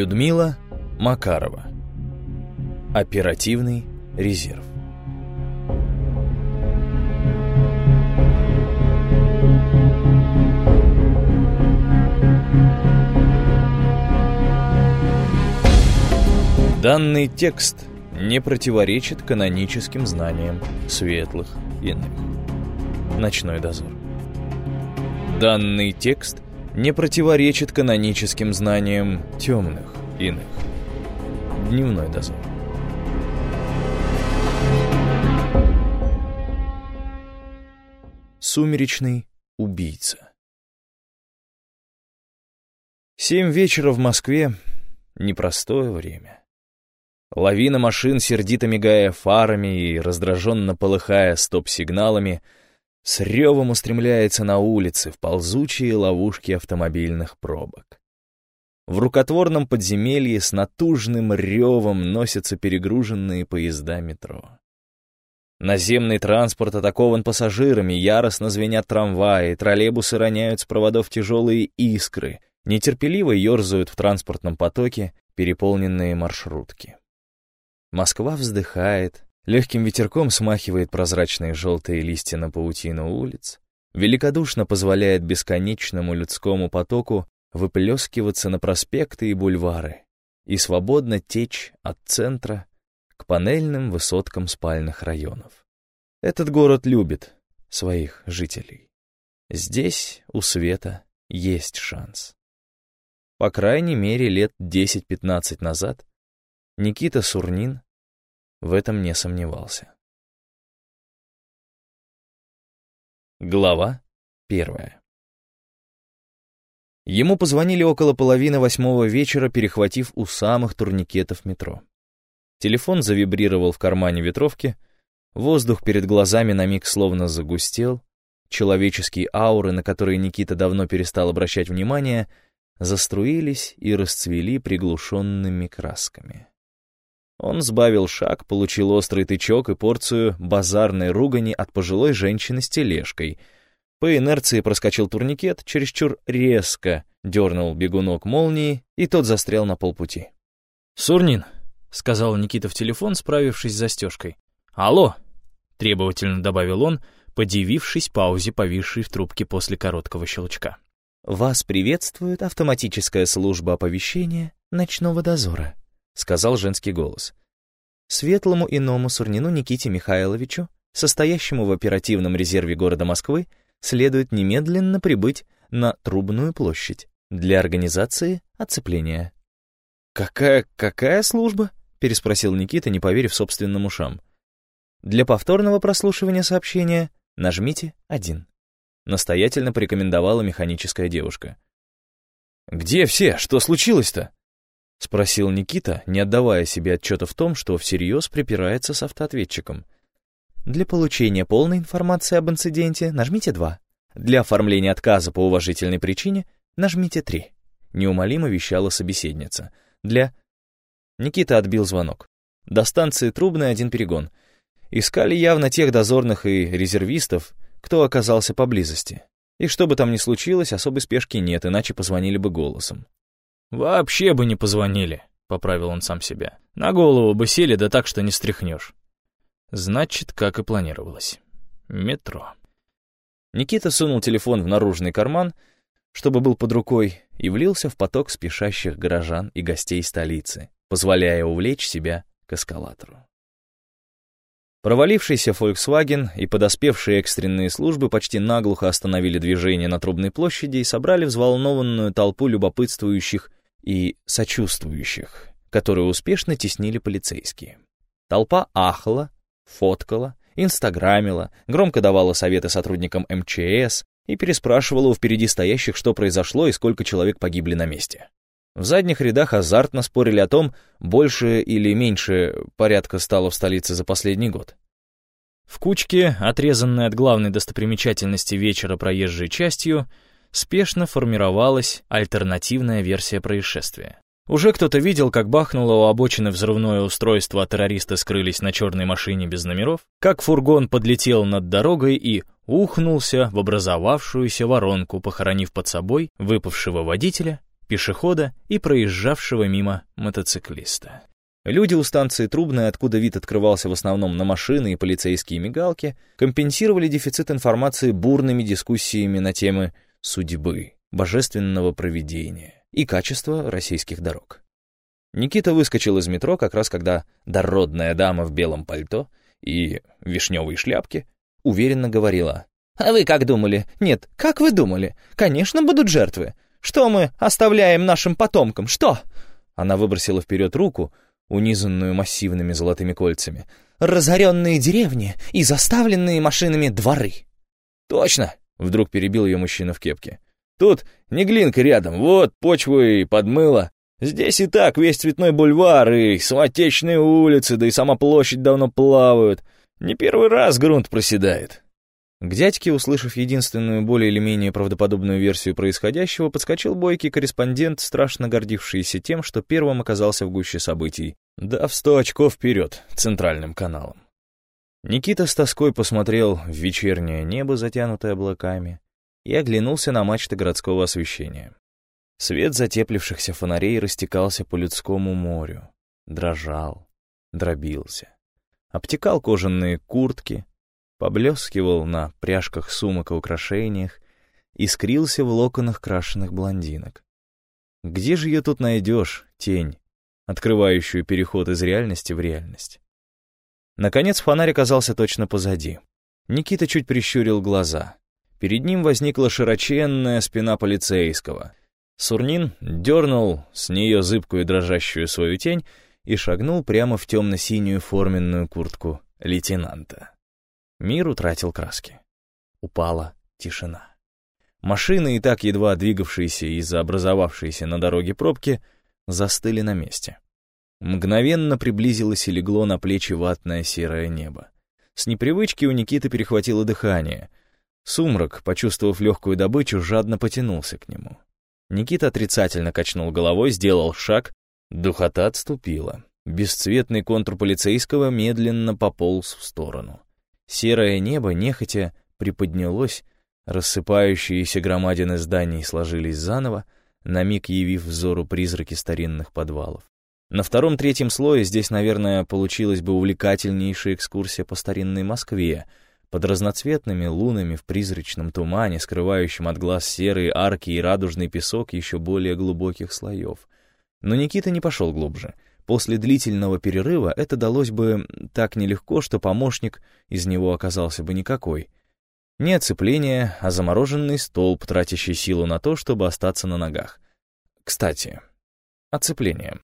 Людмила Макарова. Оперативный резерв. Данный текст не противоречит каноническим знаниям светлых иных. Ночной дозор. Данный текст не противоречит каноническим знаниям темных иных. Дневной дозор. Сумеречный убийца. Семь вечера в Москве — непростое время. Лавина машин, сердито мигая фарами и раздраженно полыхая стоп-сигналами, с ревом устремляется на улицы в ползучие ловушки автомобильных пробок. В рукотворном подземелье с натужным ревом носятся перегруженные поезда метро. Наземный транспорт атакован пассажирами, яростно звенят трамваи, троллейбусы роняют с проводов тяжелые искры, нетерпеливо ерзают в транспортном потоке переполненные маршрутки. Москва вздыхает, легким ветерком смахивает прозрачные желтые листья на паутину улиц, великодушно позволяет бесконечному людскому потоку выплескиваться на проспекты и бульвары и свободно течь от центра к панельным высоткам спальных районов. Этот город любит своих жителей. Здесь у света есть шанс. По крайней мере, лет 10-15 назад Никита Сурнин в этом не сомневался. Глава первая. Ему позвонили около половины восьмого вечера, перехватив у самых турникетов метро. Телефон завибрировал в кармане ветровки, воздух перед глазами на миг словно загустел, человеческие ауры, на которые Никита давно перестал обращать внимание, заструились и расцвели приглушенными красками. Он сбавил шаг, получил острый тычок и порцию базарной ругани от пожилой женщины с тележкой. По инерции проскочил турникет, чересчур резко дернул бегунок молнии, и тот застрял на полпути. «Сурнин», — сказал Никита в телефон, справившись с застежкой. «Алло», — требовательно добавил он, подивившись паузе, повисшей в трубке после короткого щелчка. «Вас приветствует автоматическая служба оповещения ночного дозора», — сказал женский голос. Светлому иному Сурнину Никите Михайловичу, состоящему в оперативном резерве города Москвы, следует немедленно прибыть на Трубную площадь для организации оцепления. «Какая, какая служба?» — переспросил Никита, не поверив собственным ушам. «Для повторного прослушивания сообщения нажмите один. настоятельно порекомендовала механическая девушка. «Где все? Что случилось-то?» — спросил Никита, не отдавая себе отчета в том, что всерьез припирается с автоответчиком. «Для получения полной информации об инциденте нажмите 2. Для оформления отказа по уважительной причине нажмите 3», — неумолимо вещала собеседница. «Для...» Никита отбил звонок. До станции Трубная один перегон. Искали явно тех дозорных и резервистов, кто оказался поблизости. И что бы там ни случилось, особой спешки нет, иначе позвонили бы голосом. «Вообще бы не позвонили», — поправил он сам себя. «На голову бы сели, да так, что не стряхнешь». Значит, как и планировалось. Метро. Никита сунул телефон в наружный карман, чтобы был под рукой, и влился в поток спешащих горожан и гостей столицы, позволяя увлечь себя к эскалатору. Провалившийся Volkswagen и подоспевшие экстренные службы почти наглухо остановили движение на Трубной площади и собрали взволнованную толпу любопытствующих и сочувствующих, которые успешно теснили полицейские. Толпа ахала, фоткала, инстаграмила, громко давала советы сотрудникам МЧС и переспрашивала у впереди стоящих, что произошло и сколько человек погибли на месте. В задних рядах азартно спорили о том, больше или меньше порядка стало в столице за последний год. В кучке, отрезанной от главной достопримечательности вечера проезжей частью, спешно формировалась альтернативная версия происшествия. Уже кто-то видел, как бахнуло у обочины взрывное устройство, а террористы скрылись на черной машине без номеров, как фургон подлетел над дорогой и ухнулся в образовавшуюся воронку, похоронив под собой выпавшего водителя, пешехода и проезжавшего мимо мотоциклиста. Люди у станции Трубная, откуда вид открывался в основном на машины и полицейские мигалки, компенсировали дефицит информации бурными дискуссиями на темы судьбы, божественного провидения и качества российских дорог. Никита выскочил из метро как раз когда дородная дама в белом пальто и вишневой шляпке уверенно говорила «А вы как думали? Нет, как вы думали? Конечно, будут жертвы. Что мы оставляем нашим потомкам? Что?» Она выбросила вперед руку, унизанную массивными золотыми кольцами. «Разоренные деревни и заставленные машинами дворы». «Точно!» — вдруг перебил ее мужчина в кепке. «Тут не глинка рядом, вот почву и подмыло. Здесь и так весь цветной бульвар, и самотечные улицы, да и сама площадь давно плавают. Не первый раз грунт проседает. К дядьке, услышав единственную более или менее правдоподобную версию происходящего, подскочил бойкий корреспондент, страшно гордившийся тем, что первым оказался в гуще событий, да в сто очков вперед центральным каналом. Никита с тоской посмотрел в вечернее небо, затянутое облаками, и оглянулся на мачты городского освещения. Свет затеплившихся фонарей растекался по людскому морю, дрожал, дробился, обтекал кожаные куртки, поблескивал на пряжках сумок и украшениях, искрился в локонах крашеных блондинок. Где же ее тут найдешь, тень, открывающую переход из реальности в реальность? Наконец фонарь оказался точно позади. Никита чуть прищурил глаза. Перед ним возникла широченная спина полицейского. Сурнин дернул с нее зыбкую дрожащую свою тень и шагнул прямо в темно-синюю форменную куртку лейтенанта. Мир утратил краски. Упала тишина. Машины, и так едва двигавшиеся из-за образовавшейся на дороге пробки, застыли на месте. Мгновенно приблизилось и легло на плечи ватное серое небо. С непривычки у Никиты перехватило дыхание. Сумрак, почувствовав легкую добычу, жадно потянулся к нему. Никита отрицательно качнул головой, сделал шаг, духота отступила. Бесцветный контур полицейского медленно пополз в сторону. Серое небо нехотя приподнялось, рассыпающиеся громадины зданий сложились заново, на миг явив взору призраки старинных подвалов. На втором-третьем слое здесь, наверное, получилась бы увлекательнейшая экскурсия по старинной Москве, под разноцветными лунами в призрачном тумане, скрывающем от глаз серые арки и радужный песок еще более глубоких слоев. Но Никита не пошел глубже — После длительного перерыва это далось бы так нелегко, что помощник из него оказался бы никакой. Не оцепление, а замороженный столб, тратящий силу на то, чтобы остаться на ногах. Кстати, оцепление.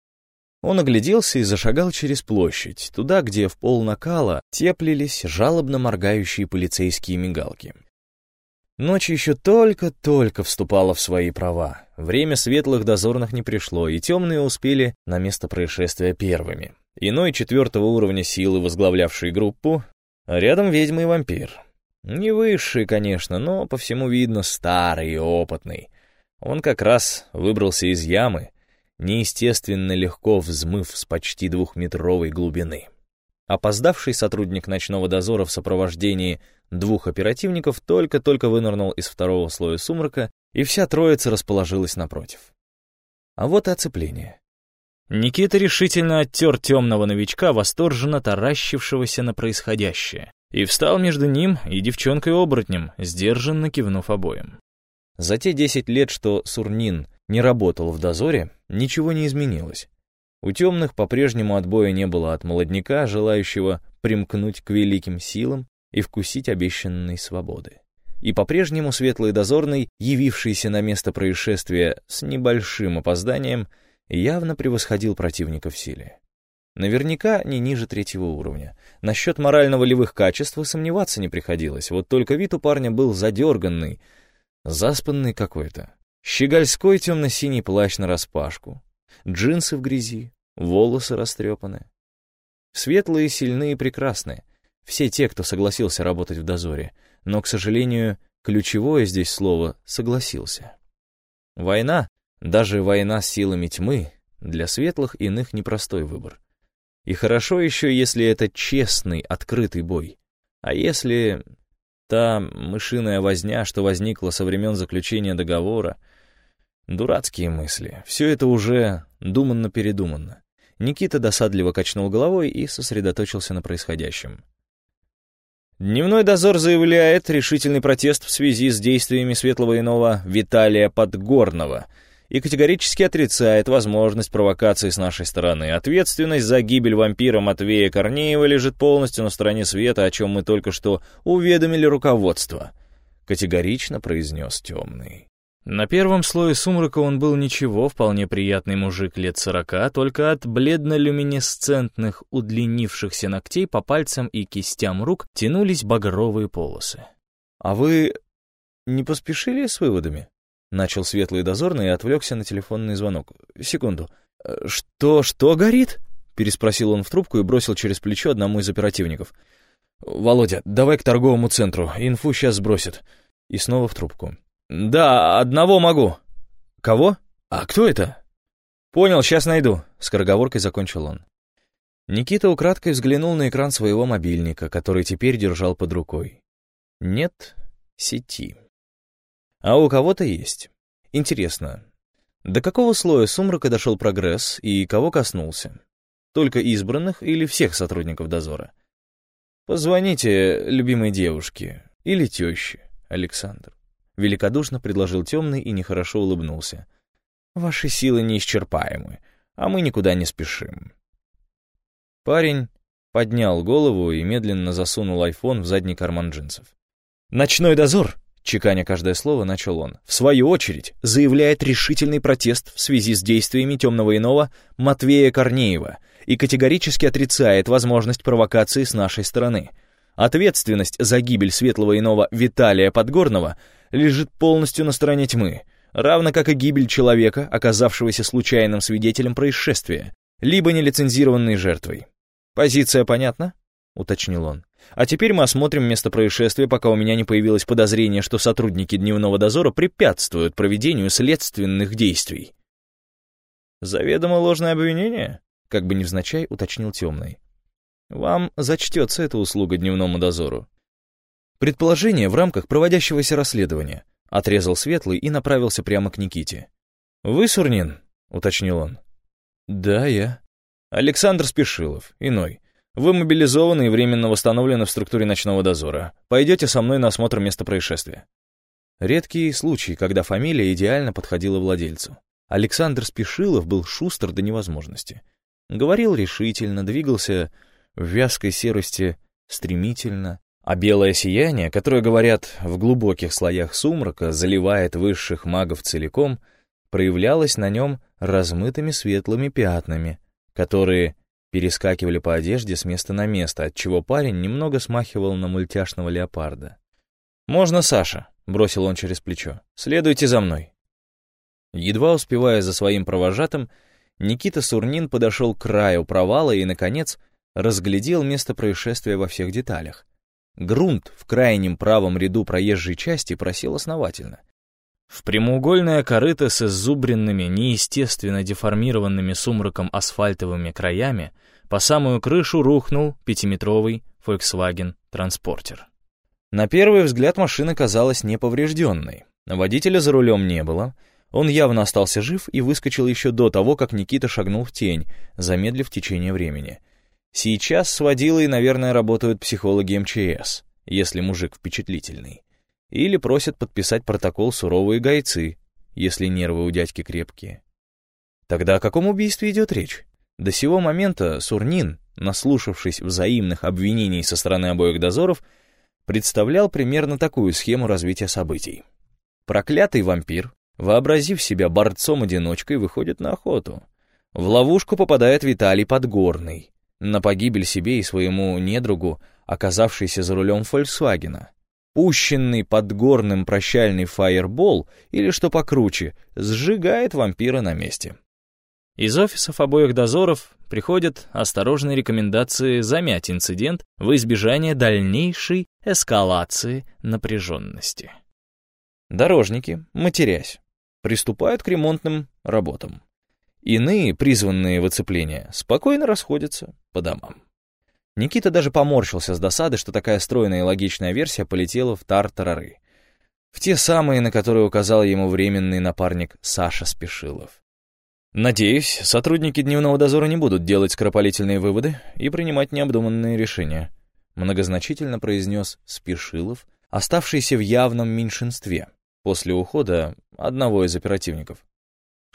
Он огляделся и зашагал через площадь, туда, где в пол накала теплились жалобно моргающие полицейские мигалки. Ночь еще только-только вступала в свои права. Время светлых дозорных не пришло, и темные успели на место происшествия первыми. Иной четвертого уровня силы, возглавлявший группу, а рядом ведьма и вампир. Не высший, конечно, но по всему видно старый и опытный. Он как раз выбрался из ямы, неестественно легко взмыв с почти двухметровой глубины. Опоздавший сотрудник ночного дозора в сопровождении двух оперативников только-только вынырнул из второго слоя сумрака, и вся троица расположилась напротив. А вот и оцепление. Никита решительно оттер темного новичка, восторженно таращившегося на происходящее, и встал между ним и девчонкой-оборотнем, сдержанно кивнув обоим. За те десять лет, что Сурнин не работал в дозоре, ничего не изменилось. У темных по-прежнему отбоя не было от молодняка, желающего примкнуть к великим силам и вкусить обещанной свободы. И по-прежнему светлый дозорный, явившийся на место происшествия с небольшим опозданием, явно превосходил противника в силе. Наверняка не ниже третьего уровня. Насчет морально-волевых качеств сомневаться не приходилось, вот только вид у парня был задерганный, заспанный какой-то. Щегольской темно-синий плащ нараспашку, джинсы в грязи, волосы растрепаны. Светлые, сильные и прекрасные. Все те, кто согласился работать в дозоре. Но, к сожалению, ключевое здесь слово «согласился». Война, даже война с силами тьмы, для светлых иных непростой выбор. И хорошо еще, если это честный, открытый бой. А если та мышиная возня, что возникла со времен заключения договора, Дурацкие мысли. Все это уже думанно-передуманно. Никита досадливо качнул головой и сосредоточился на происходящем. Дневной дозор заявляет решительный протест в связи с действиями светлого иного Виталия Подгорного и категорически отрицает возможность провокации с нашей стороны. Ответственность за гибель вампира Матвея Корнеева лежит полностью на стороне света, о чем мы только что уведомили руководство, категорично произнес темный. На первом слое сумрака он был ничего, вполне приятный мужик лет сорока, только от бледно-люминесцентных удлинившихся ногтей по пальцам и кистям рук тянулись багровые полосы. «А вы не поспешили с выводами?» Начал светлый дозорный и отвлекся на телефонный звонок. «Секунду. Что, что горит?» Переспросил он в трубку и бросил через плечо одному из оперативников. «Володя, давай к торговому центру, инфу сейчас сбросит». И снова в трубку. «Да, одного могу». «Кого? А кто это?» «Понял, сейчас найду», — скороговоркой закончил он. Никита украдкой взглянул на экран своего мобильника, который теперь держал под рукой. Нет сети. А у кого-то есть. Интересно, до какого слоя сумрака дошел прогресс и кого коснулся? Только избранных или всех сотрудников дозора? Позвоните любимой девушке или теще, Александр. Великодушно предложил темный и нехорошо улыбнулся. «Ваши силы неисчерпаемы, а мы никуда не спешим». Парень поднял голову и медленно засунул айфон в задний карман джинсов. «Ночной дозор!» — чеканя каждое слово, начал он. «В свою очередь заявляет решительный протест в связи с действиями темного иного Матвея Корнеева и категорически отрицает возможность провокации с нашей стороны. Ответственность за гибель светлого иного Виталия Подгорного — лежит полностью на стороне тьмы, равно как и гибель человека, оказавшегося случайным свидетелем происшествия, либо нелицензированной жертвой. «Позиция понятна?» — уточнил он. «А теперь мы осмотрим место происшествия, пока у меня не появилось подозрение, что сотрудники дневного дозора препятствуют проведению следственных действий». «Заведомо ложное обвинение?» — как бы невзначай уточнил темный. «Вам зачтется эта услуга дневному дозору. Предположение в рамках проводящегося расследования. Отрезал Светлый и направился прямо к Никите. «Вы Сурнин?» — уточнил он. «Да, я». «Александр Спешилов, иной. Вы мобилизованы и временно восстановлены в структуре ночного дозора. Пойдете со мной на осмотр места происшествия». Редкий случай, когда фамилия идеально подходила владельцу. Александр Спешилов был шустр до невозможности. Говорил решительно, двигался в вязкой серости стремительно, а белое сияние, которое, говорят, в глубоких слоях сумрака заливает высших магов целиком, проявлялось на нем размытыми светлыми пятнами, которые перескакивали по одежде с места на место, отчего парень немного смахивал на мультяшного леопарда. «Можно, Саша», — бросил он через плечо, — «следуйте за мной». Едва успевая за своим провожатым, Никита Сурнин подошел к краю провала и, наконец, разглядел место происшествия во всех деталях — Грунт в крайнем правом ряду проезжей части просел основательно. В прямоугольное корыто с иззубренными, неестественно деформированными сумраком асфальтовыми краями по самую крышу рухнул пятиметровый Volkswagen Транспортер. На первый взгляд машина казалась неповрежденной. Водителя за рулем не было. Он явно остался жив и выскочил еще до того, как Никита шагнул в тень, замедлив течение времени — Сейчас с водилой, наверное, работают психологи МЧС, если мужик впечатлительный. Или просят подписать протокол суровые гайцы, если нервы у дядьки крепкие. Тогда о каком убийстве идет речь? До сего момента Сурнин, наслушавшись взаимных обвинений со стороны обоих дозоров, представлял примерно такую схему развития событий. Проклятый вампир, вообразив себя борцом-одиночкой, выходит на охоту. В ловушку попадает Виталий Подгорный, на погибель себе и своему недругу, оказавшийся за рулем «Фольксвагена». Пущенный под горным прощальный фаербол, или что покруче, сжигает вампира на месте. Из офисов обоих дозоров приходят осторожные рекомендации замять инцидент в избежание дальнейшей эскалации напряженности. Дорожники, матерясь, приступают к ремонтным работам. Иные, призванные в оцепление, спокойно расходятся по домам. Никита даже поморщился с досады, что такая стройная и логичная версия полетела в тар-тарары. В те самые, на которые указал ему временный напарник Саша Спешилов. Надеюсь, сотрудники дневного дозора не будут делать скоропалительные выводы и принимать необдуманные решения, многозначительно произнес Спешилов, оставшийся в явном меньшинстве после ухода одного из оперативников.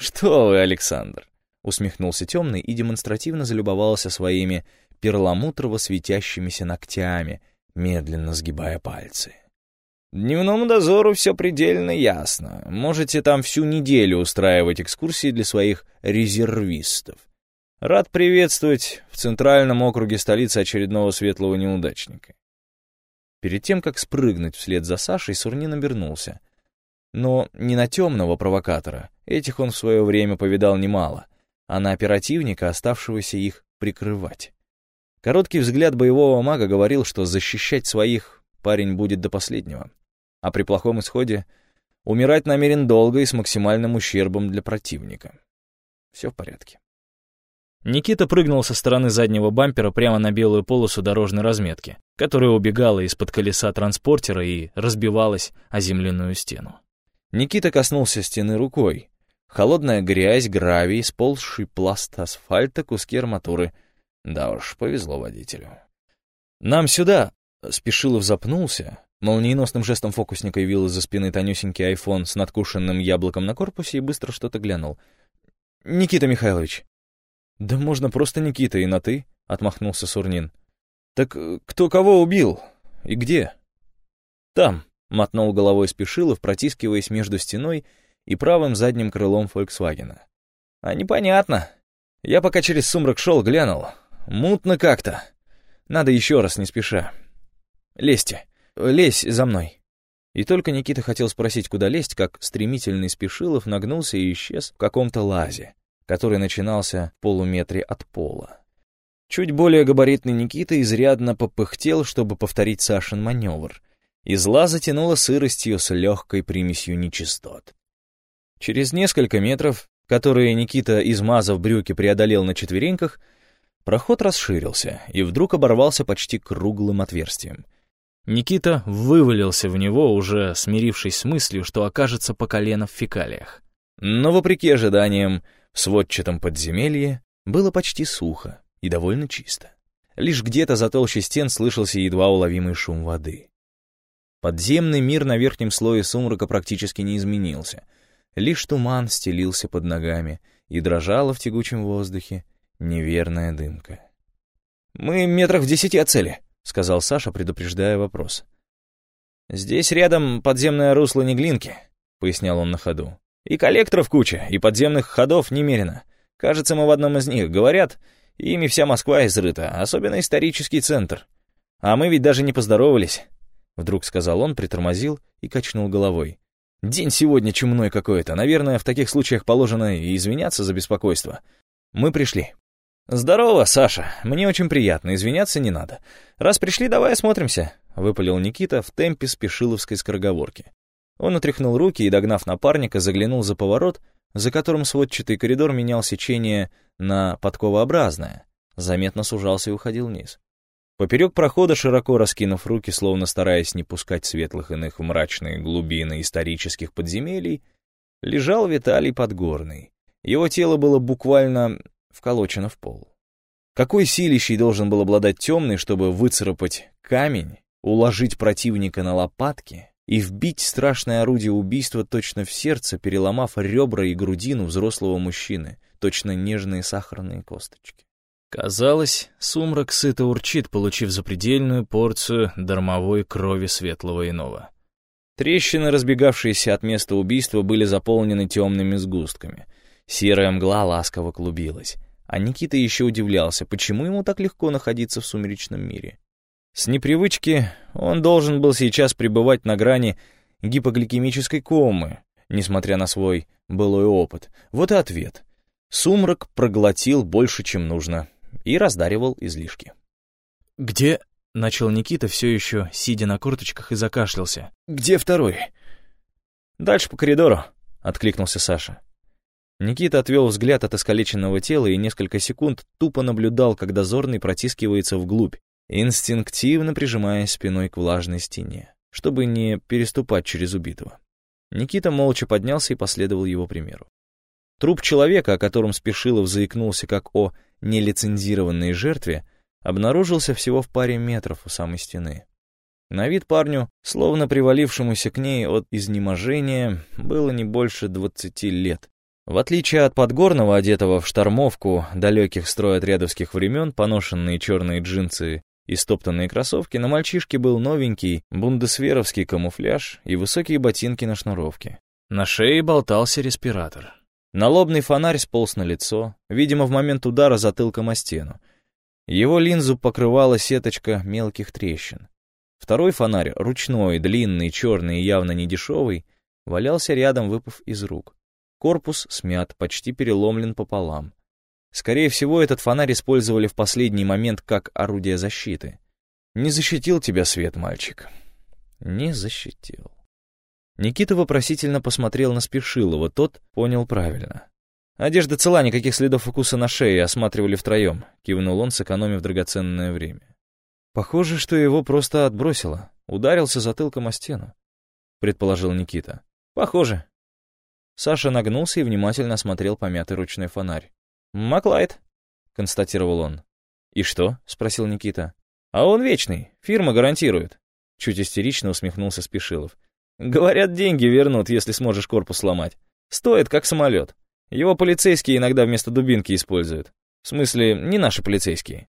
«Что вы, Александр!» — усмехнулся темный и демонстративно залюбовался своими перламутрово светящимися ногтями, медленно сгибая пальцы. Дневному дозору все предельно ясно. Можете там всю неделю устраивать экскурсии для своих резервистов. Рад приветствовать в центральном округе столицы очередного светлого неудачника. Перед тем, как спрыгнуть вслед за Сашей, Сурнин обернулся. Но не на темного провокатора, этих он в свое время повидал немало, а на оперативника, оставшегося их прикрывать. Короткий взгляд боевого мага говорил, что защищать своих парень будет до последнего а при плохом исходе умирать намерен долго и с максимальным ущербом для противника. Все в порядке. Никита прыгнул со стороны заднего бампера прямо на белую полосу дорожной разметки, которая убегала из-под колеса транспортера и разбивалась о земляную стену. Никита коснулся стены рукой. Холодная грязь, гравий, сползший пласт асфальта, куски арматуры. Да уж, повезло водителю. «Нам сюда!» Спешилов запнулся, Молниеносным жестом фокусника явил из-за спины тонюсенький айфон с надкушенным яблоком на корпусе и быстро что-то глянул. «Никита Михайлович». «Да можно просто Никита и на «ты», — отмахнулся Сурнин. «Так кто кого убил? И где?» «Там», — мотнул головой Спешилов, протискиваясь между стеной и правым задним крылом «Фольксвагена». «А непонятно. Я пока через сумрак шел, глянул. Мутно как-то. Надо еще раз, не спеша. Лезьте». Лезь за мной». И только Никита хотел спросить, куда лезть, как стремительный Спешилов нагнулся и исчез в каком-то лазе, который начинался в полуметре от пола. Чуть более габаритный Никита изрядно попыхтел, чтобы повторить Сашин маневр. Из лаза тянуло сыростью с легкой примесью нечистот. Через несколько метров, которые Никита, измазав брюки, преодолел на четвереньках, проход расширился и вдруг оборвался почти круглым отверстием — Никита вывалился в него, уже смирившись с мыслью, что окажется по колено в фекалиях. Но, вопреки ожиданиям, в сводчатом подземелье было почти сухо и довольно чисто. Лишь где-то за толщей стен слышался едва уловимый шум воды. Подземный мир на верхнем слое сумрака практически не изменился. Лишь туман стелился под ногами, и дрожала в тягучем воздухе неверная дымка. «Мы метрах в десяти от цели», — сказал Саша, предупреждая вопрос. «Здесь рядом подземное русло Неглинки», — пояснял он на ходу. «И коллекторов куча, и подземных ходов немерено. Кажется, мы в одном из них. Говорят, ими вся Москва изрыта, особенно исторический центр. А мы ведь даже не поздоровались», — вдруг сказал он, притормозил и качнул головой. «День сегодня чумной какой-то. Наверное, в таких случаях положено и извиняться за беспокойство. Мы пришли». «Здорово, Саша. Мне очень приятно, извиняться не надо. Раз пришли, давай осмотримся», — выпалил Никита в темпе спешиловской скороговорки. Он отряхнул руки и, догнав напарника, заглянул за поворот, за которым сводчатый коридор менял сечение на подковообразное, заметно сужался и уходил вниз. Поперек прохода, широко раскинув руки, словно стараясь не пускать светлых иных в мрачные глубины исторических подземелий, лежал Виталий Подгорный. Его тело было буквально вколочено в пол. Какой силищей должен был обладать темный, чтобы выцарапать камень, уложить противника на лопатки и вбить страшное орудие убийства точно в сердце, переломав ребра и грудину взрослого мужчины, точно нежные сахарные косточки. Казалось, сумрак сыто урчит, получив запредельную порцию дармовой крови светлого иного. Трещины, разбегавшиеся от места убийства, были заполнены темными сгустками — Серая мгла ласково клубилась, а Никита еще удивлялся, почему ему так легко находиться в сумеречном мире. С непривычки он должен был сейчас пребывать на грани гипогликемической комы, несмотря на свой былой опыт. Вот и ответ. Сумрак проглотил больше, чем нужно, и раздаривал излишки. «Где?» — начал Никита, все еще сидя на корточках и закашлялся. «Где второй?» «Дальше по коридору», — откликнулся Саша. Никита отвел взгляд от искалеченного тела и несколько секунд тупо наблюдал, как дозорный протискивается вглубь, инстинктивно прижимаясь спиной к влажной стене. чтобы не переступать через убитого. Никита молча поднялся и последовал его примеру. Труп человека, о котором Спешилов заикнулся как о нелицензированной жертве, обнаружился всего в паре метров у самой стены. На вид парню, словно привалившемуся к ней от изнеможения, было не больше двадцати лет. В отличие от Подгорного, одетого в штормовку далеких стройотрядовских времен, поношенные черные джинсы и стоптанные кроссовки, на мальчишке был новенький бундесверовский камуфляж и высокие ботинки на шнуровке. На шее болтался респиратор. Налобный фонарь сполз на лицо, видимо, в момент удара затылком о стену. Его линзу покрывала сеточка мелких трещин. Второй фонарь, ручной, длинный, черный и явно не дешевый, валялся рядом, выпав из рук. Корпус смят, почти переломлен пополам. Скорее всего, этот фонарь использовали в последний момент как орудие защиты. Не защитил тебя свет, мальчик. Не защитил. Никита вопросительно посмотрел на Спешилова, тот понял правильно. «Одежда цела, никаких следов укуса на шее, осматривали втроем», — кивнул он, сэкономив драгоценное время. Похоже, что его просто отбросило. Ударился затылком о стену, предположил Никита. Похоже. Саша нагнулся и внимательно осмотрел помятый ручной фонарь. «Маклайд», — констатировал он. «И что?» — спросил Никита. «А он вечный, фирма гарантирует». Чуть истерично усмехнулся Спешилов. «Говорят, деньги вернут, если сможешь корпус сломать. Стоит, как самолет. Его полицейские иногда вместо дубинки используют. В смысле, не наши полицейские.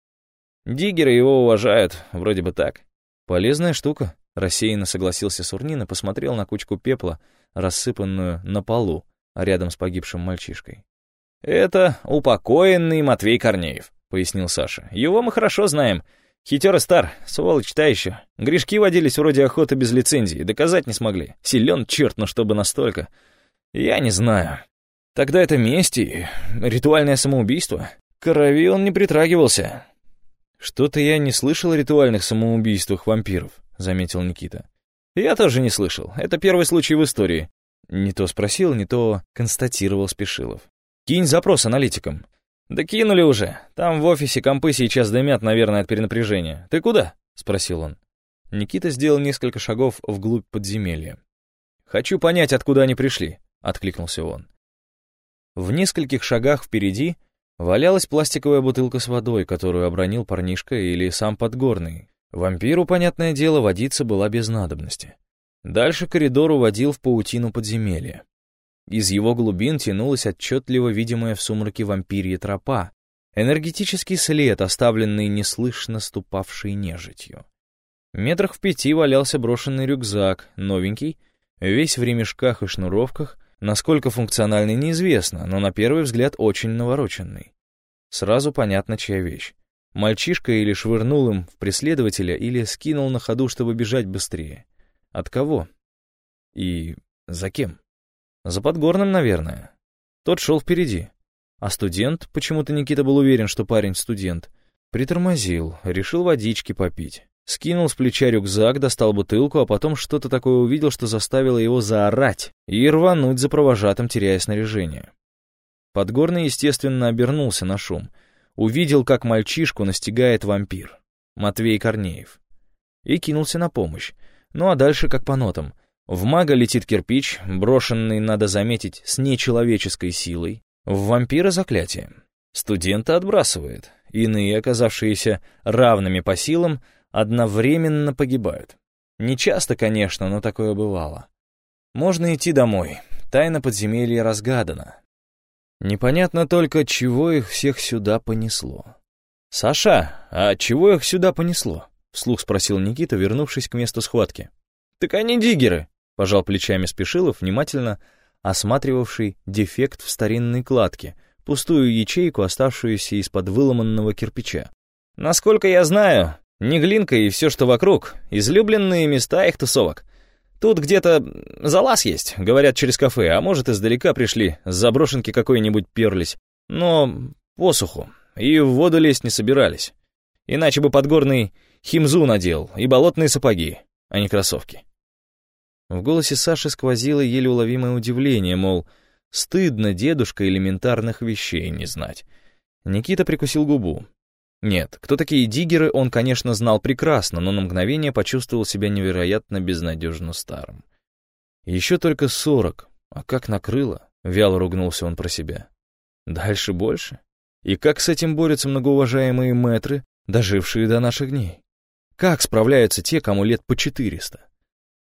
Диггеры его уважают, вроде бы так. Полезная штука, рассеянно согласился Сурнин и посмотрел на кучку пепла, рассыпанную на полу, рядом с погибшим мальчишкой. «Это упокоенный Матвей Корнеев», — пояснил Саша. «Его мы хорошо знаем. Хитер и стар, сволочь та еще. Грешки водились вроде охоты без лицензии, доказать не смогли. Силен черт, но чтобы настолько. Я не знаю. Тогда это месть и ритуальное самоубийство. Крови он не притрагивался. «Что-то я не слышал о ритуальных самоубийствах вампиров», — заметил Никита. «Я тоже не слышал. Это первый случай в истории». Не то спросил, не то констатировал Спешилов. «Кинь запрос аналитикам». «Да кинули уже. Там в офисе компы сейчас дымят, наверное, от перенапряжения. Ты куда?» — спросил он. Никита сделал несколько шагов вглубь подземелья. «Хочу понять, откуда они пришли», — откликнулся он. В нескольких шагах впереди Валялась пластиковая бутылка с водой, которую обронил парнишка или сам Подгорный. Вампиру, понятное дело, водиться была без надобности. Дальше коридор уводил в паутину подземелья. Из его глубин тянулась отчетливо видимая в сумраке вампирья тропа, энергетический след, оставленный неслышно ступавшей нежитью. Метрах в пяти валялся брошенный рюкзак, новенький, весь в ремешках и шнуровках, Насколько функциональный, неизвестно, но на первый взгляд очень навороченный. Сразу понятно, чья вещь. Мальчишка или швырнул им в преследователя, или скинул на ходу, чтобы бежать быстрее. От кого? И за кем? За Подгорным, наверное. Тот шел впереди. А студент, почему-то Никита был уверен, что парень студент, притормозил, решил водички попить. Скинул с плеча рюкзак, достал бутылку, а потом что-то такое увидел, что заставило его заорать и рвануть за провожатым, теряя снаряжение. Подгорный, естественно, обернулся на шум. Увидел, как мальчишку настигает вампир, Матвей Корнеев. И кинулся на помощь. Ну а дальше как по нотам. В мага летит кирпич, брошенный, надо заметить, с нечеловеческой силой. В вампира заклятие. Студента отбрасывает. Иные, оказавшиеся равными по силам, одновременно погибают. Не часто, конечно, но такое бывало. Можно идти домой. Тайна подземелья разгадана. Непонятно только, чего их всех сюда понесло. «Саша, а чего их сюда понесло?» — вслух спросил Никита, вернувшись к месту схватки. «Так они диггеры», — пожал плечами Спешилов, внимательно осматривавший дефект в старинной кладке, пустую ячейку, оставшуюся из-под выломанного кирпича. «Насколько я знаю, Неглинка и все, что вокруг, излюбленные места их тусовок. Тут где-то залаз есть, говорят, через кафе, а может, издалека пришли, с заброшенки какой-нибудь перлись. Но посуху, и в воду лезть не собирались. Иначе бы подгорный химзу надел и болотные сапоги, а не кроссовки. В голосе Саши сквозило еле уловимое удивление, мол, стыдно дедушка элементарных вещей не знать. Никита прикусил губу. Нет, кто такие диггеры, он, конечно, знал прекрасно, но на мгновение почувствовал себя невероятно безнадежно старым. Еще только сорок, а как накрыло, вяло ругнулся он про себя. Дальше больше? И как с этим борются многоуважаемые мэтры, дожившие до наших дней? Как справляются те, кому лет по четыреста?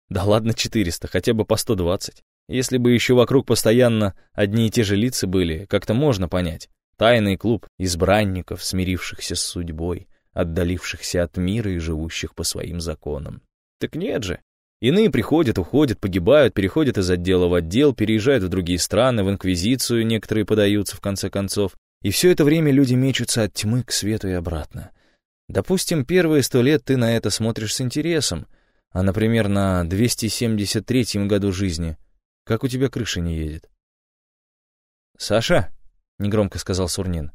Да ладно четыреста, хотя бы по сто двадцать. Если бы еще вокруг постоянно одни и те же лица были, как-то можно понять. Тайный клуб избранников, смирившихся с судьбой, отдалившихся от мира и живущих по своим законам. Так нет же. Иные приходят, уходят, погибают, переходят из отдела в отдел, переезжают в другие страны, в инквизицию некоторые подаются в конце концов. И все это время люди мечутся от тьмы к свету и обратно. Допустим, первые сто лет ты на это смотришь с интересом, а, например, на 273-м году жизни, как у тебя крыша не едет. «Саша?» — негромко сказал Сурнин.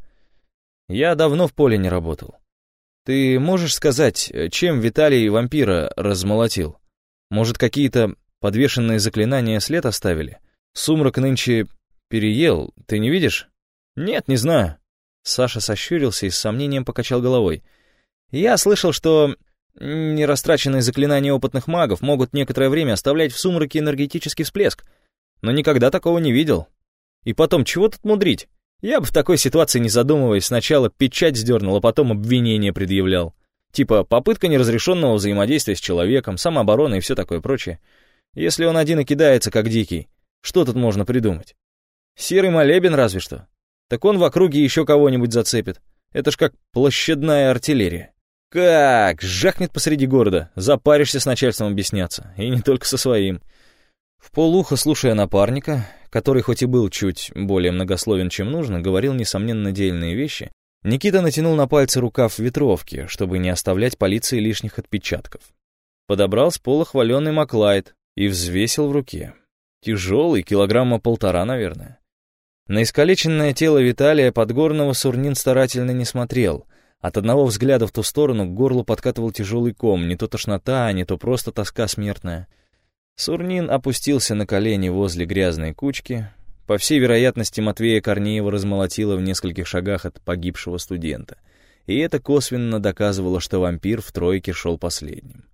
«Я давно в поле не работал. Ты можешь сказать, чем Виталий вампира размолотил? Может, какие-то подвешенные заклинания след оставили? Сумрак нынче переел, ты не видишь?» «Нет, не знаю». Саша сощурился и с сомнением покачал головой. «Я слышал, что нерастраченные заклинания опытных магов могут некоторое время оставлять в сумраке энергетический всплеск, но никогда такого не видел. И потом, чего тут мудрить? Я бы в такой ситуации, не задумываясь, сначала печать сдернул, а потом обвинение предъявлял. Типа попытка неразрешенного взаимодействия с человеком, самооборона и все такое прочее. Если он один и кидается, как дикий, что тут можно придумать? Серый молебен разве что. Так он в округе еще кого-нибудь зацепит. Это ж как площадная артиллерия. Как? Жахнет посреди города. Запаришься с начальством объясняться. И не только со своим. В полухо, слушая напарника, который хоть и был чуть более многословен, чем нужно, говорил, несомненно, дельные вещи, Никита натянул на пальцы рукав ветровки, чтобы не оставлять полиции лишних отпечатков. Подобрал с пола хваленый Маклайд и взвесил в руке. Тяжелый, килограмма полтора, наверное. На искалеченное тело Виталия Подгорного Сурнин старательно не смотрел. От одного взгляда в ту сторону к горлу подкатывал тяжелый ком, не то тошнота, не то просто тоска смертная. Сурнин опустился на колени возле грязной кучки. По всей вероятности, Матвея Корнеева размолотило в нескольких шагах от погибшего студента. И это косвенно доказывало, что вампир в тройке шел последним.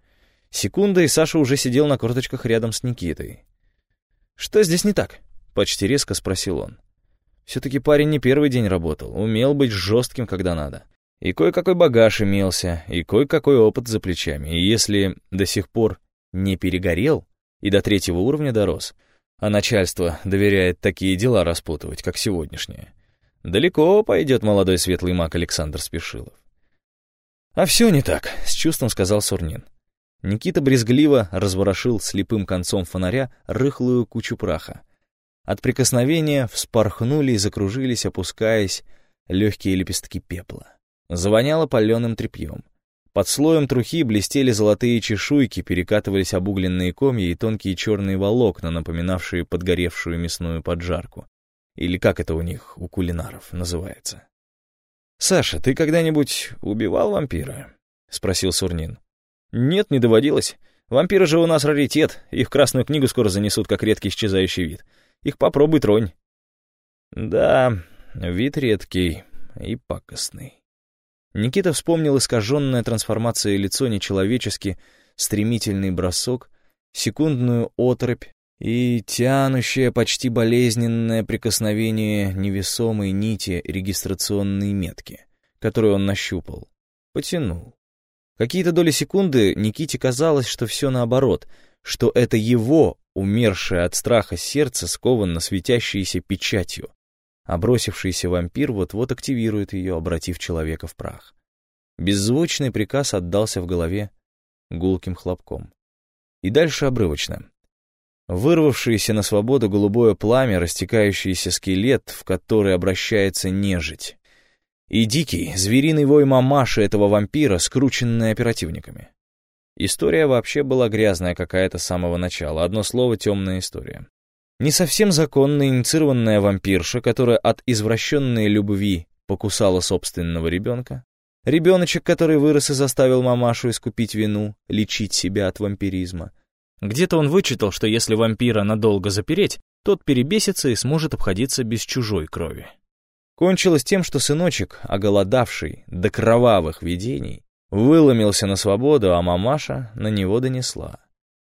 Секунда, и Саша уже сидел на корточках рядом с Никитой. «Что здесь не так?» — почти резко спросил он. Все-таки парень не первый день работал, умел быть жестким, когда надо. И кое-какой багаж имелся, и кое-какой опыт за плечами. И если до сих пор не перегорел, и до третьего уровня дорос, а начальство доверяет такие дела распутывать, как сегодняшнее. Далеко пойдет молодой светлый маг Александр Спешилов. «А все не так», — с чувством сказал Сурнин. Никита брезгливо разворошил слепым концом фонаря рыхлую кучу праха. От прикосновения вспорхнули и закружились, опускаясь, легкие лепестки пепла. Завоняло паленым тряпьем. Под слоем трухи блестели золотые чешуйки, перекатывались обугленные комья и тонкие черные волокна, напоминавшие подгоревшую мясную поджарку. Или как это у них, у кулинаров, называется. «Саша, ты когда-нибудь убивал вампира?» — спросил Сурнин. «Нет, не доводилось. Вампиры же у нас раритет, их в Красную книгу скоро занесут, как редкий исчезающий вид. Их попробуй тронь». «Да, вид редкий и пакостный». Никита вспомнил искаженное трансформацией лицо нечеловечески, стремительный бросок, секундную отрыбь и тянущее, почти болезненное прикосновение невесомой нити регистрационной метки, которую он нащупал. Потянул. Какие-то доли секунды Никите казалось, что все наоборот, что это его, умершее от страха сердце, сковано светящейся печатью, а бросившийся вампир вот-вот активирует ее, обратив человека в прах. Беззвучный приказ отдался в голове гулким хлопком. И дальше обрывочно. Вырвавшееся на свободу голубое пламя, растекающийся скелет, в который обращается нежить. И дикий, звериный вой мамаши этого вампира, скрученный оперативниками. История вообще была грязная какая-то с самого начала, одно слово — темная история. Не совсем законная инициированная вампирша, которая от извращенной любви покусала собственного ребенка. Ребеночек, который вырос и заставил мамашу искупить вину, лечить себя от вампиризма. Где-то он вычитал, что если вампира надолго запереть, тот перебесится и сможет обходиться без чужой крови. Кончилось тем, что сыночек, оголодавший до кровавых видений, выломился на свободу, а мамаша на него донесла.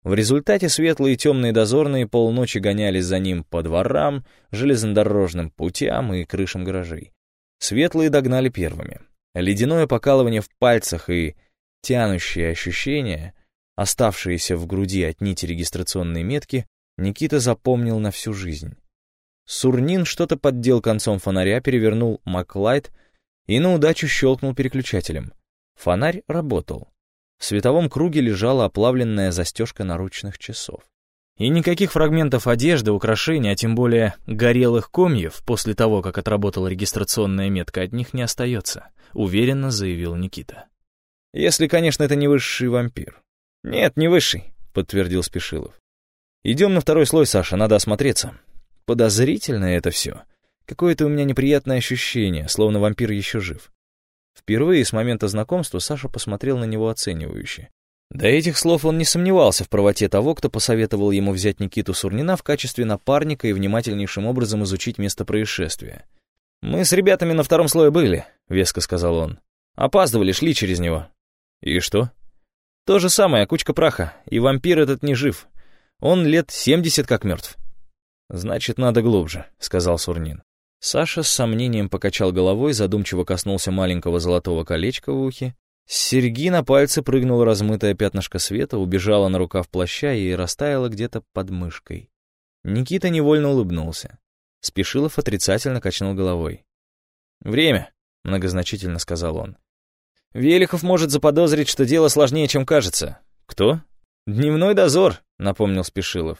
В результате светлые и темные дозорные полночи гонялись за ним по дворам, железнодорожным путям и крышам гаражей. Светлые догнали первыми. Ледяное покалывание в пальцах и тянущие ощущения, оставшиеся в груди от нити регистрационной метки, Никита запомнил на всю жизнь. Сурнин что-то поддел концом фонаря, перевернул Маклайт и на удачу щелкнул переключателем. Фонарь работал. В световом круге лежала оплавленная застежка наручных часов. И никаких фрагментов одежды, украшений, а тем более горелых комьев после того, как отработала регистрационная метка, от них не остается, уверенно заявил Никита. Если, конечно, это не высший вампир. Нет, не высший, подтвердил Спешилов. Идем на второй слой, Саша, надо осмотреться. Подозрительно это все. Какое-то у меня неприятное ощущение, словно вампир еще жив. Впервые с момента знакомства Саша посмотрел на него оценивающе. До этих слов он не сомневался в правоте того, кто посоветовал ему взять Никиту Сурнина в качестве напарника и внимательнейшим образом изучить место происшествия. «Мы с ребятами на втором слое были», — веско сказал он. «Опаздывали, шли через него». «И что?» «То же самое, кучка праха, и вампир этот не жив. Он лет семьдесят как мертв». «Значит, надо глубже», — сказал Сурнин. Саша с сомнением покачал головой, задумчиво коснулся маленького золотого колечка в ухе. С серьги на пальце прыгнуло размытое пятнышко света, убежало на рукав плаща и растаяло где-то под мышкой. Никита невольно улыбнулся. Спешилов отрицательно качнул головой. «Время», — многозначительно сказал он. «Велихов может заподозрить, что дело сложнее, чем кажется». «Кто?» «Дневной дозор», — напомнил Спешилов.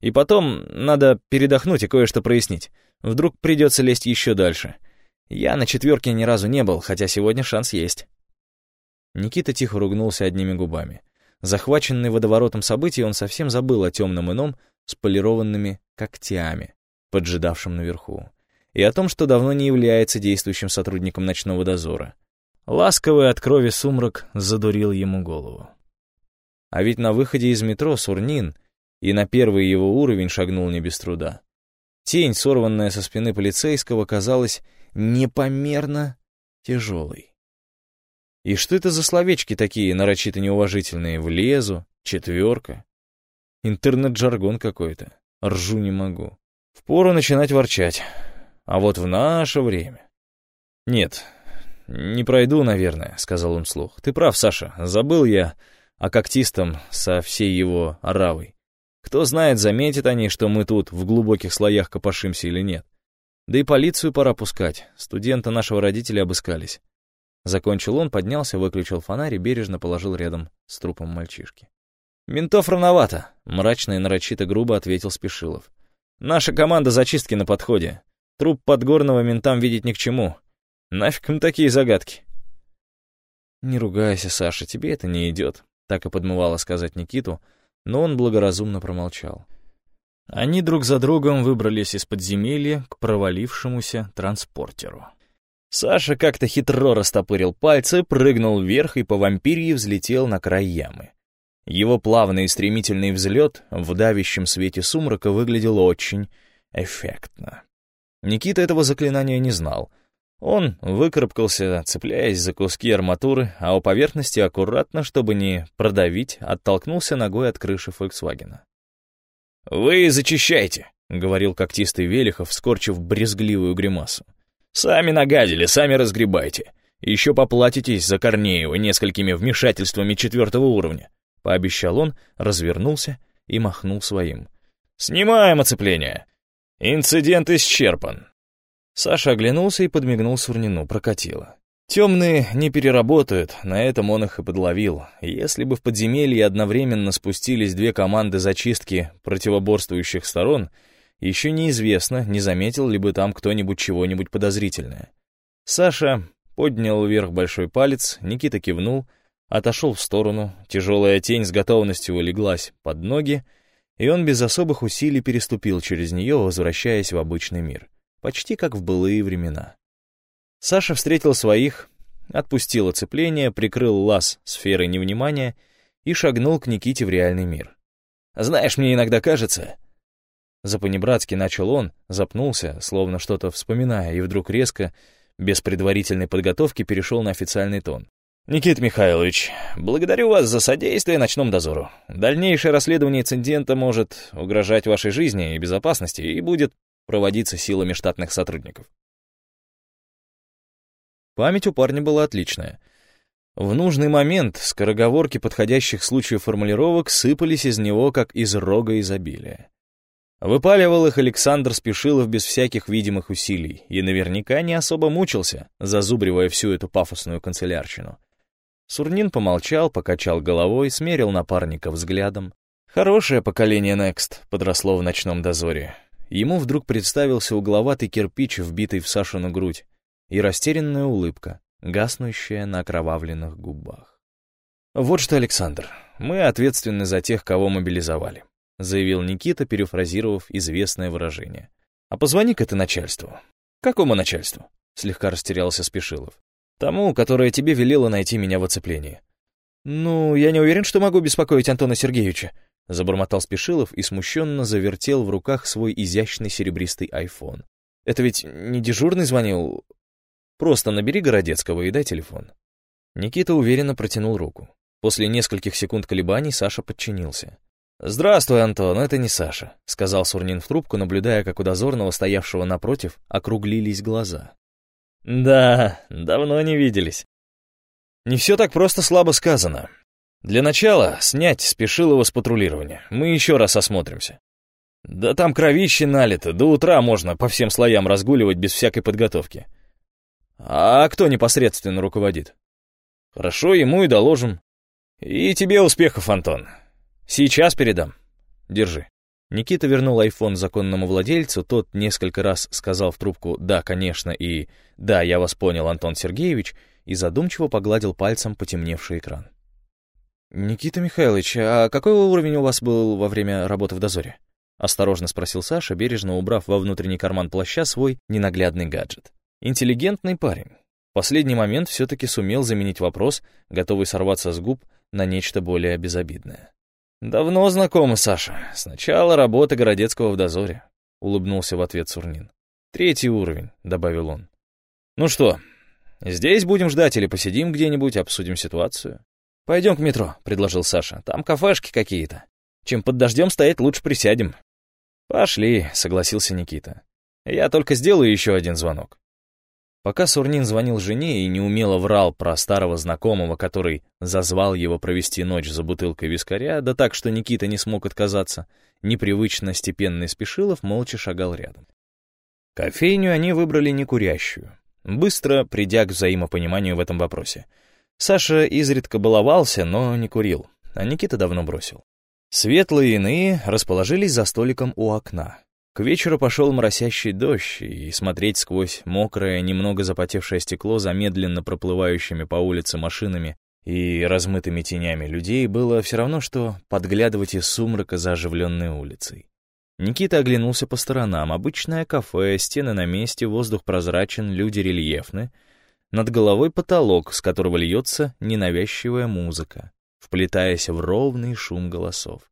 «И потом надо передохнуть и кое-что прояснить. Вдруг придется лезть еще дальше. Я на четверке ни разу не был, хотя сегодня шанс есть. Никита тихо ругнулся одними губами. Захваченный водоворотом событий, он совсем забыл о темном ином с полированными когтями, поджидавшем наверху, и о том, что давно не является действующим сотрудником ночного дозора. Ласковый от крови сумрак задурил ему голову. А ведь на выходе из метро Сурнин и на первый его уровень шагнул не без труда. Тень, сорванная со спины полицейского, казалась непомерно тяжелой. И что это за словечки такие нарочито неуважительные? Влезу, четверка. Интернет-жаргон какой-то. Ржу не могу. Впору начинать ворчать. А вот в наше время... Нет, не пройду, наверное, сказал он вслух. Ты прав, Саша, забыл я о когтистом со всей его оравой. Кто знает, заметят они, что мы тут в глубоких слоях копошимся или нет. Да и полицию пора пускать, студента нашего родителя обыскались. Закончил он, поднялся, выключил фонарь и бережно положил рядом с трупом мальчишки. «Ментов рановато», — мрачно и нарочито грубо ответил Спешилов. «Наша команда зачистки на подходе. Труп подгорного ментам видеть ни к чему. Нафиг им такие загадки?» «Не ругайся, Саша, тебе это не идет», — так и подмывало сказать Никиту, — но он благоразумно промолчал. Они друг за другом выбрались из подземелья к провалившемуся транспортеру. Саша как-то хитро растопырил пальцы, прыгнул вверх и по вампирье взлетел на край ямы. Его плавный и стремительный взлет в давящем свете сумрака выглядел очень эффектно. Никита этого заклинания не знал, он выкарабкался, цепляясь за куски арматуры, а у поверхности аккуратно, чтобы не продавить, оттолкнулся ногой от крыши «Фольксвагена». «Вы зачищайте», — говорил когтистый Велихов, скорчив брезгливую гримасу. «Сами нагадили, сами разгребайте. Еще поплатитесь за Корнеева несколькими вмешательствами четвертого уровня», — пообещал он, развернулся и махнул своим. «Снимаем оцепление. Инцидент исчерпан. Саша оглянулся и подмигнул Сурнину, прокатило. Темные не переработают, на этом он их и подловил. Если бы в подземелье одновременно спустились две команды зачистки противоборствующих сторон, еще неизвестно, не заметил ли бы там кто-нибудь чего-нибудь подозрительное. Саша поднял вверх большой палец, Никита кивнул, отошел в сторону, тяжелая тень с готовностью улеглась под ноги, и он без особых усилий переступил через нее, возвращаясь в обычный мир почти как в былые времена. Саша встретил своих, отпустил оцепление, прикрыл лаз сферой невнимания и шагнул к Никите в реальный мир. «Знаешь, мне иногда кажется...» Запонебратски начал он, запнулся, словно что-то вспоминая, и вдруг резко, без предварительной подготовки, перешел на официальный тон. «Никит Михайлович, благодарю вас за содействие ночному дозору. Дальнейшее расследование инцидента может угрожать вашей жизни и безопасности и будет проводиться силами штатных сотрудников». Память у парня была отличная. В нужный момент скороговорки подходящих случаев формулировок сыпались из него, как из рога изобилия. Выпаливал их Александр Спешилов без всяких видимых усилий и наверняка не особо мучился, зазубривая всю эту пафосную канцелярщину. Сурнин помолчал, покачал головой, смерил напарника взглядом. Хорошее поколение Next подросло в ночном дозоре. Ему вдруг представился угловатый кирпич, вбитый в Сашину грудь, и растерянная улыбка, гаснущая на окровавленных губах. «Вот что, Александр, мы ответственны за тех, кого мобилизовали», заявил Никита, перефразировав известное выражение. «А позвони-ка ты начальству». «Какому начальству?» слегка растерялся Спешилов. Тому, которая тебе велела найти меня в оцеплении. «Ну, я не уверен, что могу беспокоить Антона Сергеевича», забормотал Спешилов и смущенно завертел в руках свой изящный серебристый айфон. «Это ведь не дежурный звонил? Просто набери Городецкого и дай телефон». Никита уверенно протянул руку. После нескольких секунд колебаний Саша подчинился. «Здравствуй, Антон, это не Саша», — сказал Сурнин в трубку, наблюдая, как у дозорного, стоявшего напротив, округлились глаза. Да, давно не виделись. Не все так просто слабо сказано. Для начала снять Спешилова с патрулирования. Мы еще раз осмотримся. Да там кровище налито, до утра можно по всем слоям разгуливать без всякой подготовки. А кто непосредственно руководит? Хорошо, ему и доложим. И тебе успехов, Антон. Сейчас передам. Держи. Никита вернул айфон законному владельцу, тот несколько раз сказал в трубку «да, конечно» и «да, я вас понял, Антон Сергеевич», и задумчиво погладил пальцем потемневший экран. «Никита Михайлович, а какой уровень у вас был во время работы в дозоре?» — осторожно спросил Саша, бережно убрав во внутренний карман плаща свой ненаглядный гаджет. «Интеллигентный парень. В последний момент все-таки сумел заменить вопрос, готовый сорваться с губ, на нечто более безобидное. «Давно знакомы, Саша. Сначала работа Городецкого в дозоре», — улыбнулся в ответ Сурнин. «Третий уровень», — добавил он. «Ну что, здесь будем ждать или посидим где-нибудь, обсудим ситуацию?» «Пойдем к метро», — предложил Саша. «Там кафешки какие-то. Чем под дождем стоять, лучше присядем». «Пошли», — согласился Никита. «Я только сделаю еще один звонок». Пока Сурнин звонил жене и неумело врал про старого знакомого, который зазвал его провести ночь за бутылкой вискаря, да так, что Никита не смог отказаться, непривычно степенный Спешилов молча шагал рядом. Кофейню они выбрали некурящую, быстро придя к взаимопониманию в этом вопросе. Саша изредка баловался, но не курил, а Никита давно бросил. Светлые иные расположились за столиком у окна. К вечеру пошел моросящий дождь, и смотреть сквозь мокрое, немного запотевшее стекло за медленно проплывающими по улице машинами и размытыми тенями людей было все равно, что подглядывать из сумрака за оживленной улицей. Никита оглянулся по сторонам. Обычное кафе, стены на месте, воздух прозрачен, люди рельефны. Над головой потолок, с которого льется ненавязчивая музыка, вплетаясь в ровный шум голосов.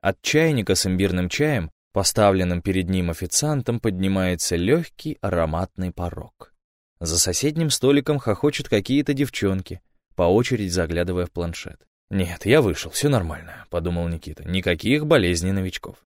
От чайника с имбирным чаем Поставленным перед ним официантом поднимается легкий ароматный порог. За соседним столиком хохочут какие-то девчонки, по очереди заглядывая в планшет. «Нет, я вышел, все нормально», — подумал Никита. «Никаких болезней новичков».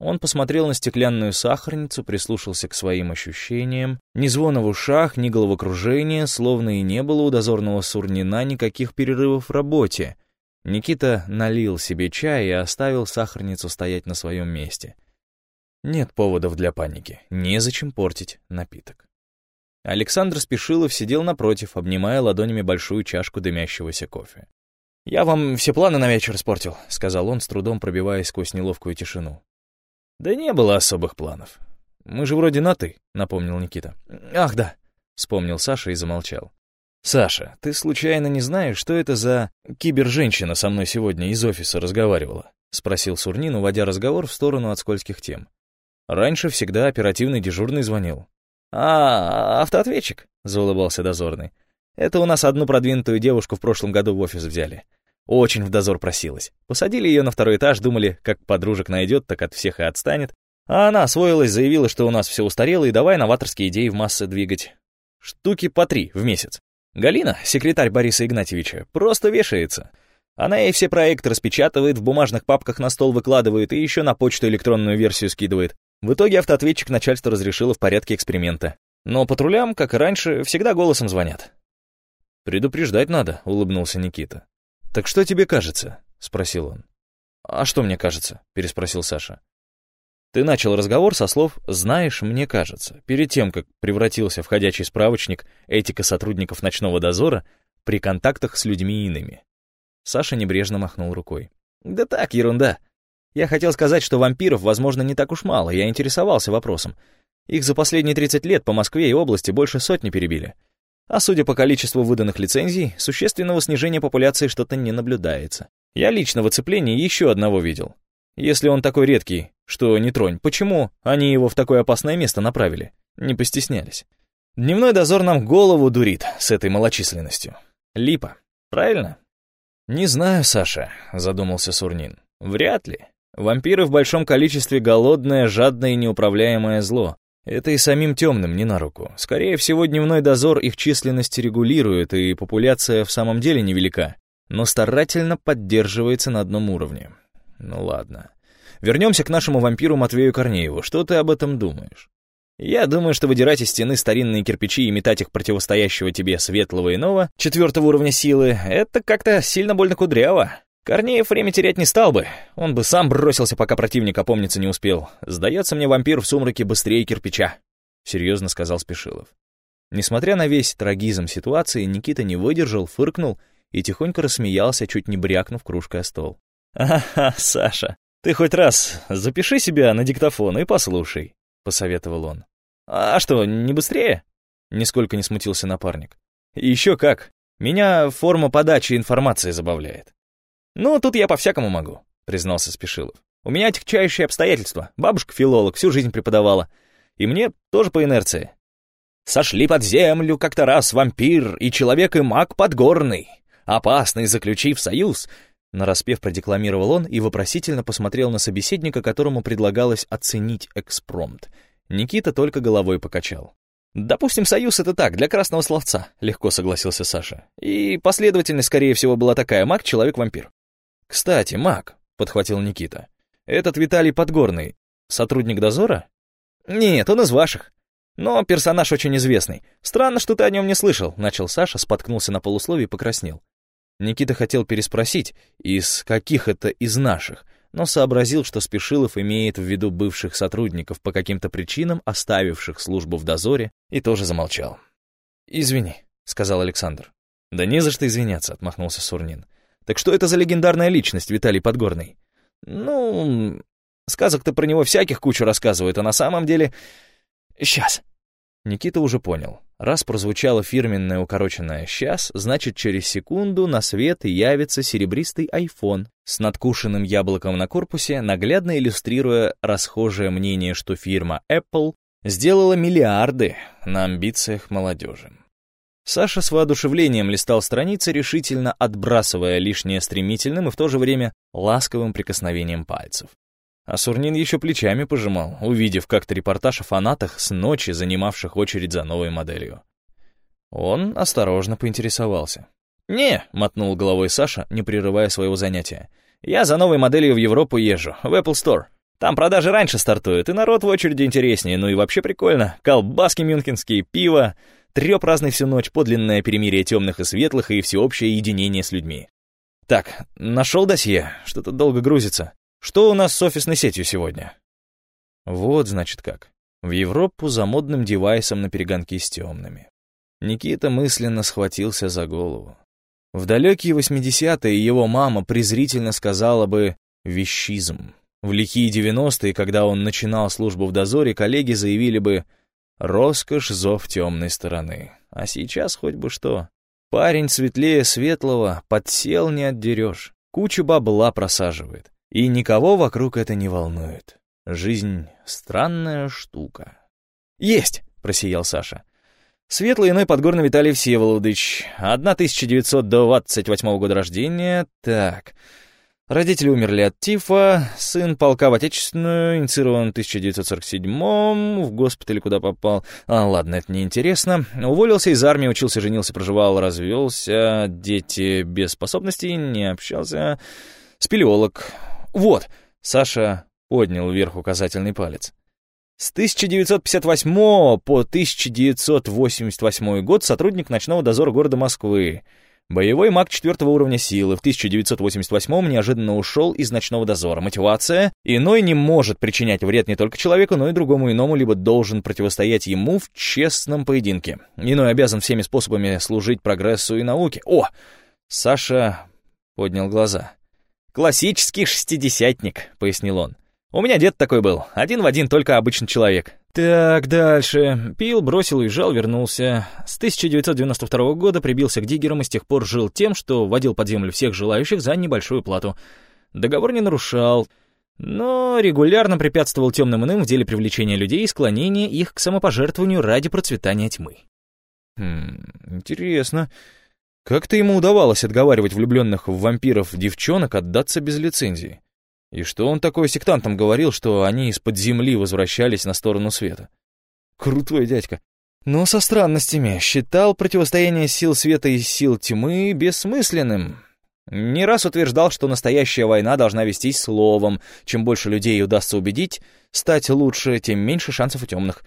Он посмотрел на стеклянную сахарницу, прислушался к своим ощущениям. Ни звона в ушах, ни головокружения, словно и не было у дозорного Сурнина никаких перерывов в работе — Никита налил себе чай и оставил сахарницу стоять на своем месте. Нет поводов для паники, незачем портить напиток. Александр Спешилов сидел напротив, обнимая ладонями большую чашку дымящегося кофе. «Я вам все планы на вечер испортил», — сказал он, с трудом пробиваясь сквозь неловкую тишину. «Да не было особых планов. Мы же вроде на «ты», — напомнил Никита. «Ах, да», — вспомнил Саша и замолчал. «Саша, ты случайно не знаешь, что это за киберженщина со мной сегодня из офиса разговаривала?» — спросил Сурнин, уводя разговор в сторону от скользких тем. «Раньше всегда оперативный дежурный звонил». «А, автоответчик?» — заулыбался дозорный. «Это у нас одну продвинутую девушку в прошлом году в офис взяли. Очень в дозор просилась. Посадили ее на второй этаж, думали, как подружек найдет, так от всех и отстанет. А она освоилась, заявила, что у нас все устарело, и давай новаторские идеи в массы двигать. Штуки по три в месяц. Галина, секретарь Бориса Игнатьевича, просто вешается. Она ей все проекты распечатывает, в бумажных папках на стол выкладывает и еще на почту электронную версию скидывает. В итоге автоответчик начальство разрешило в порядке эксперимента. Но патрулям, как и раньше, всегда голосом звонят. «Предупреждать надо», — улыбнулся Никита. «Так что тебе кажется?» — спросил он. «А что мне кажется?» — переспросил Саша. «Ты начал разговор со слов «знаешь, мне кажется», перед тем, как превратился в ходячий справочник этика сотрудников ночного дозора при контактах с людьми иными». Саша небрежно махнул рукой. «Да так, ерунда. Я хотел сказать, что вампиров, возможно, не так уж мало, я интересовался вопросом. Их за последние 30 лет по Москве и области больше сотни перебили. А судя по количеству выданных лицензий, существенного снижения популяции что-то не наблюдается. Я лично в оцеплении еще одного видел. Если он такой редкий, что не тронь, почему они его в такое опасное место направили? Не постеснялись. Дневной дозор нам голову дурит с этой малочисленностью. Липа, правильно? «Не знаю, Саша», — задумался Сурнин. «Вряд ли. Вампиры в большом количестве голодное, жадное и неуправляемое зло. Это и самим темным не на руку. Скорее всего, дневной дозор их численность регулирует, и популяция в самом деле невелика, но старательно поддерживается на одном уровне. Ну ладно. Вернемся к нашему вампиру Матвею Корнееву. Что ты об этом думаешь? Я думаю, что выдирать из стены старинные кирпичи и метать их противостоящего тебе светлого иного, четвертого уровня силы, это как-то сильно больно кудряво. Корнеев время терять не стал бы. Он бы сам бросился, пока противник опомниться не успел. Сдается мне вампир в сумраке быстрее кирпича», — серьезно сказал Спешилов. Несмотря на весь трагизм ситуации, Никита не выдержал, фыркнул и тихонько рассмеялся, чуть не брякнув кружкой о стол. «Ага, Саша, ты хоть раз запиши себя на диктофон и послушай», — посоветовал он. «А что, не быстрее?» — нисколько не смутился напарник. «Еще как. Меня форма подачи информации забавляет. «Ну, тут я по-всякому могу», — признался Спешилов. «У меня тягчающие обстоятельства. Бабушка филолог, всю жизнь преподавала. И мне тоже по инерции. Сошли под землю как-то раз вампир и человек и маг подгорный, опасный, заключив союз». Нараспев продекламировал он и вопросительно посмотрел на собеседника, которому предлагалось оценить экспромт. Никита только головой покачал. «Допустим, союз — это так, для красного словца», — легко согласился Саша. «И последовательность, скорее всего, была такая — маг, человек, вампир. «Кстати, маг», — подхватил Никита. «Этот Виталий Подгорный, сотрудник дозора?» «Нет, он из ваших. Но персонаж очень известный. Странно, что ты о нем не слышал», — начал Саша, споткнулся на полусловие и покраснел. Никита хотел переспросить, из каких это из наших, но сообразил, что Спешилов имеет в виду бывших сотрудников по каким-то причинам, оставивших службу в дозоре, и тоже замолчал. «Извини», — сказал Александр. «Да не за что извиняться», — отмахнулся Сурнин. Так что это за легендарная личность Виталий Подгорный? Ну, сказок-то про него всяких кучу рассказывают, а на самом деле... Сейчас. Никита уже понял. Раз прозвучало фирменное укороченное «сейчас», значит, через секунду на свет явится серебристый айфон с надкушенным яблоком на корпусе, наглядно иллюстрируя расхожее мнение, что фирма Apple сделала миллиарды на амбициях молодежи. Саша с воодушевлением листал страницы, решительно отбрасывая лишнее стремительным и в то же время ласковым прикосновением пальцев. А Сурнин еще плечами пожимал, увидев как-то репортаж о фанатах с ночи, занимавших очередь за новой моделью. Он осторожно поинтересовался. «Не», — мотнул головой Саша, не прерывая своего занятия. «Я за новой моделью в Европу езжу, в Apple Store. Там продажи раньше стартуют, и народ в очереди интереснее, ну и вообще прикольно. Колбаски мюнхенские, пиво, Трёп разный всю ночь, подлинное перемирие темных и светлых и всеобщее единение с людьми. Так, нашел досье, что-то долго грузится. Что у нас с офисной сетью сегодня? Вот, значит, как. В Европу за модным девайсом на перегонки с темными. Никита мысленно схватился за голову. В далекие 80-е его мама презрительно сказала бы «вещизм». В лихие 90-е, когда он начинал службу в дозоре, коллеги заявили бы Роскошь — зов темной стороны. А сейчас хоть бы что. Парень светлее светлого, подсел не отдерешь. Кучу бабла просаживает. И никого вокруг это не волнует. Жизнь — странная штука. «Есть!» — просиял Саша. Светлый иной Подгорный Виталий Всеволодович, 1928 года рождения. Так, родители умерли от тифа, сын полка в Отечественную, инициирован в 1947 в госпитале куда попал. А, ладно, это неинтересно. Уволился из армии, учился, женился, проживал, развелся, дети без способностей, не общался. Спелеолог. Вот, Саша поднял вверх указательный палец. С 1958 по 1988 год сотрудник ночного дозора города Москвы. Боевой маг четвертого уровня силы. В 1988 неожиданно ушел из ночного дозора. Мотивация. Иной не может причинять вред не только человеку, но и другому иному, либо должен противостоять ему в честном поединке. Иной обязан всеми способами служить прогрессу и науке. О! Саша поднял глаза. «Классический шестидесятник», — пояснил он. У меня дед такой был, один в один, только обычный человек. Так, дальше. Пил, бросил, уезжал, вернулся. С 1992 года прибился к диггерам и с тех пор жил тем, что водил под землю всех желающих за небольшую плату. Договор не нарушал, но регулярно препятствовал темным иным в деле привлечения людей и склонения их к самопожертвованию ради процветания тьмы. Хм, интересно. Как-то ему удавалось отговаривать влюбленных в вампиров девчонок отдаться без лицензии? И что он такое сектантам говорил, что они из-под земли возвращались на сторону света? Крутой дядька. Но со странностями. Считал противостояние сил света и сил тьмы бессмысленным. Не раз утверждал, что настоящая война должна вестись словом. Чем больше людей удастся убедить, стать лучше, тем меньше шансов у темных.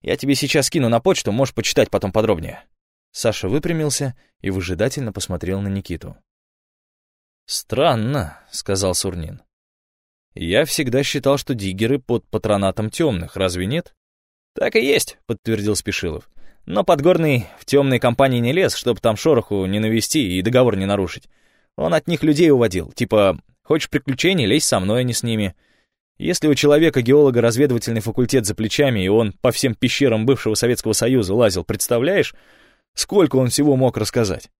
Я тебе сейчас кину на почту, можешь почитать потом подробнее. Саша выпрямился и выжидательно посмотрел на Никиту. «Странно», — сказал Сурнин. Я всегда считал, что диггеры под патронатом темных, разве нет? Так и есть, подтвердил Спешилов. Но Подгорный в темной компании не лез, чтобы там шороху не навести и договор не нарушить. Он от них людей уводил, типа, хочешь приключений, лезь со мной, а не с ними. Если у человека-геолога разведывательный факультет за плечами, и он по всем пещерам бывшего Советского Союза лазил, представляешь, сколько он всего мог рассказать?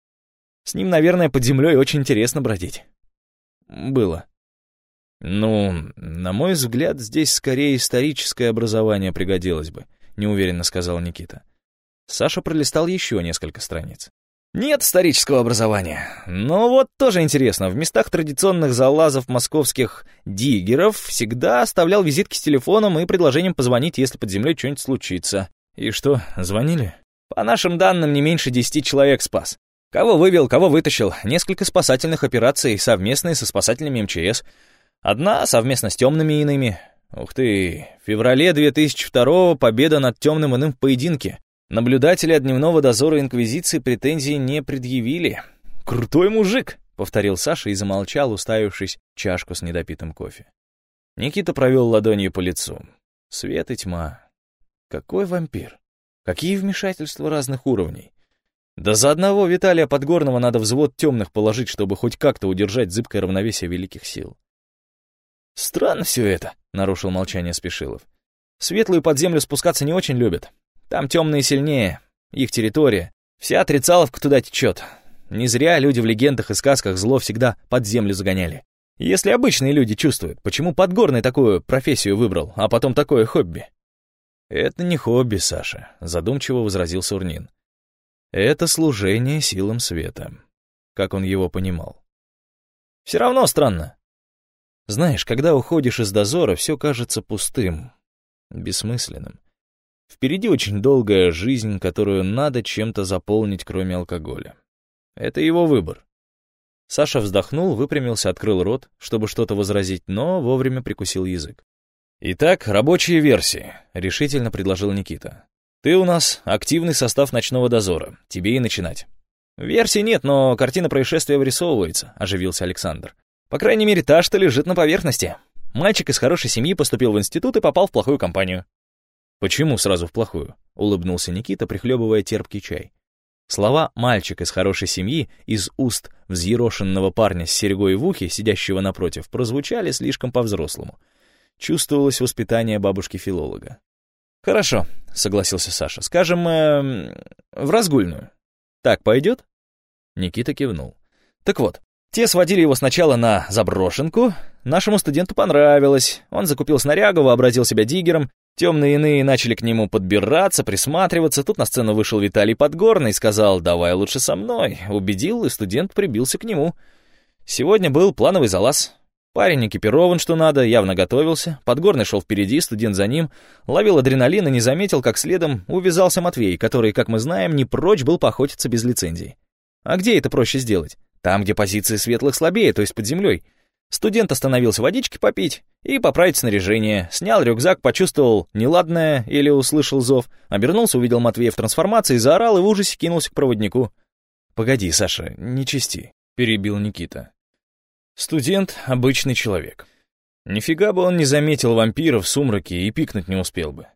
С ним, наверное, под землей очень интересно бродить. Было. «Ну, на мой взгляд, здесь скорее историческое образование пригодилось бы», — неуверенно сказал Никита. Саша пролистал еще несколько страниц. «Нет исторического образования. Но вот тоже интересно, в местах традиционных залазов московских диггеров всегда оставлял визитки с телефоном и предложением позвонить, если под землей что-нибудь случится. И что, звонили?» «По нашим данным, не меньше десяти человек спас. Кого вывел, кого вытащил. Несколько спасательных операций, совместные со спасателями МЧС». Одна совместно с темными иными. Ух ты, в феврале 2002-го победа над темным иным в поединке. Наблюдатели от дневного дозора Инквизиции претензий не предъявили. «Крутой мужик!» — повторил Саша и замолчал, уставившись чашку с недопитым кофе. Никита провел ладонью по лицу. Свет и тьма. Какой вампир? Какие вмешательства разных уровней? Да за одного Виталия Подгорного надо взвод темных положить, чтобы хоть как-то удержать зыбкое равновесие великих сил. «Странно все это», — нарушил молчание Спешилов. «Светлую под землю спускаться не очень любят. Там темные сильнее, их территория. Вся отрицаловка туда течет. Не зря люди в легендах и сказках зло всегда под землю загоняли. Если обычные люди чувствуют, почему Подгорный такую профессию выбрал, а потом такое хобби?» «Это не хобби, Саша», — задумчиво возразил Сурнин. «Это служение силам света», как он его понимал. «Все равно странно. Знаешь, когда уходишь из дозора, все кажется пустым, бессмысленным. Впереди очень долгая жизнь, которую надо чем-то заполнить, кроме алкоголя. Это его выбор. Саша вздохнул, выпрямился, открыл рот, чтобы что-то возразить, но вовремя прикусил язык. «Итак, рабочие версии», — решительно предложил Никита. «Ты у нас активный состав ночного дозора. Тебе и начинать». «Версий нет, но картина происшествия вырисовывается», — оживился Александр. По крайней мере, та, что лежит на поверхности. Мальчик из хорошей семьи поступил в институт и попал в плохую компанию. «Почему сразу в плохую?» — улыбнулся Никита, прихлебывая терпкий чай. Слова «мальчик из хорошей семьи» из уст взъерошенного парня с серьгой в ухе, сидящего напротив, прозвучали слишком по-взрослому. Чувствовалось воспитание бабушки-филолога. «Хорошо», — согласился Саша. «Скажем, э, в разгульную. Так пойдет?» Никита кивнул. «Так вот, те сводили его сначала на заброшенку. Нашему студенту понравилось. Он закупил снарягу, вообразил себя диггером. Темные иные начали к нему подбираться, присматриваться. Тут на сцену вышел Виталий Подгорный и сказал «давай лучше со мной». Убедил, и студент прибился к нему. Сегодня был плановый залаз. Парень экипирован что надо, явно готовился. Подгорный шел впереди, студент за ним. Ловил адреналин и не заметил, как следом увязался Матвей, который, как мы знаем, не прочь был поохотиться без лицензии. А где это проще сделать? Там, где позиции светлых слабее, то есть под землей. Студент остановился водички попить и поправить снаряжение, снял рюкзак, почувствовал неладное или услышал зов, обернулся, увидел Матвея в трансформации, заорал и в ужасе кинулся к проводнику. «Погоди, Саша, не чисти», — перебил Никита. «Студент — обычный человек. Нифига бы он не заметил вампира в сумраке и пикнуть не успел бы.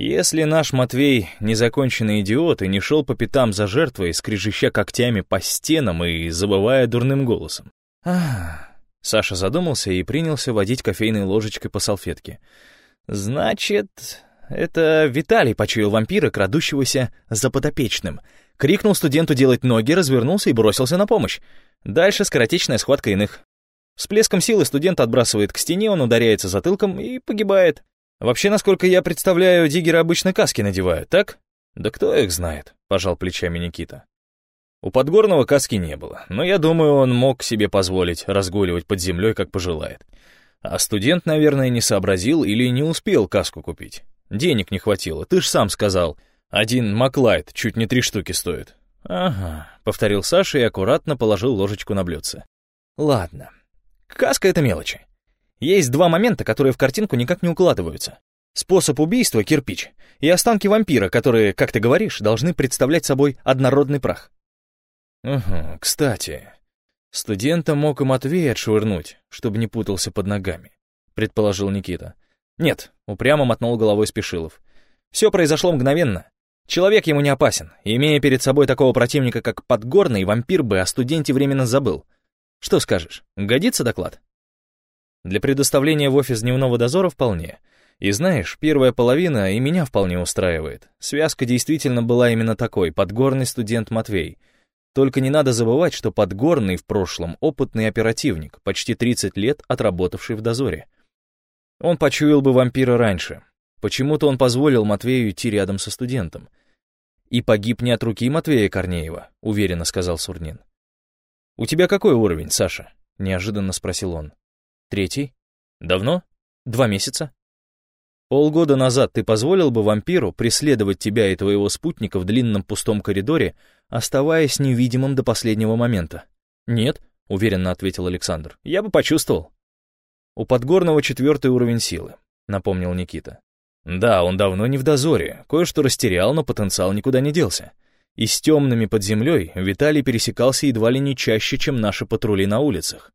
Если наш Матвей незаконченный идиот и не шел по пятам за жертвой, скрежеща когтями по стенам и забывая дурным голосом. Ах, Саша задумался и принялся водить кофейной ложечкой по салфетке. «Значит, это Виталий почуял вампира, крадущегося за подопечным. Крикнул студенту делать ноги, развернулся и бросился на помощь. Дальше скоротечная схватка иных. Всплеском силы студент отбрасывает к стене, он ударяется затылком и погибает. Вообще, насколько я представляю, диггеры обычно каски надевают, так? Да кто их знает, пожал плечами Никита. У Подгорного каски не было, но я думаю, он мог себе позволить разгуливать под землей, как пожелает. А студент, наверное, не сообразил или не успел каску купить. Денег не хватило, ты ж сам сказал. Один Маклайд чуть не три штуки стоит. «Ага», — повторил Саша и аккуратно положил ложечку на блюдце. «Ладно. Каска — это мелочи. Есть два момента, которые в картинку никак не укладываются. Способ убийства — кирпич, и останки вампира, которые, как ты говоришь, должны представлять собой однородный прах. Угу, кстати, студента мог и Матвей отшвырнуть, чтобы не путался под ногами, предположил Никита. Нет, упрямо мотнул головой Спешилов. Все произошло мгновенно. Человек ему не опасен, имея перед собой такого противника, как Подгорный, вампир бы о студенте временно забыл. Что скажешь, годится доклад? Для предоставления в офис дневного дозора вполне. И знаешь, первая половина и меня вполне устраивает. Связка действительно была именно такой, подгорный студент Матвей — только не надо забывать, что Подгорный в прошлом опытный оперативник, почти 30 лет отработавший в дозоре. Он почуял бы вампира раньше. Почему-то он позволил Матвею идти рядом со студентом. «И погиб не от руки Матвея Корнеева», — уверенно сказал Сурнин. «У тебя какой уровень, Саша?» — неожиданно спросил он. «Третий. Давно? Два месяца?» Полгода назад ты позволил бы вампиру преследовать тебя и твоего спутника в длинном пустом коридоре, оставаясь невидимым до последнего момента? Нет, уверенно ответил Александр. Я бы почувствовал. У Подгорного четвертый уровень силы, напомнил Никита. Да, он давно не в дозоре, кое-что растерял, но потенциал никуда не делся. И с темными под землей Виталий пересекался едва ли не чаще, чем наши патрули на улицах.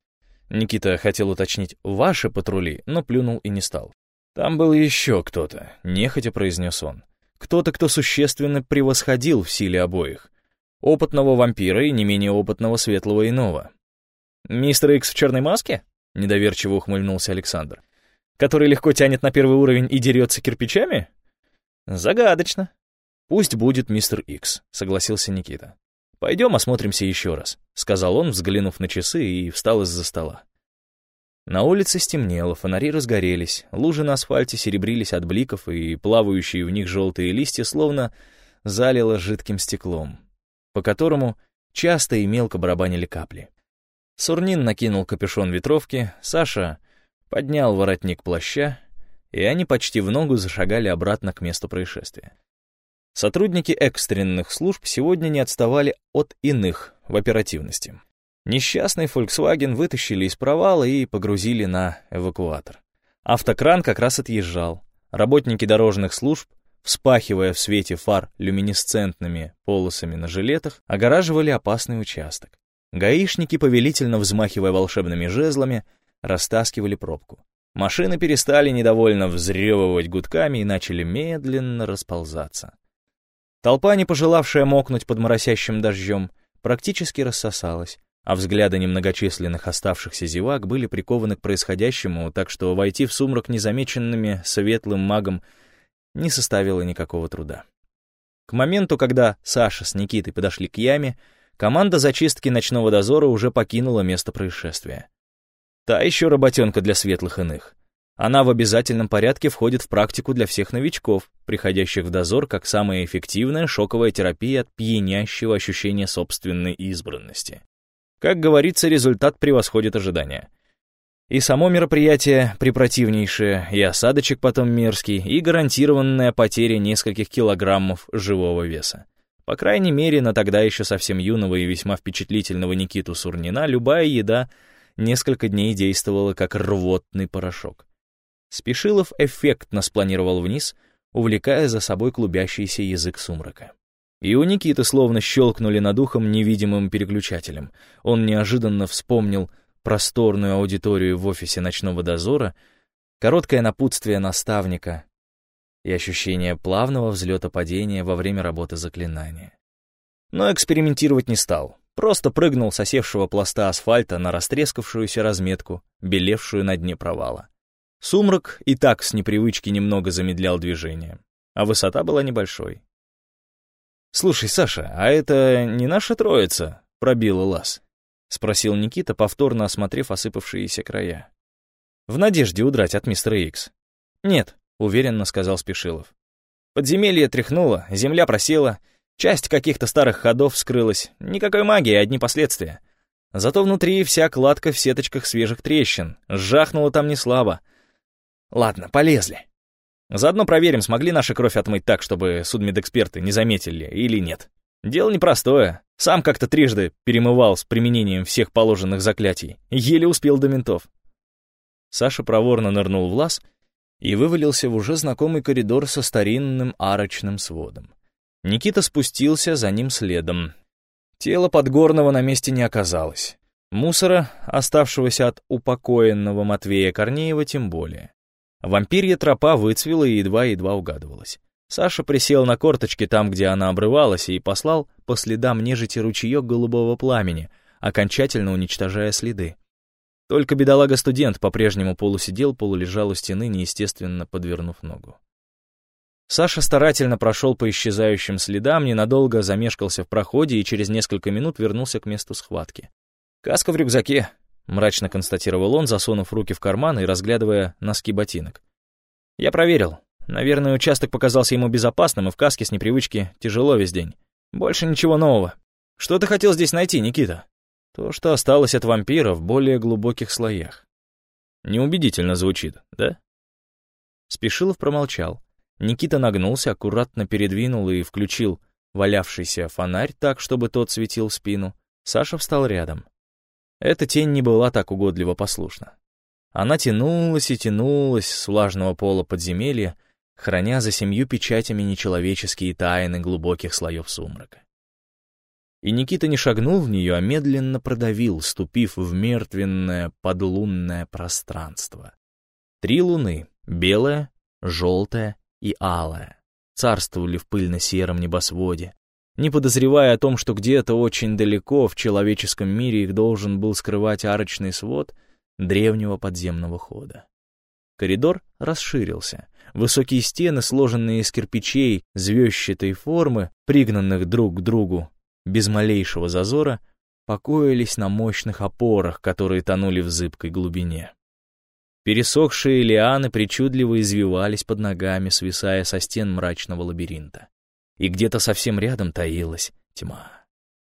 Никита хотел уточнить «ваши патрули», но плюнул и не стал. «Там был еще кто-то», — нехотя произнес он. «Кто-то, кто существенно превосходил в силе обоих. Опытного вампира и не менее опытного светлого иного». «Мистер Икс в черной маске?» — недоверчиво ухмыльнулся Александр. «Который легко тянет на первый уровень и дерется кирпичами?» «Загадочно». «Пусть будет мистер Икс», — согласился Никита. «Пойдем осмотримся еще раз», — сказал он, взглянув на часы, и встал из-за стола. На улице стемнело, фонари разгорелись, лужи на асфальте серебрились от бликов, и плавающие в них желтые листья словно залило жидким стеклом, по которому часто и мелко барабанили капли. Сурнин накинул капюшон ветровки, Саша поднял воротник плаща, и они почти в ногу зашагали обратно к месту происшествия. Сотрудники экстренных служб сегодня не отставали от иных в оперативности. Несчастный Volkswagen вытащили из провала и погрузили на эвакуатор. Автокран как раз отъезжал. Работники дорожных служб, вспахивая в свете фар люминесцентными полосами на жилетах, огораживали опасный участок. Гаишники, повелительно взмахивая волшебными жезлами, растаскивали пробку. Машины перестали недовольно взрёвывать гудками и начали медленно расползаться. Толпа, не пожелавшая мокнуть под моросящим дождем, практически рассосалась, а взгляды немногочисленных оставшихся зевак были прикованы к происходящему, так что войти в сумрак незамеченными светлым магом не составило никакого труда. К моменту, когда Саша с Никитой подошли к яме, команда зачистки ночного дозора уже покинула место происшествия. Та еще работенка для светлых иных. Она в обязательном порядке входит в практику для всех новичков, приходящих в дозор как самая эффективная шоковая терапия от пьянящего ощущения собственной избранности. Как говорится, результат превосходит ожидания. И само мероприятие препротивнейшее, и осадочек потом мерзкий, и гарантированная потеря нескольких килограммов живого веса. По крайней мере, на тогда еще совсем юного и весьма впечатлительного Никиту Сурнина любая еда несколько дней действовала как рвотный порошок. Спешилов эффектно спланировал вниз, увлекая за собой клубящийся язык сумрака. И у Никиты словно щелкнули над ухом невидимым переключателем. Он неожиданно вспомнил просторную аудиторию в офисе ночного дозора, короткое напутствие наставника и ощущение плавного взлета-падения во время работы заклинания. Но экспериментировать не стал, просто прыгнул с осевшего пласта асфальта на растрескавшуюся разметку, белевшую на дне провала. Сумрак и так с непривычки немного замедлял движение, а высота была небольшой. «Слушай, Саша, а это не наша троица?» — пробила лаз. — спросил Никита, повторно осмотрев осыпавшиеся края. «В надежде удрать от мистера Икс». «Нет», — уверенно сказал Спешилов. «Подземелье тряхнуло, земля просела, часть каких-то старых ходов вскрылась. Никакой магии, одни последствия. Зато внутри вся кладка в сеточках свежих трещин. Жахнуло там не слабо. Ладно, полезли. Заодно проверим, смогли наши кровь отмыть так, чтобы судмедэксперты не заметили или нет. Дело непростое. Сам как-то трижды перемывал с применением всех положенных заклятий. Еле успел до ментов. Саша проворно нырнул в лаз и вывалился в уже знакомый коридор со старинным арочным сводом. Никита спустился за ним следом. Тело Подгорного на месте не оказалось. Мусора, оставшегося от упокоенного Матвея Корнеева, тем более. Вампирья тропа выцвела и едва-едва угадывалась. Саша присел на корточки там, где она обрывалась, и послал по следам нежити ручеек голубого пламени, окончательно уничтожая следы. Только бедолага-студент по-прежнему полусидел, полулежал у стены, неестественно подвернув ногу. Саша старательно прошел по исчезающим следам, ненадолго замешкался в проходе и через несколько минут вернулся к месту схватки. «Каска в рюкзаке», — мрачно констатировал он, засунув руки в карман и разглядывая носки ботинок. «Я проверил. Наверное, участок показался ему безопасным, и в каске с непривычки тяжело весь день. Больше ничего нового. Что ты хотел здесь найти, Никита? То, что осталось от вампира в более глубоких слоях. Неубедительно звучит, да?» Спешилов промолчал. Никита нагнулся, аккуратно передвинул и включил валявшийся фонарь так, чтобы тот светил в спину. Саша встал рядом. Эта тень не была так угодливо послушна. Она тянулась и тянулась с влажного пола подземелья, храня за семью печатями нечеловеческие тайны глубоких слоев сумрака. И Никита не шагнул в нее, а медленно продавил, ступив в мертвенное подлунное пространство. Три луны — белая, желтая и алая — царствовали в пыльно-сером небосводе, не подозревая о том, что где-то очень далеко в человеческом мире их должен был скрывать арочный свод древнего подземного хода. Коридор расширился. Высокие стены, сложенные из кирпичей звездчатой формы, пригнанных друг к другу, без малейшего зазора, покоились на мощных опорах, которые тонули в зыбкой глубине. Пересохшие лианы причудливо извивались под ногами, свисая со стен мрачного лабиринта и где-то совсем рядом таилась тьма.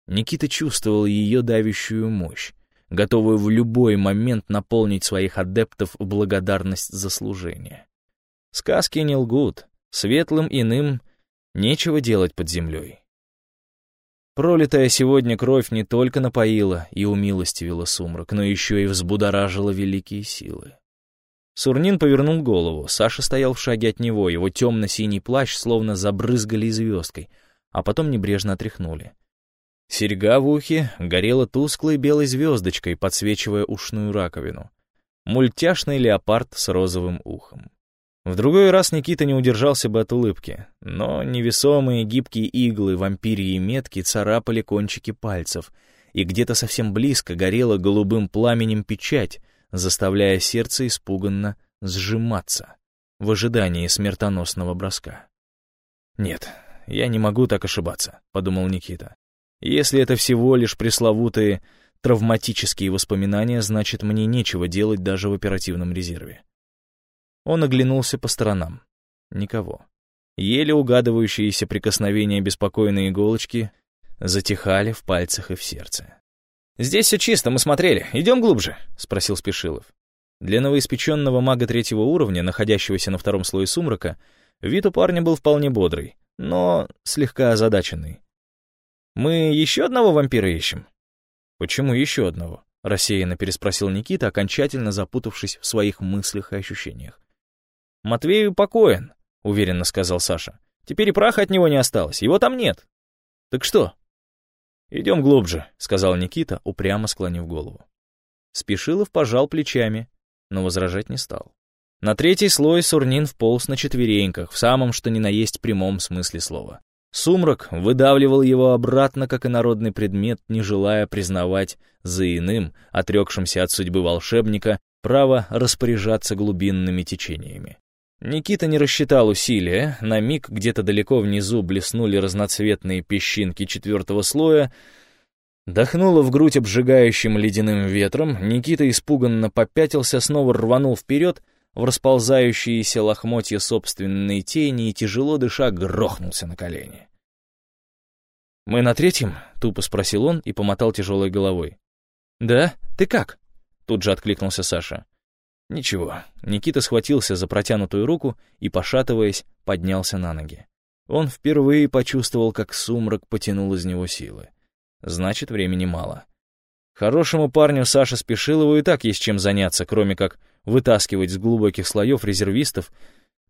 Никита чувствовал ее давящую мощь, готовую в любой момент наполнить своих адептов в благодарность за служение. Сказки не лгут, светлым иным нечего делать под землей. Пролитая сегодня кровь не только напоила и умилостивила сумрак, но еще и взбудоражила великие силы. Сурнин повернул голову. Саша стоял в шаге от него, его темно-синий плащ словно забрызгали звездкой, а потом небрежно отряхнули. Серьга в ухе горела тусклой белой звездочкой, подсвечивая ушную раковину. Мультяшный леопард с розовым ухом. В другой раз Никита не удержался бы от улыбки, но невесомые гибкие иглы вампирии метки царапали кончики пальцев, и где-то совсем близко горела голубым пламенем печать — заставляя сердце испуганно сжиматься в ожидании смертоносного броска. «Нет, я не могу так ошибаться», — подумал Никита. «Если это всего лишь пресловутые травматические воспоминания, значит, мне нечего делать даже в оперативном резерве. Он оглянулся по сторонам. Никого. Еле угадывающиеся прикосновения беспокойной иголочки затихали в пальцах и в сердце. «Здесь все чисто, мы смотрели. Идем глубже?» — спросил Спешилов. Для новоиспеченного мага третьего уровня, находящегося на втором слое сумрака, вид у парня был вполне бодрый, но слегка озадаченный. «Мы еще одного вампира ищем?» «Почему еще одного?» — рассеянно переспросил Никита, окончательно запутавшись в своих мыслях и ощущениях. «Матвей упокоен», — уверенно сказал Саша. «Теперь и праха от него не осталось, его там нет». «Так что?» «Идем глубже», — сказал Никита, упрямо склонив голову. Спешилов пожал плечами, но возражать не стал. На третий слой Сурнин вполз на четвереньках, в самом что ни на есть прямом смысле слова. Сумрак выдавливал его обратно, как инородный предмет, не желая признавать за иным, отрекшимся от судьбы волшебника, право распоряжаться глубинными течениями. Никита не рассчитал усилия, на миг где-то далеко внизу блеснули разноцветные песчинки четвертого слоя, Дохнуло в грудь обжигающим ледяным ветром, Никита испуганно попятился, снова рванул вперед в расползающиеся лохмотья собственной тени и, тяжело дыша, грохнулся на колени. «Мы на третьем?» — тупо спросил он и помотал тяжелой головой. «Да? Ты как?» — тут же откликнулся Саша. Ничего. Никита схватился за протянутую руку и, пошатываясь, поднялся на ноги. Он впервые почувствовал, как сумрак потянул из него силы. Значит, времени мало. Хорошему парню Саша Спешилову и так есть чем заняться, кроме как вытаскивать с глубоких слоев резервистов,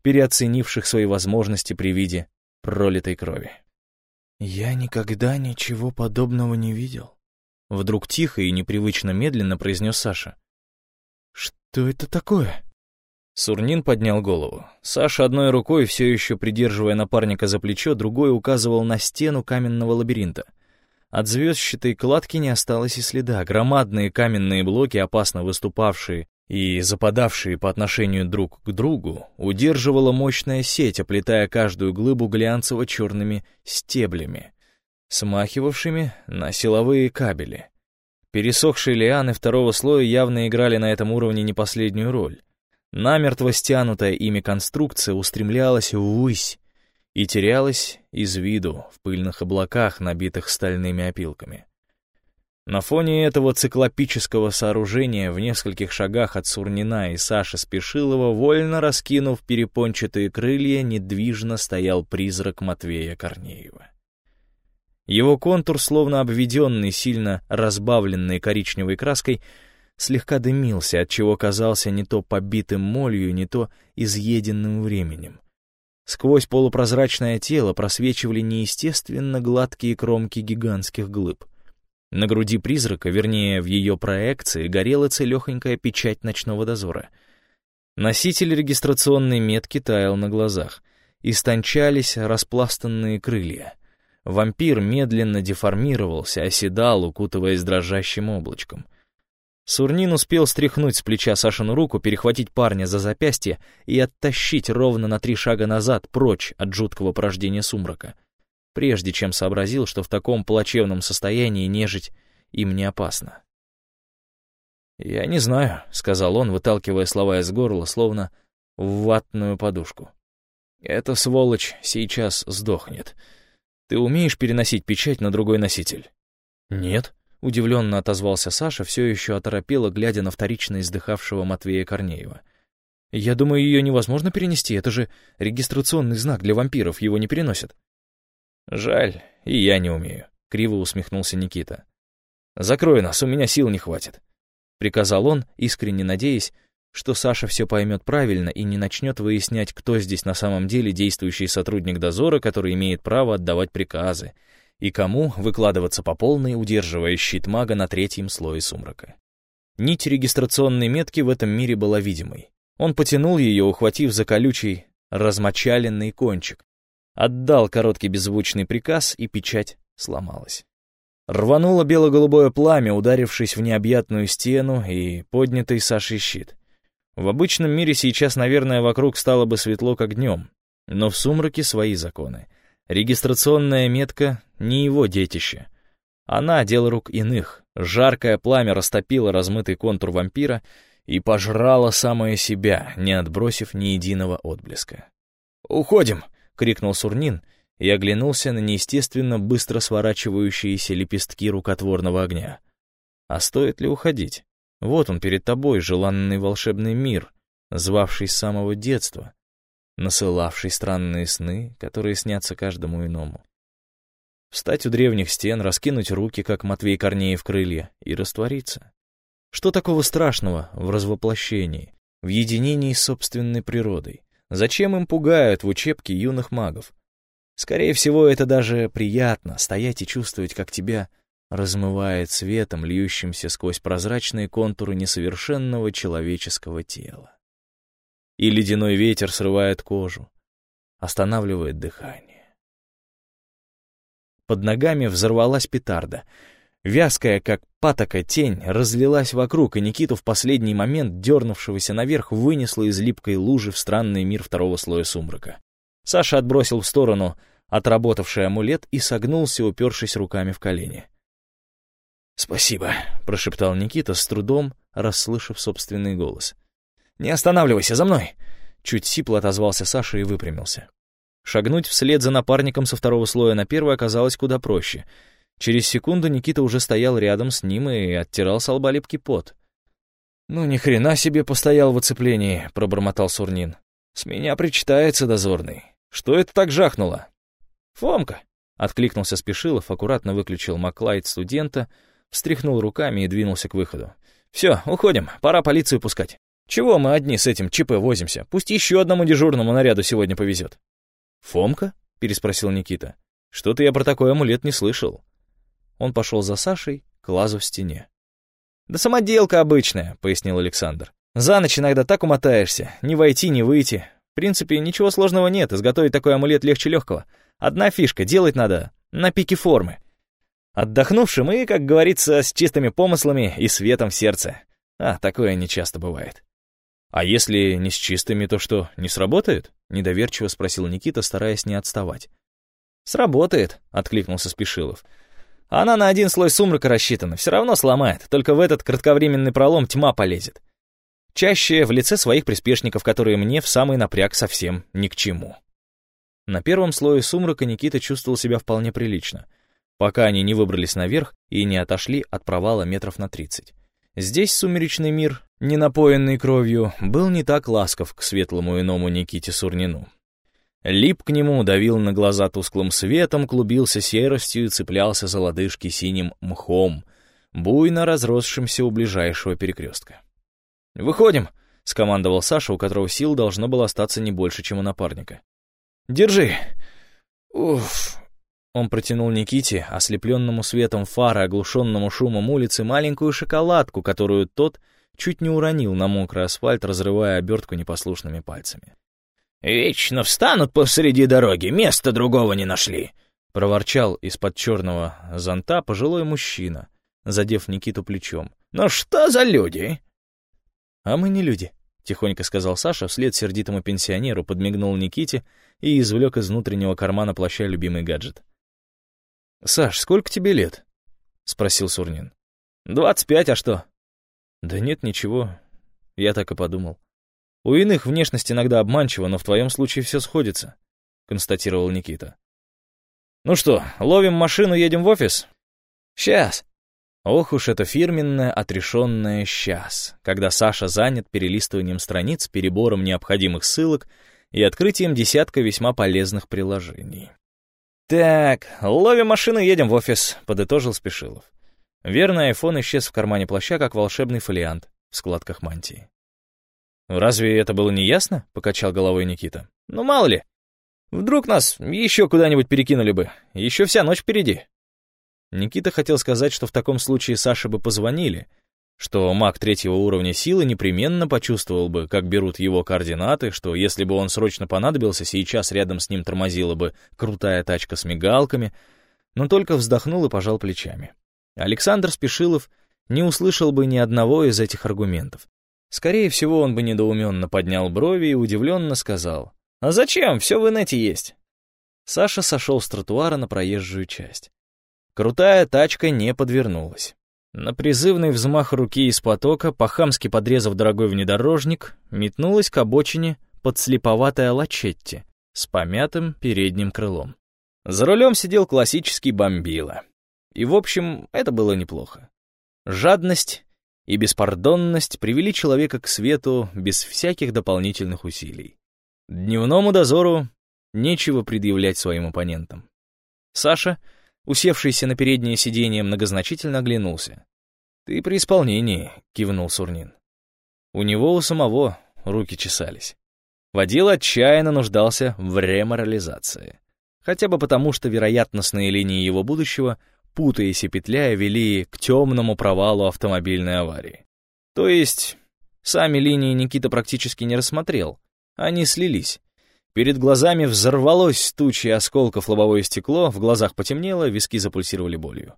переоценивших свои возможности при виде пролитой крови. «Я никогда ничего подобного не видел», — вдруг тихо и непривычно медленно произнес Саша. «Что это такое?» Сурнин поднял голову. Саша одной рукой, все еще придерживая напарника за плечо, другой указывал на стену каменного лабиринта — от звездчатой кладки не осталось и следа. Громадные каменные блоки, опасно выступавшие и западавшие по отношению друг к другу, удерживала мощная сеть, оплетая каждую глыбу глянцево-черными стеблями, смахивавшими на силовые кабели. Пересохшие лианы второго слоя явно играли на этом уровне не последнюю роль. Намертво стянутая ими конструкция устремлялась ввысь, и терялась из виду в пыльных облаках, набитых стальными опилками. На фоне этого циклопического сооружения в нескольких шагах от Сурнина и Саши Спешилова, вольно раскинув перепончатые крылья, недвижно стоял призрак Матвея Корнеева. Его контур, словно обведенный, сильно разбавленный коричневой краской, слегка дымился, отчего казался не то побитым молью, не то изъеденным временем. Сквозь полупрозрачное тело просвечивали неестественно гладкие кромки гигантских глыб. На груди призрака, вернее, в ее проекции, горела целехонькая печать ночного дозора. Носитель регистрационной метки таял на глазах. Истончались распластанные крылья. Вампир медленно деформировался, оседал, укутываясь дрожащим облачком. Сурнин успел стряхнуть с плеча Сашину руку, перехватить парня за запястье и оттащить ровно на три шага назад, прочь от жуткого порождения сумрака, прежде чем сообразил, что в таком плачевном состоянии нежить им не опасно. «Я не знаю», — сказал он, выталкивая слова из горла, словно в ватную подушку. «Эта сволочь сейчас сдохнет. Ты умеешь переносить печать на другой носитель?» «Нет», Удивленно отозвался Саша, все еще оторопело, глядя на вторично издыхавшего Матвея Корнеева. «Я думаю, ее невозможно перенести, это же регистрационный знак для вампиров, его не переносят». «Жаль, и я не умею», — криво усмехнулся Никита. «Закрой нас, у меня сил не хватит», — приказал он, искренне надеясь, что Саша все поймет правильно и не начнет выяснять, кто здесь на самом деле действующий сотрудник дозора, который имеет право отдавать приказы, и кому выкладываться по полной, удерживая щит мага на третьем слое сумрака. Нить регистрационной метки в этом мире была видимой. Он потянул ее, ухватив за колючий, размочаленный кончик. Отдал короткий беззвучный приказ, и печать сломалась. Рвануло бело-голубое пламя, ударившись в необъятную стену и поднятый Сашей щит. В обычном мире сейчас, наверное, вокруг стало бы светло, как днем, но в сумраке свои законы. Регистрационная метка — не его детище. Она — дело рук иных. Жаркое пламя растопило размытый контур вампира, и пожрало самое себя, не отбросив ни единого отблеска. «Уходим!» — крикнул Сурнин и оглянулся на неестественно быстро сворачивающиеся лепестки рукотворного огня. «А стоит ли уходить? Вот он перед тобой, желанный волшебный мир, звавший с самого детства, насылавший странные сны, которые снятся каждому иному. Встать у древних стен, раскинуть руки, как Матвей Корнеев крылья, и раствориться. Что такого страшного в развоплощении, в единении с собственной природой? Зачем им пугают в учебке юных магов? Скорее всего, это даже приятно — стоять и чувствовать, как тебя размывает светом, льющимся сквозь прозрачные контуры несовершенного человеческого тела и ледяной ветер срывает кожу, останавливает дыхание. Под ногами взорвалась петарда. Вязкая, как патока, тень разлилась вокруг, и Никиту в последний момент, дернувшегося наверх, вынесло из липкой лужи в странный мир второго слоя сумрака. Саша отбросил в сторону отработавший амулет и согнулся, упершись руками в колени. «Спасибо», — прошептал Никита с трудом, расслышав собственный голос. «Не останавливайся, за мной!» Чуть сипло отозвался Саша и выпрямился. Шагнуть вслед за напарником со второго слоя на первый оказалось куда проще. Через секунду Никита уже стоял рядом с ним и оттирал с лба липкий пот. «Ну, ни хрена себе постоял в оцеплении», — пробормотал Сурнин. «С меня причитается дозорный. Что это так жахнуло?» «Фомка», — откликнулся Спешилов, аккуратно выключил маклайт студента, встряхнул руками и двинулся к выходу. «Все, уходим, пора полицию пускать». Чего мы одни с этим ЧП возимся? Пусть еще одному дежурному наряду сегодня повезет. «Фомка?» — переспросил Никита. «Что-то я про такой амулет не слышал». Он пошел за Сашей к лазу в стене. «Да самоделка обычная», — пояснил Александр. «За ночь иногда так умотаешься, не войти, не выйти. В принципе, ничего сложного нет, изготовить такой амулет легче легкого. Одна фишка, делать надо на пике формы. Отдохнувшим и, как говорится, с чистыми помыслами и светом в сердце. А, такое нечасто бывает. «А если не с чистыми, то что, не сработает?» — недоверчиво спросил Никита, стараясь не отставать. «Сработает», — откликнулся Спешилов. «Она на один слой сумрака рассчитана, все равно сломает, только в этот кратковременный пролом тьма полезет. Чаще в лице своих приспешников, которые мне в самый напряг совсем ни к чему». На первом слое сумрака Никита чувствовал себя вполне прилично, пока они не выбрались наверх и не отошли от провала метров на тридцать. Здесь сумеречный мир, не напоенный кровью, был не так ласков к светлому иному Никите Сурнину. Лип к нему, давил на глаза тусклым светом, клубился серостью и цеплялся за лодыжки синим мхом, буйно разросшимся у ближайшего перекрестка. «Выходим!» — скомандовал Саша, у которого сил должно было остаться не больше, чем у напарника. «Держи!» «Уф!» Он протянул Никите, ослепленному светом фары, оглушенному шумом улицы, маленькую шоколадку, которую тот чуть не уронил на мокрый асфальт, разрывая обертку непослушными пальцами. «Вечно встанут посреди дороги, места другого не нашли!» — проворчал из-под черного зонта пожилой мужчина, задев Никиту плечом. «Ну что за люди?» «А мы не люди», — тихонько сказал Саша, вслед сердитому пенсионеру подмигнул Никите и извлек из внутреннего кармана плаща любимый гаджет. «Саш, сколько тебе лет?» — спросил Сурнин. «Двадцать пять, а что?» «Да нет, ничего. Я так и подумал. У иных внешность иногда обманчива, но в твоем случае все сходится», — констатировал Никита. «Ну что, ловим машину, едем в офис?» «Сейчас». Ох уж это фирменное, отрешенное «сейчас», когда Саша занят перелистыванием страниц, перебором необходимых ссылок и открытием десятка весьма полезных приложений. «Так, ловим машину, едем в офис», — подытожил Спешилов. Верно, айфон исчез в кармане плаща, как волшебный фолиант в складках мантии. «Разве это было не ясно?» — покачал головой Никита. «Ну, мало ли. Вдруг нас еще куда-нибудь перекинули бы. Еще вся ночь впереди». Никита хотел сказать, что в таком случае Саше бы позвонили, что маг третьего уровня силы непременно почувствовал бы, как берут его координаты, что если бы он срочно понадобился, сейчас рядом с ним тормозила бы крутая тачка с мигалками, но только вздохнул и пожал плечами. Александр Спешилов не услышал бы ни одного из этих аргументов. Скорее всего, он бы недоуменно поднял брови и удивленно сказал, «А зачем? Все в инете есть». Саша сошел с тротуара на проезжую часть. Крутая тачка не подвернулась. На призывный взмах руки из потока, по-хамски подрезав дорогой внедорожник, метнулась к обочине подслеповатая лачетти с помятым передним крылом. За рулем сидел классический бомбила. И, в общем, это было неплохо. Жадность и беспардонность привели человека к свету без всяких дополнительных усилий. Дневному дозору нечего предъявлять своим оппонентам. Саша, усевшийся на переднее сиденье, многозначительно оглянулся. «Ты при исполнении», — кивнул Сурнин. У него у самого руки чесались. Водил отчаянно нуждался в реморализации. Хотя бы потому, что вероятностные линии его будущего — путаясь и петляя, вели к темному провалу автомобильной аварии. То есть, сами линии Никита практически не рассмотрел, они слились. Перед глазами взорвалось тучи осколков лобовое стекло, в глазах потемнело, виски запульсировали болью.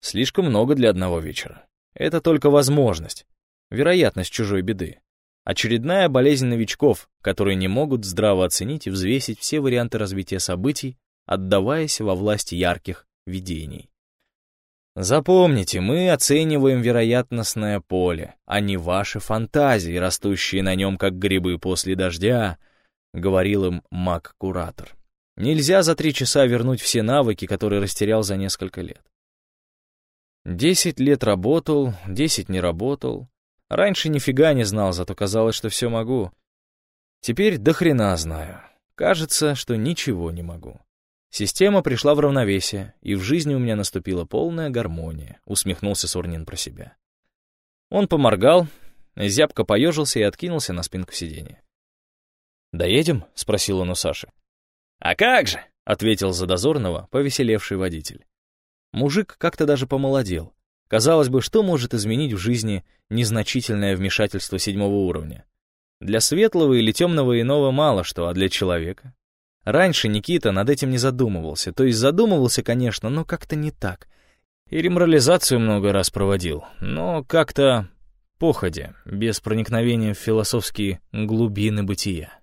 Слишком много для одного вечера. Это только возможность, вероятность чужой беды. Очередная болезнь новичков, которые не могут здраво оценить и взвесить все варианты развития событий, отдаваясь во власть ярких видений. Запомните, мы оцениваем вероятностное поле, а не ваши фантазии, растущие на нем, как грибы после дождя, — говорил им маг-куратор. Нельзя за три часа вернуть все навыки, которые растерял за несколько лет. Десять лет работал, десять не работал. Раньше нифига не знал, зато казалось, что все могу. Теперь до хрена знаю. Кажется, что ничего не могу. Система пришла в равновесие, и в жизни у меня наступила полная гармония, усмехнулся Сурнин про себя. Он поморгал, зябко поежился и откинулся на спинку сиденья. «Доедем?» — спросил он у Саши. «А как же?» — ответил за дозорного повеселевший водитель. Мужик как-то даже помолодел. Казалось бы, что может изменить в жизни незначительное вмешательство седьмого уровня? Для светлого или темного иного мало что, а для человека Раньше Никита над этим не задумывался, то есть задумывался, конечно, но как-то не так. И реморализацию много раз проводил, но как-то походя, без проникновения в философские глубины бытия.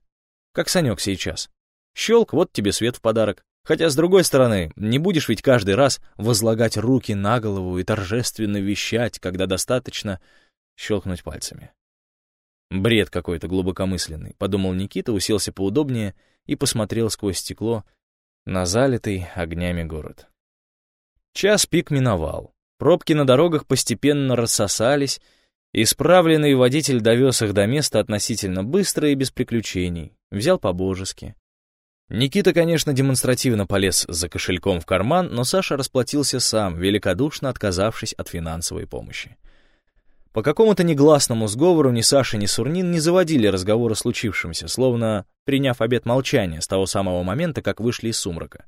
Как Санек сейчас. Щелк, вот тебе свет в подарок. Хотя, с другой стороны, не будешь ведь каждый раз возлагать руки на голову и торжественно вещать, когда достаточно щелкнуть пальцами. Бред какой-то глубокомысленный, подумал Никита, уселся поудобнее и посмотрел сквозь стекло на залитый огнями город. Час пик миновал. Пробки на дорогах постепенно рассосались, Исправленный водитель довез их до места относительно быстро и без приключений, взял по-божески. Никита, конечно, демонстративно полез за кошельком в карман, но Саша расплатился сам, великодушно отказавшись от финансовой помощи. По какому-то негласному сговору ни Саша, ни Сурнин не заводили разговор о случившемся, словно приняв обет молчания с того самого момента, как вышли из сумрака.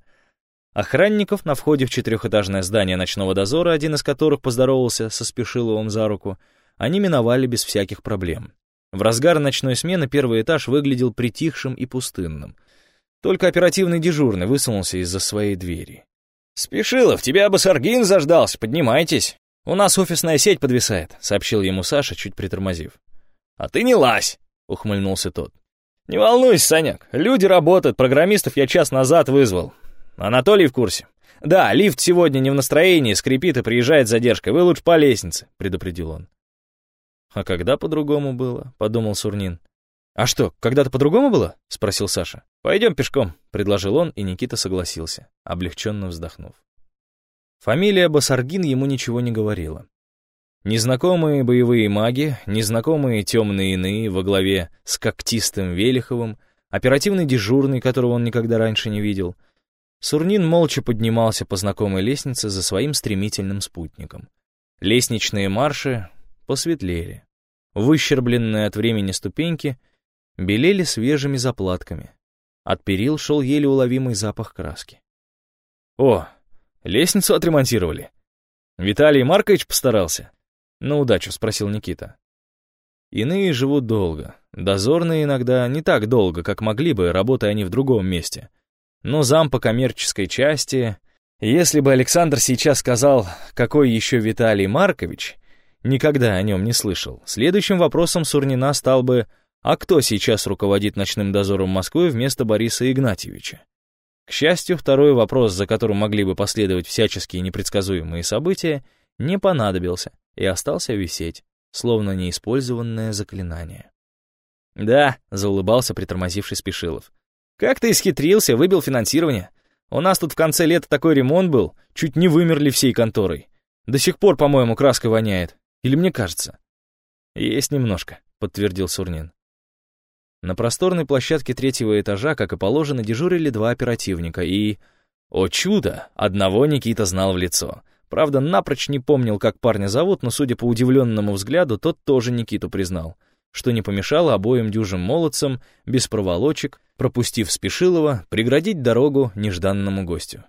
Охранников на входе в четырехэтажное здание ночного дозора, один из которых поздоровался со Спешиловым за руку, они миновали без всяких проблем. В разгар ночной смены первый этаж выглядел притихшим и пустынным. Только оперативный дежурный высунулся из-за своей двери. «Спешилов, тебя Басаргин заждался, поднимайтесь!» «У нас офисная сеть подвисает», — сообщил ему Саша, чуть притормозив. «А ты не лазь», — ухмыльнулся тот. «Не волнуйся, Санек, люди работают, программистов я час назад вызвал. Анатолий в курсе. Да, лифт сегодня не в настроении, скрипит и приезжает с задержкой. Вы лучше по лестнице», — предупредил он. «А когда по-другому было?» — подумал Сурнин. «А что, когда-то по-другому было?» — спросил Саша. «Пойдем пешком», — предложил он, и Никита согласился, облегченно вздохнув. Фамилия Басаргин ему ничего не говорила. Незнакомые боевые маги, незнакомые темные иные во главе с когтистым Велиховым, оперативный дежурный, которого он никогда раньше не видел. Сурнин молча поднимался по знакомой лестнице за своим стремительным спутником. Лестничные марши посветлели. Выщербленные от времени ступеньки белели свежими заплатками. От перил шел еле уловимый запах краски. «О, Лестницу отремонтировали. Виталий Маркович постарался. На удачу, спросил Никита. Иные живут долго. Дозорные иногда не так долго, как могли бы, работая они в другом месте. Но зам по коммерческой части... Если бы Александр сейчас сказал, какой еще Виталий Маркович, никогда о нем не слышал, следующим вопросом Сурнина стал бы, а кто сейчас руководит ночным дозором Москвы вместо Бориса Игнатьевича? К счастью, второй вопрос, за которым могли бы последовать всяческие непредсказуемые события, не понадобился и остался висеть, словно неиспользованное заклинание. «Да», — заулыбался притормозивший Спешилов. «Как ты исхитрился, выбил финансирование? У нас тут в конце лета такой ремонт был, чуть не вымерли всей конторой. До сих пор, по-моему, краской воняет. Или мне кажется?» «Есть немножко», — подтвердил Сурнин. На просторной площадке третьего этажа, как и положено, дежурили два оперативника, и... О чудо! Одного Никита знал в лицо. Правда, напрочь не помнил, как парня зовут, но, судя по удивленному взгляду, тот тоже Никиту признал, что не помешало обоим дюжим молодцам, без проволочек, пропустив Спешилова, преградить дорогу нежданному гостю.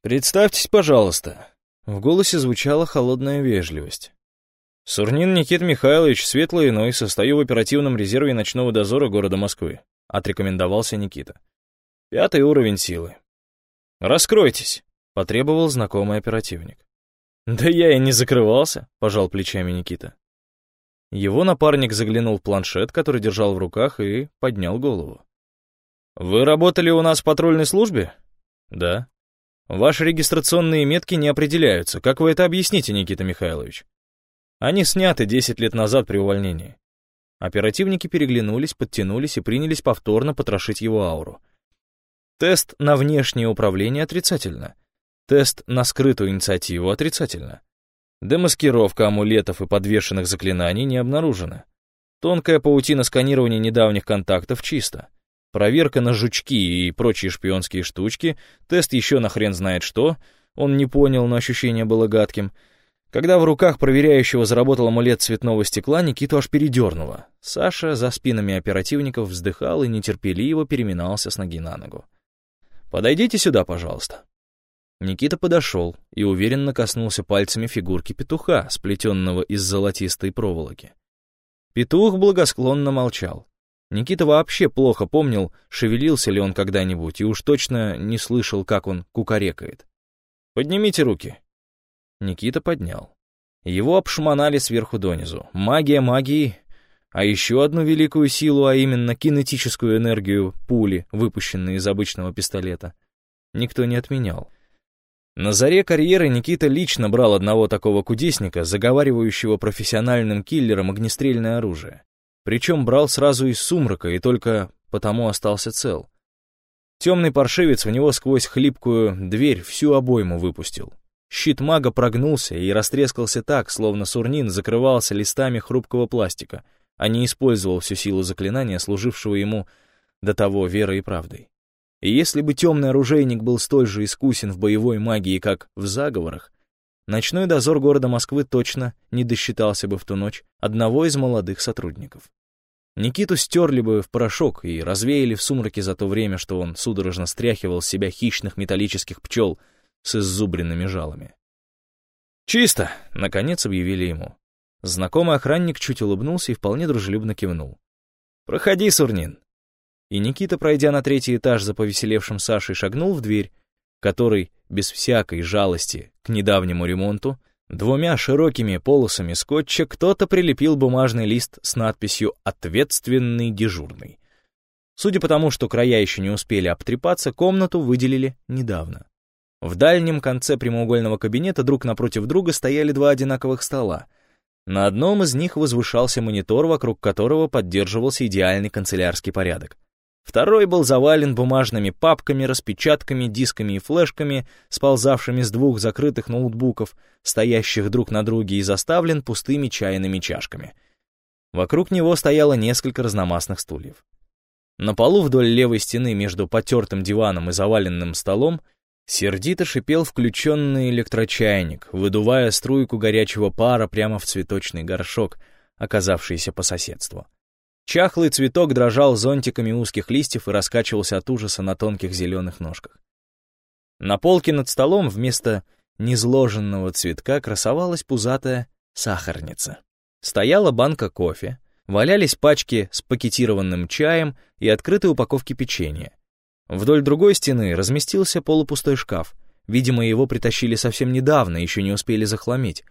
«Представьтесь, пожалуйста». В голосе звучала холодная вежливость. «Сурнин Никит Михайлович, светлый иной, состою в оперативном резерве ночного дозора города Москвы», — отрекомендовался Никита. «Пятый уровень силы». «Раскройтесь», — потребовал знакомый оперативник. «Да я и не закрывался», — пожал плечами Никита. Его напарник заглянул в планшет, который держал в руках, и поднял голову. «Вы работали у нас в патрульной службе?» «Да». «Ваши регистрационные метки не определяются. Как вы это объясните, Никита Михайлович?» Они сняты 10 лет назад при увольнении. Оперативники переглянулись, подтянулись и принялись повторно потрошить его ауру. Тест на внешнее управление отрицательно. Тест на скрытую инициативу отрицательно. Демаскировка амулетов и подвешенных заклинаний не обнаружена. Тонкая паутина сканирования недавних контактов чисто. Проверка на жучки и прочие шпионские штучки, тест еще на хрен знает что, он не понял, но ощущение было гадким — когда в руках проверяющего заработал амулет цветного стекла, Никиту аж передернуло. Саша за спинами оперативников вздыхал и нетерпеливо переминался с ноги на ногу. «Подойдите сюда, пожалуйста». Никита подошел и уверенно коснулся пальцами фигурки петуха, сплетенного из золотистой проволоки. Петух благосклонно молчал. Никита вообще плохо помнил, шевелился ли он когда-нибудь, и уж точно не слышал, как он кукарекает. «Поднимите руки», Никита поднял. Его обшмонали сверху донизу. Магия магии, а еще одну великую силу, а именно кинетическую энергию пули, выпущенные из обычного пистолета, никто не отменял. На заре карьеры Никита лично брал одного такого кудесника, заговаривающего профессиональным киллером огнестрельное оружие. Причем брал сразу из сумрака и только потому остался цел. Темный паршивец в него сквозь хлипкую дверь всю обойму выпустил. Щит мага прогнулся и растрескался так, словно сурнин закрывался листами хрупкого пластика, а не использовал всю силу заклинания, служившего ему до того верой и правдой. И если бы темный оружейник был столь же искусен в боевой магии, как в заговорах, ночной дозор города Москвы точно не досчитался бы в ту ночь одного из молодых сотрудников. Никиту стерли бы в порошок и развеяли в сумраке за то время, что он судорожно стряхивал с себя хищных металлических пчел — с иззубренными жалами. «Чисто!» — наконец объявили ему. Знакомый охранник чуть улыбнулся и вполне дружелюбно кивнул. «Проходи, Сурнин!» И Никита, пройдя на третий этаж за повеселевшим Сашей, шагнул в дверь, который, без всякой жалости к недавнему ремонту, двумя широкими полосами скотча кто-то прилепил бумажный лист с надписью «Ответственный дежурный». Судя по тому, что края еще не успели обтрепаться, комнату выделили недавно. В дальнем конце прямоугольного кабинета друг напротив друга стояли два одинаковых стола. На одном из них возвышался монитор, вокруг которого поддерживался идеальный канцелярский порядок. Второй был завален бумажными папками, распечатками, дисками и флешками, сползавшими с двух закрытых ноутбуков, стоящих друг на друге и заставлен пустыми чайными чашками. Вокруг него стояло несколько разномастных стульев. На полу вдоль левой стены между потертым диваном и заваленным столом Сердито шипел включенный электрочайник, выдувая струйку горячего пара прямо в цветочный горшок, оказавшийся по соседству. Чахлый цветок дрожал зонтиками узких листьев и раскачивался от ужаса на тонких зеленых ножках. На полке над столом вместо незложенного цветка красовалась пузатая сахарница. Стояла банка кофе, валялись пачки с пакетированным чаем и открытые упаковки печенья. Вдоль другой стены разместился полупустой шкаф. Видимо, его притащили совсем недавно, еще не успели захламить.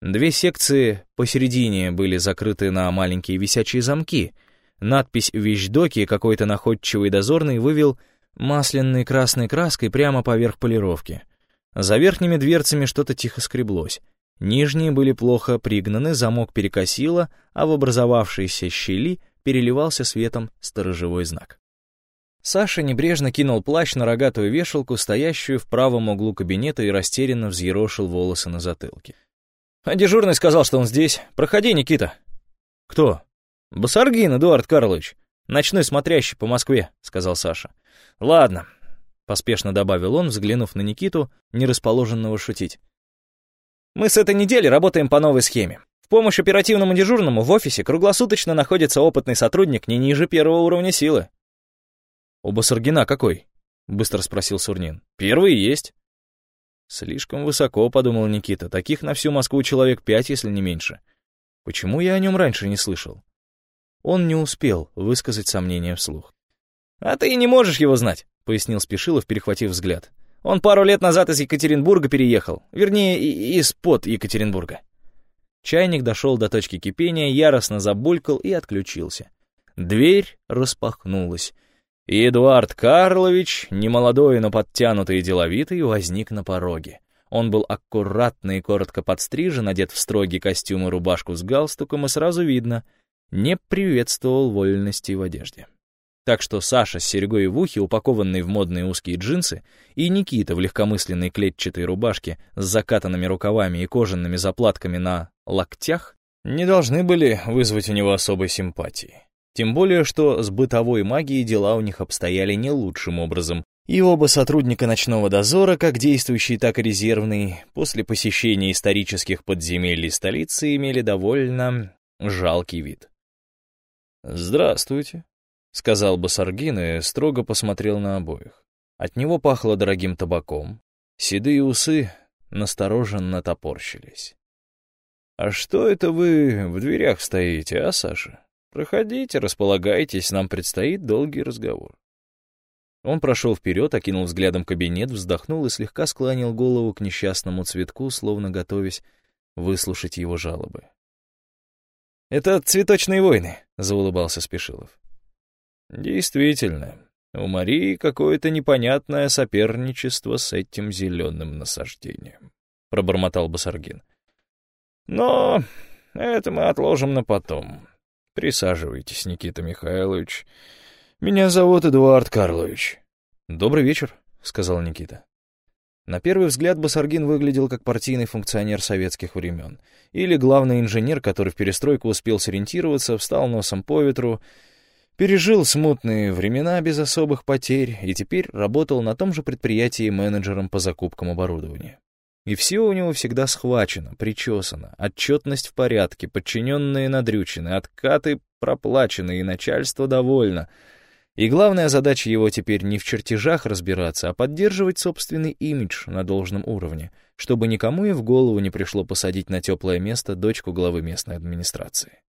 Две секции посередине были закрыты на маленькие висячие замки. Надпись «Вещдоки» какой-то находчивый дозорный вывел масляной красной краской прямо поверх полировки. За верхними дверцами что-то тихо скреблось. Нижние были плохо пригнаны, замок перекосило, а в образовавшейся щели переливался светом сторожевой знак. Саша небрежно кинул плащ на рогатую вешалку, стоящую в правом углу кабинета, и растерянно взъерошил волосы на затылке. «А дежурный сказал, что он здесь. Проходи, Никита». «Кто?» «Басаргин Эдуард Карлович. Ночной смотрящий по Москве», — сказал Саша. «Ладно», — поспешно добавил он, взглянув на Никиту, не расположенного шутить. «Мы с этой недели работаем по новой схеме. В помощь оперативному дежурному в офисе круглосуточно находится опытный сотрудник не ниже первого уровня силы. «У Басаргина какой?» — быстро спросил Сурнин. «Первый есть». «Слишком высоко», — подумал Никита. «Таких на всю Москву человек пять, если не меньше. Почему я о нем раньше не слышал?» Он не успел высказать сомнения вслух. «А ты и не можешь его знать», — пояснил Спешилов, перехватив взгляд. «Он пару лет назад из Екатеринбурга переехал. Вернее, из-под Екатеринбурга». Чайник дошел до точки кипения, яростно забулькал и отключился. Дверь распахнулась и Эдуард Карлович, немолодой, но подтянутый и деловитый, возник на пороге. Он был аккуратно и коротко подстрижен, одет в строгий костюм и рубашку с галстуком, и сразу видно, не приветствовал вольности в одежде. Так что Саша с серьгой в ухе, упакованный в модные узкие джинсы, и Никита в легкомысленной клетчатой рубашке с закатанными рукавами и кожаными заплатками на локтях не должны были вызвать у него особой симпатии. Тем более, что с бытовой магией дела у них обстояли не лучшим образом, и оба сотрудника ночного дозора, как действующий, так и резервный, после посещения исторических подземелий столицы имели довольно жалкий вид. «Здравствуйте», — сказал Басаргин и строго посмотрел на обоих. От него пахло дорогим табаком, седые усы настороженно топорщились. «А что это вы в дверях стоите, а, Саша?» Проходите, располагайтесь, нам предстоит долгий разговор. Он прошел вперед, окинул взглядом кабинет, вздохнул и слегка склонил голову к несчастному цветку, словно готовясь выслушать его жалобы. «Это цветочные войны», — заулыбался Спешилов. «Действительно, у Марии какое-то непонятное соперничество с этим зеленым насаждением», — пробормотал Басаргин. «Но это мы отложим на потом. Присаживайтесь, Никита Михайлович. Меня зовут Эдуард Карлович. Добрый вечер, сказал Никита. На первый взгляд Басаргин выглядел как партийный функционер советских времен. Или главный инженер, который в перестройку успел сориентироваться, встал носом по ветру, пережил смутные времена без особых потерь и теперь работал на том же предприятии менеджером по закупкам оборудования. И все у него всегда схвачено, причесано, отчетность в порядке, подчиненные надрючены, откаты проплачены, и начальство довольно. И главная задача его теперь не в чертежах разбираться, а поддерживать собственный имидж на должном уровне, чтобы никому и в голову не пришло посадить на теплое место дочку главы местной администрации.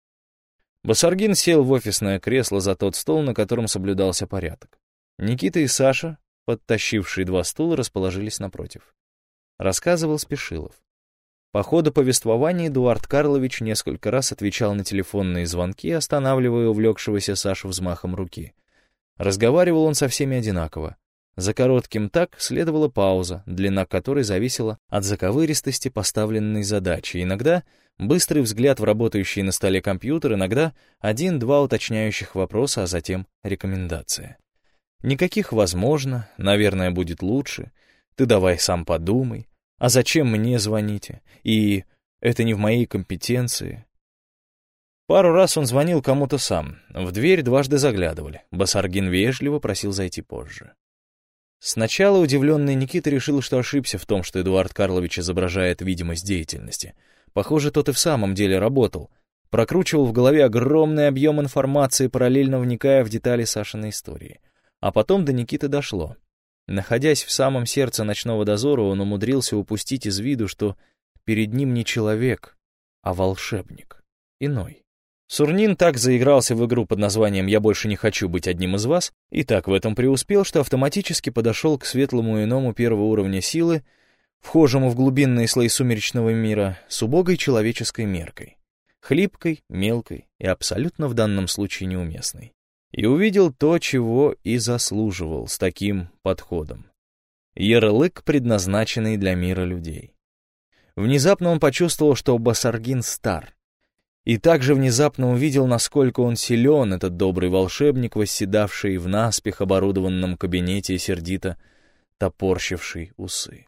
Басаргин сел в офисное кресло за тот стол, на котором соблюдался порядок. Никита и Саша, подтащившие два стула, расположились напротив рассказывал Спешилов. По ходу повествования Эдуард Карлович несколько раз отвечал на телефонные звонки, останавливая увлекшегося Сашу взмахом руки. Разговаривал он со всеми одинаково. За коротким «так» следовала пауза, длина которой зависела от заковыристости поставленной задачи. Иногда быстрый взгляд в работающий на столе компьютер, иногда один-два уточняющих вопроса, а затем рекомендация. Никаких «возможно», «наверное, будет лучше», «ты давай сам подумай», а зачем мне звоните? И это не в моей компетенции. Пару раз он звонил кому-то сам. В дверь дважды заглядывали. Басаргин вежливо просил зайти позже. Сначала удивленный Никита решил, что ошибся в том, что Эдуард Карлович изображает видимость деятельности. Похоже, тот и в самом деле работал. Прокручивал в голове огромный объем информации, параллельно вникая в детали Сашиной истории. А потом до Никиты дошло. Находясь в самом сердце ночного дозора, он умудрился упустить из виду, что перед ним не человек, а волшебник. Иной. Сурнин так заигрался в игру под названием «Я больше не хочу быть одним из вас» и так в этом преуспел, что автоматически подошел к светлому иному первого уровня силы, вхожему в глубинные слои сумеречного мира, с убогой человеческой меркой. Хлипкой, мелкой и абсолютно в данном случае неуместной и увидел то, чего и заслуживал с таким подходом. Ярлык, предназначенный для мира людей. Внезапно он почувствовал, что Басаргин стар. И также внезапно увидел, насколько он силен, этот добрый волшебник, восседавший в наспех оборудованном кабинете сердито топорщивший усы.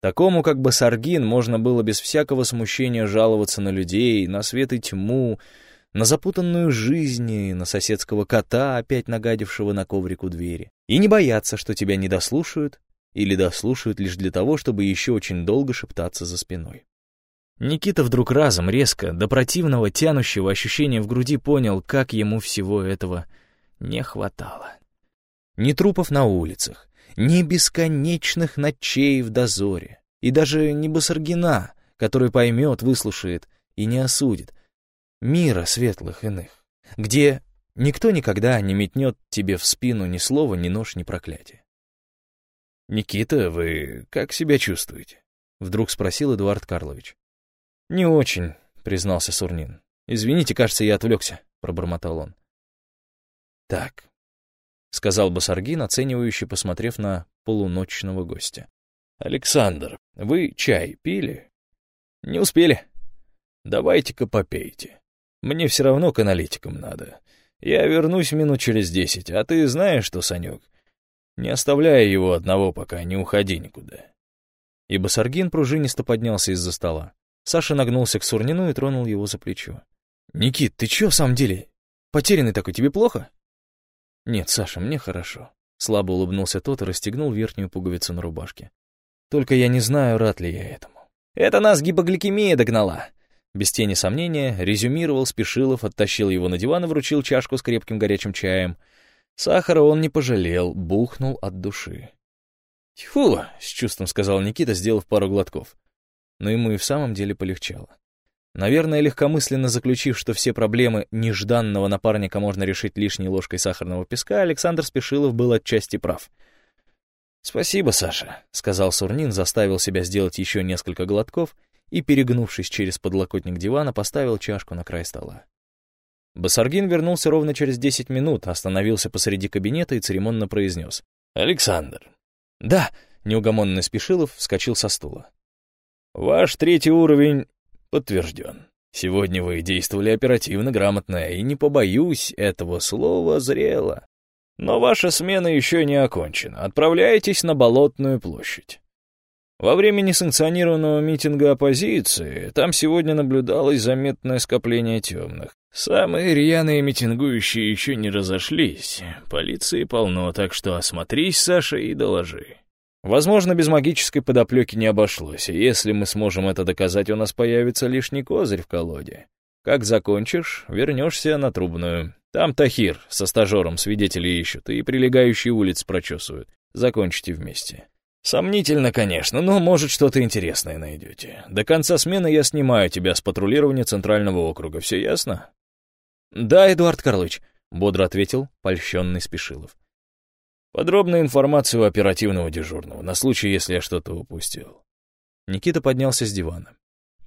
Такому, как Басаргин, можно было без всякого смущения жаловаться на людей, на свет и тьму, на запутанную жизнь, на соседского кота, опять нагадившего на коврик у двери, и не бояться, что тебя не дослушают или дослушают лишь для того, чтобы еще очень долго шептаться за спиной. Никита вдруг разом, резко, до противного тянущего ощущения в груди понял, как ему всего этого не хватало. Ни трупов на улицах, ни бесконечных ночей в дозоре, и даже не Басаргина, который поймет, выслушает и не осудит, мира светлых иных, где никто никогда не метнет тебе в спину ни слова, ни нож, ни проклятие. «Никита, вы как себя чувствуете?» — вдруг спросил Эдуард Карлович. «Не очень», — признался Сурнин. «Извините, кажется, я отвлекся», — пробормотал он. «Так», — сказал Басаргин, оценивающе посмотрев на полуночного гостя. «Александр, вы чай пили?» «Не успели». «Давайте-ка попейте. Мне все равно к аналитикам надо. Я вернусь минут через десять, а ты знаешь что, Санек, не оставляй его одного пока, не уходи никуда. И Басаргин пружинисто поднялся из-за стола. Саша нагнулся к Сурнину и тронул его за плечо. «Никит, ты чё в самом деле? Потерянный такой, тебе плохо?» «Нет, Саша, мне хорошо», — слабо улыбнулся тот и расстегнул верхнюю пуговицу на рубашке. «Только я не знаю, рад ли я этому». «Это нас гипогликемия догнала», без тени сомнения, резюмировал Спешилов, оттащил его на диван и вручил чашку с крепким горячим чаем. Сахара он не пожалел, бухнул от души. «Тьфу!» — с чувством сказал Никита, сделав пару глотков. Но ему и в самом деле полегчало. Наверное, легкомысленно заключив, что все проблемы нежданного напарника можно решить лишней ложкой сахарного песка, Александр Спешилов был отчасти прав. «Спасибо, Саша», — сказал Сурнин, заставил себя сделать еще несколько глотков и, перегнувшись через подлокотник дивана, поставил чашку на край стола. Басаргин вернулся ровно через десять минут, остановился посреди кабинета и церемонно произнес. «Александр». «Да», — неугомонный Спешилов вскочил со стула. «Ваш третий уровень подтвержден. Сегодня вы действовали оперативно, грамотно и, не побоюсь этого слова, зрело. Но ваша смена еще не окончена. Отправляйтесь на Болотную площадь. Во время несанкционированного митинга оппозиции там сегодня наблюдалось заметное скопление темных. Самые рьяные митингующие еще не разошлись. Полиции полно, так что осмотрись, Саша, и доложи. Возможно, без магической подоплеки не обошлось, если мы сможем это доказать, у нас появится лишний козырь в колоде. Как закончишь, вернешься на Трубную. Там Тахир со стажером свидетелей ищут и прилегающие улицы прочесывают. Закончите вместе. Сомнительно, конечно, но, может, что-то интересное найдете. До конца смены я снимаю тебя с патрулирования Центрального округа, все ясно? «Да, Эдуард Карлович», — бодро ответил польщенный Спешилов. «Подробную информацию оперативного дежурного, на случай, если я что-то упустил». Никита поднялся с дивана.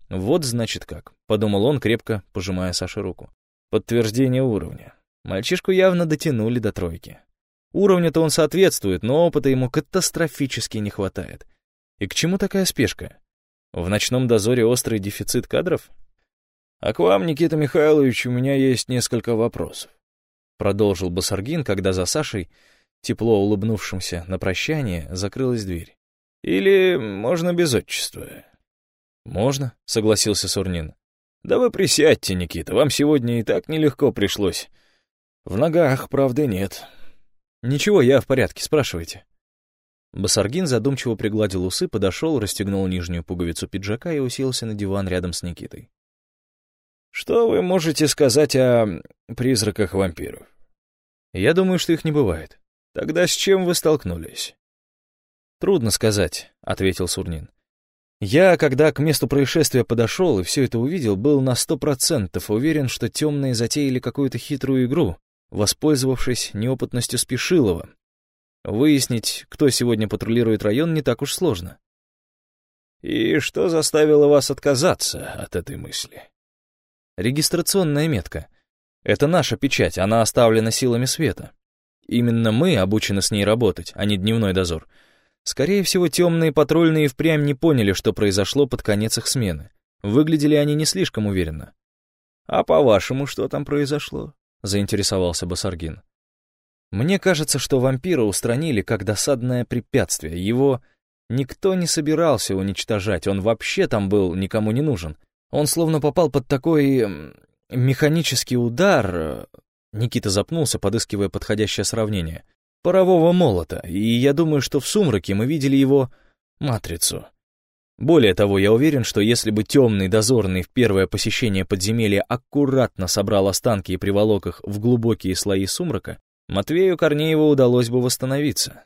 «Вот, значит, как», — подумал он, крепко пожимая Саше руку. «Подтверждение уровня. Мальчишку явно дотянули до тройки. Уровня-то он соответствует, но опыта ему катастрофически не хватает. И к чему такая спешка? В ночном дозоре острый дефицит кадров? «А к вам, Никита Михайлович, у меня есть несколько вопросов», — продолжил Басаргин, когда за Сашей, тепло улыбнувшимся на прощание, закрылась дверь. «Или можно без отчества?» «Можно», — согласился Сурнин. «Да вы присядьте, Никита, вам сегодня и так нелегко пришлось. В ногах, правда, нет». «Ничего, я в порядке, спрашивайте». Басаргин задумчиво пригладил усы, подошел, расстегнул нижнюю пуговицу пиджака и уселся на диван рядом с Никитой. Что вы можете сказать о призраках вампиров? Я думаю, что их не бывает. Тогда с чем вы столкнулись? Трудно сказать, ответил Сурнин. Я, когда к месту происшествия подошел и все это увидел, был на сто процентов уверен, что темные затеяли какую-то хитрую игру, воспользовавшись неопытностью Спешилова. Выяснить, кто сегодня патрулирует район, не так уж сложно. И что заставило вас отказаться от этой мысли? Регистрационная метка. Это наша печать, она оставлена силами света. Именно мы обучены с ней работать, а не дневной дозор. Скорее всего, темные патрульные впрямь не поняли, что произошло под конец их смены. Выглядели они не слишком уверенно. «А по-вашему, что там произошло?» — заинтересовался Басаргин. «Мне кажется, что вампира устранили как досадное препятствие. Его никто не собирался уничтожать, он вообще там был никому не нужен. Он словно попал под такой... механический удар...» Никита запнулся, подыскивая подходящее сравнение. «Парового молота, и я думаю, что в сумраке мы видели его матрицу». Более того, я уверен, что если бы темный дозорный в первое посещение подземелья аккуратно собрал останки и приволок их в глубокие слои сумрака, Матвею Корнееву удалось бы восстановиться.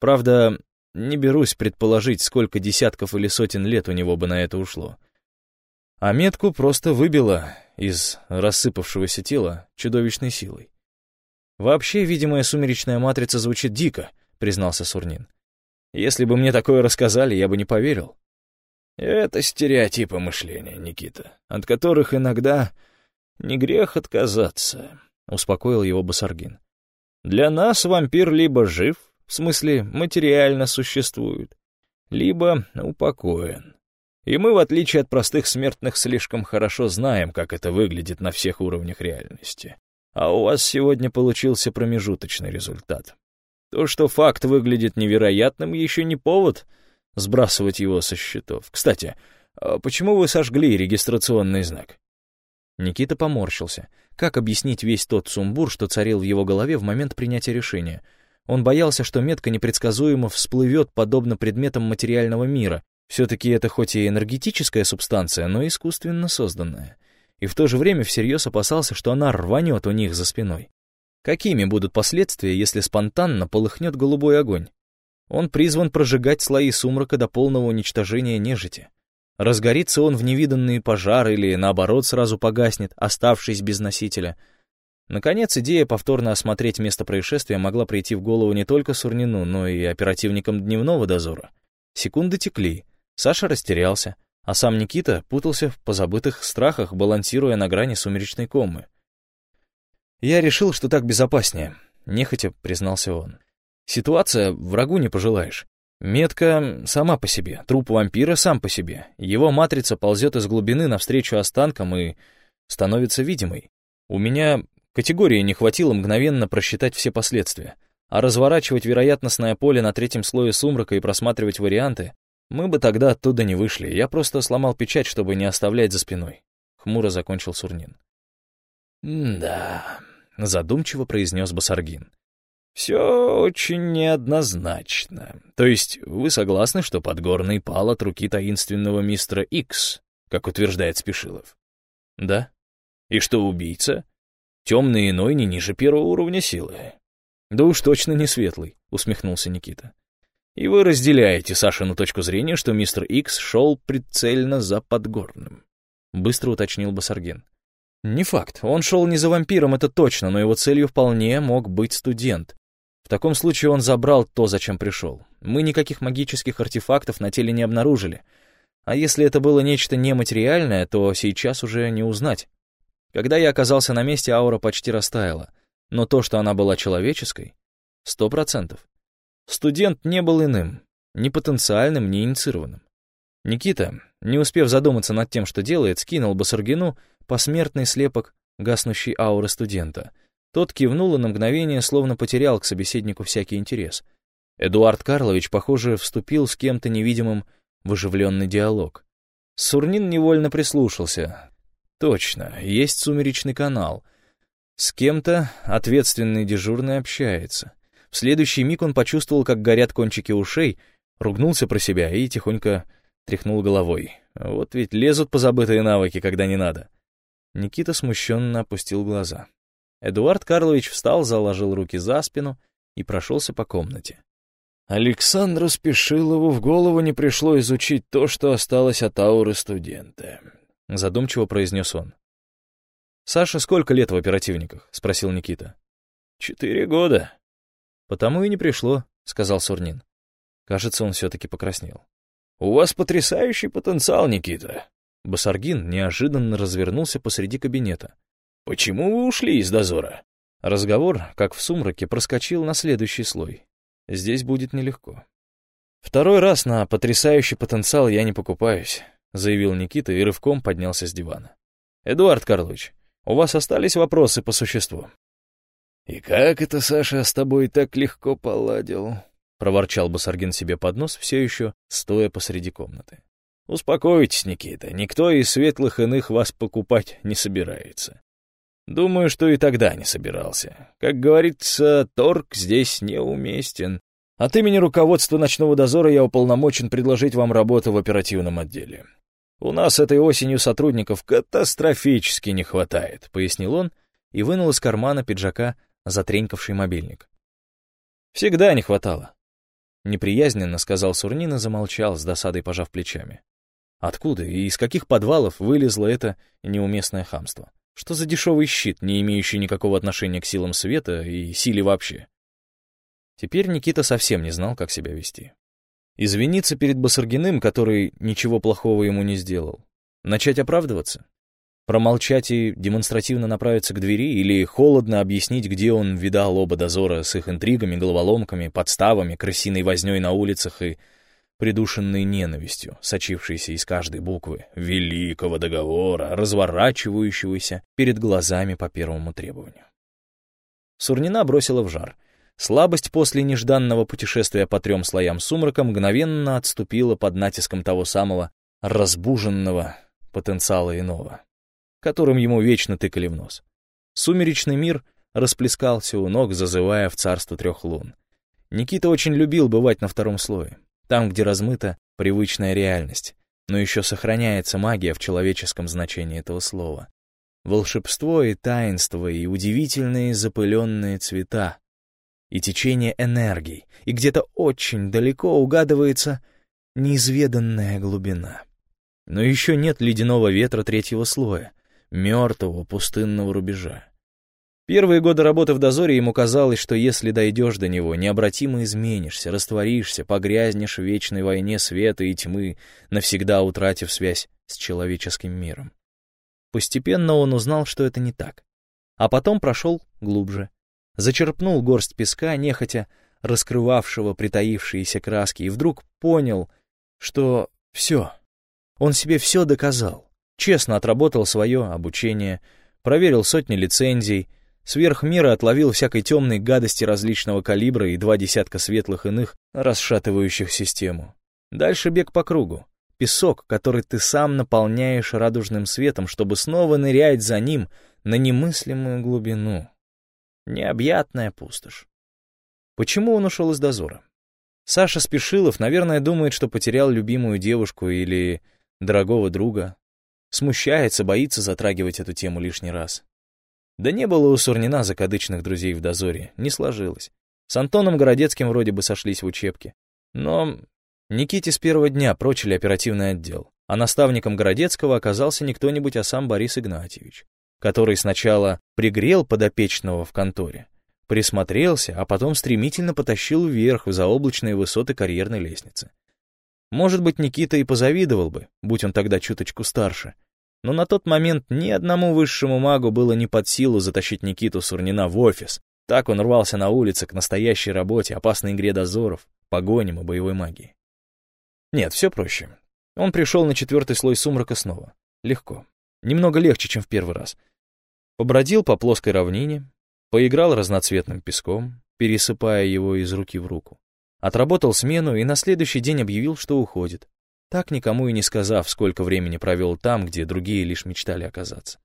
Правда, не берусь предположить, сколько десятков или сотен лет у него бы на это ушло. А метку просто выбило из рассыпавшегося тела чудовищной силой. «Вообще, видимая сумеречная матрица звучит дико», — признался Сурнин. «Если бы мне такое рассказали, я бы не поверил». Это стереотипы мышления, Никита, от которых иногда не грех отказаться, — успокоил его Басаргин. Для нас вампир либо жив, в смысле материально существует, либо упокоен. И мы, в отличие от простых смертных, слишком хорошо знаем, как это выглядит на всех уровнях реальности. А у вас сегодня получился промежуточный результат. То, что факт выглядит невероятным, еще не повод — сбрасывать его со счетов. Кстати, а почему вы сожгли регистрационный знак? Никита поморщился. Как объяснить весь тот сумбур, что царил в его голове в момент принятия решения? Он боялся, что метка непредсказуемо всплывет подобно предметам материального мира. Все-таки это хоть и энергетическая субстанция, но искусственно созданная. И в то же время всерьез опасался, что она рванет у них за спиной. Какими будут последствия, если спонтанно полыхнет голубой огонь? Он призван прожигать слои сумрака до полного уничтожения нежити. Разгорится он в невиданные пожары или, наоборот, сразу погаснет, оставшись без носителя. Наконец, идея повторно осмотреть место происшествия могла прийти в голову не только Сурнину, но и оперативникам дневного дозора. Секунды текли, Саша растерялся, а сам Никита путался в позабытых страхах, балансируя на грани сумеречной комы. «Я решил, что так безопаснее», — нехотя признался он. Ситуация врагу не пожелаешь. Метка сама по себе, труп вампира сам по себе. Его матрица ползет из глубины навстречу останкам и становится видимой. У меня категории не хватило мгновенно просчитать все последствия. А разворачивать вероятностное поле на третьем слое сумрака и просматривать варианты, мы бы тогда оттуда не вышли. Я просто сломал печать, чтобы не оставлять за спиной. Хмуро закончил Сурнин. «Да», — задумчиво произнес Басаргин. Все очень неоднозначно. То есть вы согласны, что Подгорный пал от руки таинственного мистера Икс, как утверждает Спешилов? Да. И что убийца? Темный иной не ниже первого уровня силы. Да уж точно не светлый, усмехнулся Никита. И вы разделяете Сашину точку зрения, что мистер Икс шел прицельно за Подгорным. Быстро уточнил Басаргин. Не факт. Он шел не за вампиром, это точно, но его целью вполне мог быть студент. В таком случае он забрал то, зачем пришел. Мы никаких магических артефактов на теле не обнаружили. А если это было нечто нематериальное, то сейчас уже не узнать. Когда я оказался на месте, аура почти растаяла. Но то, что она была человеческой, сто процентов. Студент не был иным, ни потенциальным, ни инициированным. Никита, не успев задуматься над тем, что делает, скинул Басаргину посмертный слепок гаснущей ауры студента — тот кивнул и на мгновение словно потерял к собеседнику всякий интерес. Эдуард Карлович, похоже, вступил с кем-то невидимым в оживленный диалог. Сурнин невольно прислушался. Точно, есть сумеречный канал. С кем-то ответственный дежурный общается. В следующий миг он почувствовал, как горят кончики ушей, ругнулся про себя и тихонько тряхнул головой. Вот ведь лезут позабытые навыки, когда не надо. Никита смущенно опустил глаза. Эдуард Карлович встал, заложил руки за спину и прошелся по комнате. Александру Спешилову в голову не пришло изучить то, что осталось от ауры студента. Задумчиво произнес он. «Саша сколько лет в оперативниках?» — спросил Никита. «Четыре года». «Потому и не пришло», — сказал Сурнин. Кажется, он все-таки покраснел. «У вас потрясающий потенциал, Никита». Басаргин неожиданно развернулся посреди кабинета. «Почему вы ушли из дозора?» Разговор, как в сумраке, проскочил на следующий слой. Здесь будет нелегко. «Второй раз на потрясающий потенциал я не покупаюсь», — заявил Никита и рывком поднялся с дивана. «Эдуард Карлович, у вас остались вопросы по существу?» «И как это Саша с тобой так легко поладил?» — проворчал Басаргин себе под нос, все еще стоя посреди комнаты. «Успокойтесь, Никита, никто из светлых иных вас покупать не собирается. Думаю, что и тогда не собирался. Как говорится, торг здесь неуместен. От имени руководства ночного дозора я уполномочен предложить вам работу в оперативном отделе. У нас этой осенью сотрудников катастрофически не хватает», — пояснил он и вынул из кармана пиджака затренькавший мобильник. «Всегда не хватало», — неприязненно сказал Сурнин и замолчал, с досадой пожав плечами. Откуда и из каких подвалов вылезло это неуместное хамство? Что за дешевый щит, не имеющий никакого отношения к силам света и силе вообще? Теперь Никита совсем не знал, как себя вести. Извиниться перед Басаргиным, который ничего плохого ему не сделал. Начать оправдываться? Промолчать и демонстративно направиться к двери или холодно объяснить, где он видал оба дозора с их интригами, головоломками, подставами, крысиной вознёй на улицах и придушенной ненавистью, сочившейся из каждой буквы великого договора, разворачивающегося перед глазами по первому требованию. Сурнина бросила в жар. Слабость после нежданного путешествия по трем слоям сумрака мгновенно отступила под натиском того самого разбуженного потенциала иного которым ему вечно тыкали в нос. Сумеречный мир расплескался у ног, зазывая в царство трех лун. Никита очень любил бывать на втором слое, там, где размыта привычная реальность, но еще сохраняется магия в человеческом значении этого слова. Волшебство и таинство, и удивительные запыленные цвета, и течение энергий, и где-то очень далеко угадывается неизведанная глубина. Но еще нет ледяного ветра третьего слоя, мертвого пустынного рубежа. Первые годы работы в дозоре ему казалось, что если дойдешь до него, необратимо изменишься, растворишься, погрязнешь в вечной войне света и тьмы, навсегда утратив связь с человеческим миром. Постепенно он узнал, что это не так. А потом прошел глубже. Зачерпнул горсть песка, нехотя раскрывавшего притаившиеся краски, и вдруг понял, что все, он себе все доказал. Честно отработал свое обучение, проверил сотни лицензий, сверх меры отловил всякой темной гадости различного калибра и два десятка светлых иных, расшатывающих систему. Дальше бег по кругу. Песок, который ты сам наполняешь радужным светом, чтобы снова нырять за ним на немыслимую глубину. Необъятная пустошь. Почему он ушел из дозора? Саша Спешилов, наверное, думает, что потерял любимую девушку или дорогого друга, Смущается, боится затрагивать эту тему лишний раз. Да не было у Сурнина закадычных друзей в дозоре, не сложилось. С Антоном Городецким вроде бы сошлись в учебке. Но Никите с первого дня прочили оперативный отдел, а наставником Городецкого оказался не кто-нибудь, а сам Борис Игнатьевич, который сначала пригрел подопечного в конторе, присмотрелся, а потом стремительно потащил вверх в заоблачные высоты карьерной лестницы. Может быть, Никита и позавидовал бы, будь он тогда чуточку старше. Но на тот момент ни одному высшему магу было не под силу затащить Никиту Сурнина в офис. Так он рвался на улице к настоящей работе, опасной игре дозоров, погоням и боевой магии. Нет, все проще. Он пришел на четвертый слой сумрака снова. Легко. Немного легче, чем в первый раз. Побродил по плоской равнине, поиграл разноцветным песком, пересыпая его из руки в руку. Отработал смену и на следующий день объявил, что уходит, так никому и не сказав, сколько времени провел там, где другие лишь мечтали оказаться.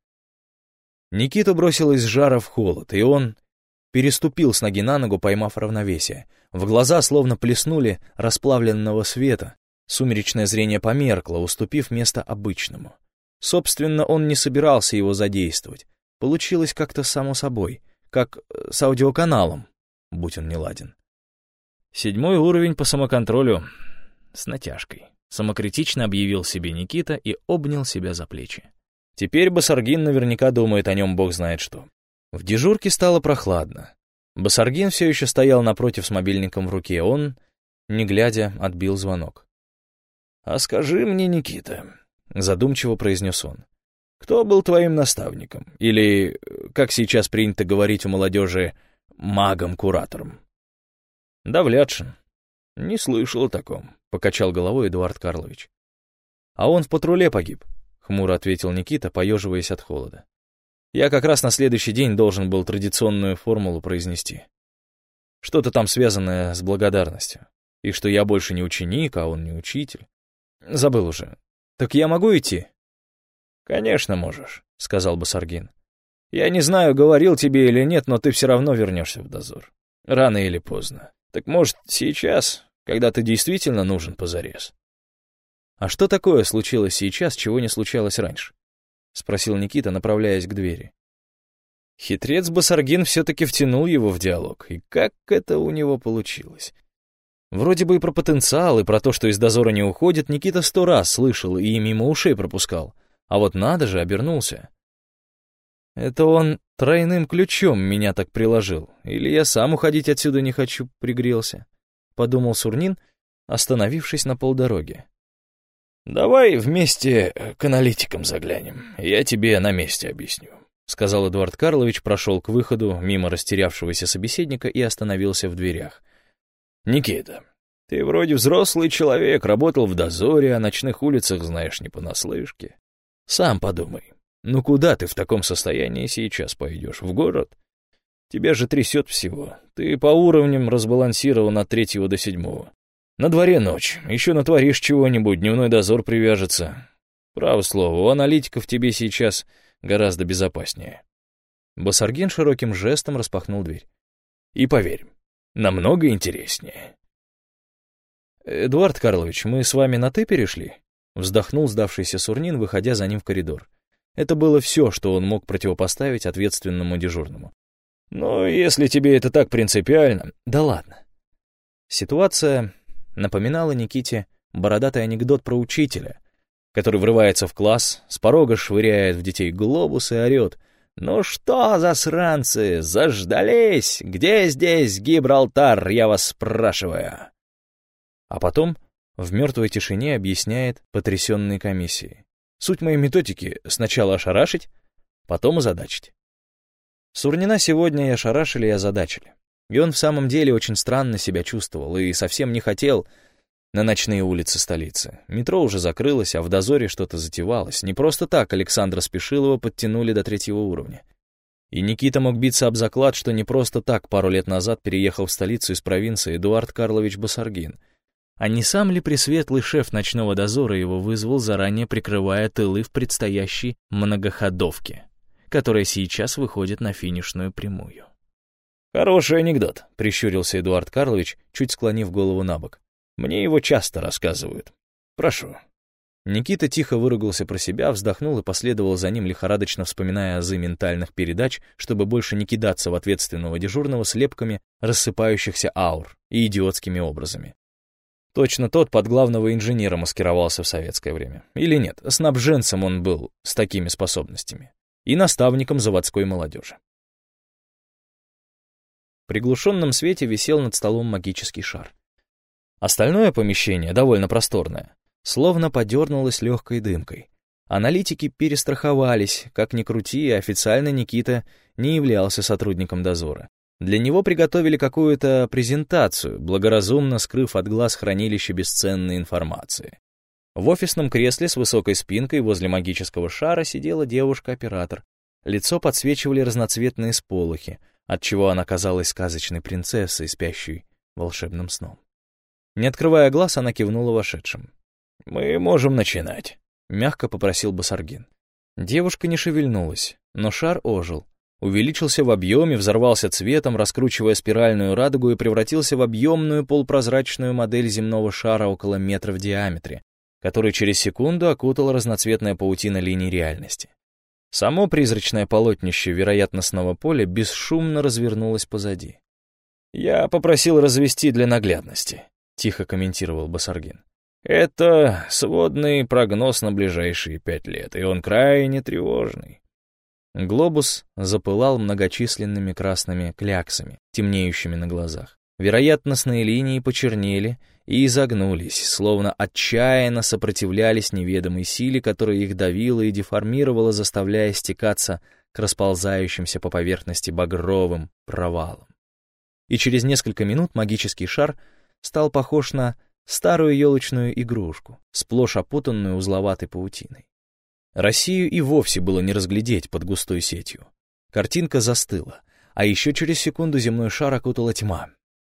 Никиту бросил из жара в холод, и он переступил с ноги на ногу, поймав равновесие. В глаза словно плеснули расплавленного света, сумеречное зрение померкло, уступив место обычному. Собственно, он не собирался его задействовать. Получилось как-то само собой, как э, с аудиоканалом, будь он неладен. Седьмой уровень по самоконтролю с натяжкой. Самокритично объявил себе Никита и обнял себя за плечи. Теперь Басаргин наверняка думает о нем бог знает что. В дежурке стало прохладно. Басаргин все еще стоял напротив с мобильником в руке. Он, не глядя, отбил звонок. «А скажи мне, Никита», — задумчиво произнес он, — «кто был твоим наставником? Или, как сейчас принято говорить у молодежи, магом-куратором?» «Давлятшин». «Не слышал о таком», — покачал головой Эдуард Карлович. «А он в патруле погиб», — хмуро ответил Никита, поеживаясь от холода. «Я как раз на следующий день должен был традиционную формулу произнести. Что-то там связанное с благодарностью. И что я больше не ученик, а он не учитель. Забыл уже. Так я могу идти?» «Конечно можешь», — сказал Басаргин. «Я не знаю, говорил тебе или нет, но ты все равно вернешься в дозор. Рано или поздно. Так может, сейчас, когда ты действительно нужен позарез?» «А что такое случилось сейчас, чего не случалось раньше?» — спросил Никита, направляясь к двери. Хитрец Басаргин все-таки втянул его в диалог, и как это у него получилось? Вроде бы и про потенциал, и про то, что из дозора не уходит, Никита сто раз слышал и мимо ушей пропускал. А вот надо же, обернулся. Это он тройным ключом меня так приложил. Или я сам уходить отсюда не хочу, пригрелся. Подумал Сурнин, остановившись на полдороге. «Давай вместе к аналитикам заглянем, я тебе на месте объясню», сказал Эдуард Карлович, прошел к выходу мимо растерявшегося собеседника и остановился в дверях. «Никита, ты вроде взрослый человек, работал в дозоре, о ночных улицах знаешь не понаслышке. Сам подумай, ну куда ты в таком состоянии сейчас пойдешь? В город? Тебя же трясет всего. Ты по уровням разбалансирован от третьего до седьмого. На дворе ночь, еще натворишь чего-нибудь, дневной дозор привяжется. Право слово, у аналитиков тебе сейчас гораздо безопаснее. Басаргин широким жестом распахнул дверь. И поверь, намного интереснее. «Эдуард Карлович, мы с вами на «ты» перешли?» Вздохнул сдавшийся Сурнин, выходя за ним в коридор. Это было все, что он мог противопоставить ответственному дежурному. «Ну, если тебе это так принципиально...» «Да ладно». Ситуация напоминала Никите бородатый анекдот про учителя, который врывается в класс, с порога швыряет в детей глобус и орет. «Ну что, засранцы, заждались? Где здесь Гибралтар, я вас спрашиваю?» А потом в мертвой тишине объясняет потрясенной комиссии. Суть моей методики — сначала ошарашить, потом озадачить. Сурнина сегодня и ошарашили, и озадачили. И он в самом деле очень странно себя чувствовал и совсем не хотел на ночные улицы столицы. Метро уже закрылось, а в дозоре что-то затевалось. Не просто так Александра Спешилова подтянули до третьего уровня. И Никита мог биться об заклад, что не просто так пару лет назад переехал в столицу из провинции Эдуард Карлович Басаргин — а не сам ли пресветлый шеф ночного дозора его вызвал, заранее прикрывая тылы в предстоящей многоходовке, которая сейчас выходит на финишную прямую? «Хороший анекдот», — прищурился Эдуард Карлович, чуть склонив голову на бок. «Мне его часто рассказывают. Прошу». Никита тихо выругался про себя, вздохнул и последовал за ним, лихорадочно вспоминая азы ментальных передач, чтобы больше не кидаться в ответственного дежурного слепками рассыпающихся аур и идиотскими образами. Точно тот под главного инженера маскировался в советское время. Или нет, снабженцем он был с такими способностями. И наставником заводской молодежи. В приглушенном свете висел над столом магический шар. Остальное помещение, довольно просторное, словно подернулось легкой дымкой. Аналитики перестраховались, как ни крути, официально Никита не являлся сотрудником дозора. Для него приготовили какую-то презентацию, благоразумно скрыв от глаз хранилище бесценной информации. В офисном кресле с высокой спинкой возле магического шара сидела девушка-оператор. Лицо подсвечивали разноцветные сполохи, отчего она казалась сказочной принцессой, спящей волшебным сном. Не открывая глаз, она кивнула вошедшим. «Мы можем начинать», — мягко попросил Басаргин. Девушка не шевельнулась, но шар ожил, увеличился в объеме, взорвался цветом, раскручивая спиральную радугу и превратился в объемную полупрозрачную модель земного шара около метра в диаметре, который через секунду окутал разноцветная паутина линий реальности. Само призрачное полотнище вероятностного поля бесшумно развернулось позади. «Я попросил развести для наглядности», — тихо комментировал Басаргин. «Это сводный прогноз на ближайшие пять лет, и он крайне тревожный. Глобус запылал многочисленными красными кляксами, темнеющими на глазах. Вероятностные линии почернели и изогнулись, словно отчаянно сопротивлялись неведомой силе, которая их давила и деформировала, заставляя стекаться к расползающимся по поверхности багровым провалам. И через несколько минут магический шар стал похож на старую елочную игрушку, сплошь опутанную узловатой паутиной. Россию и вовсе было не разглядеть под густой сетью. Картинка застыла, а еще через секунду земной шар окутала тьма.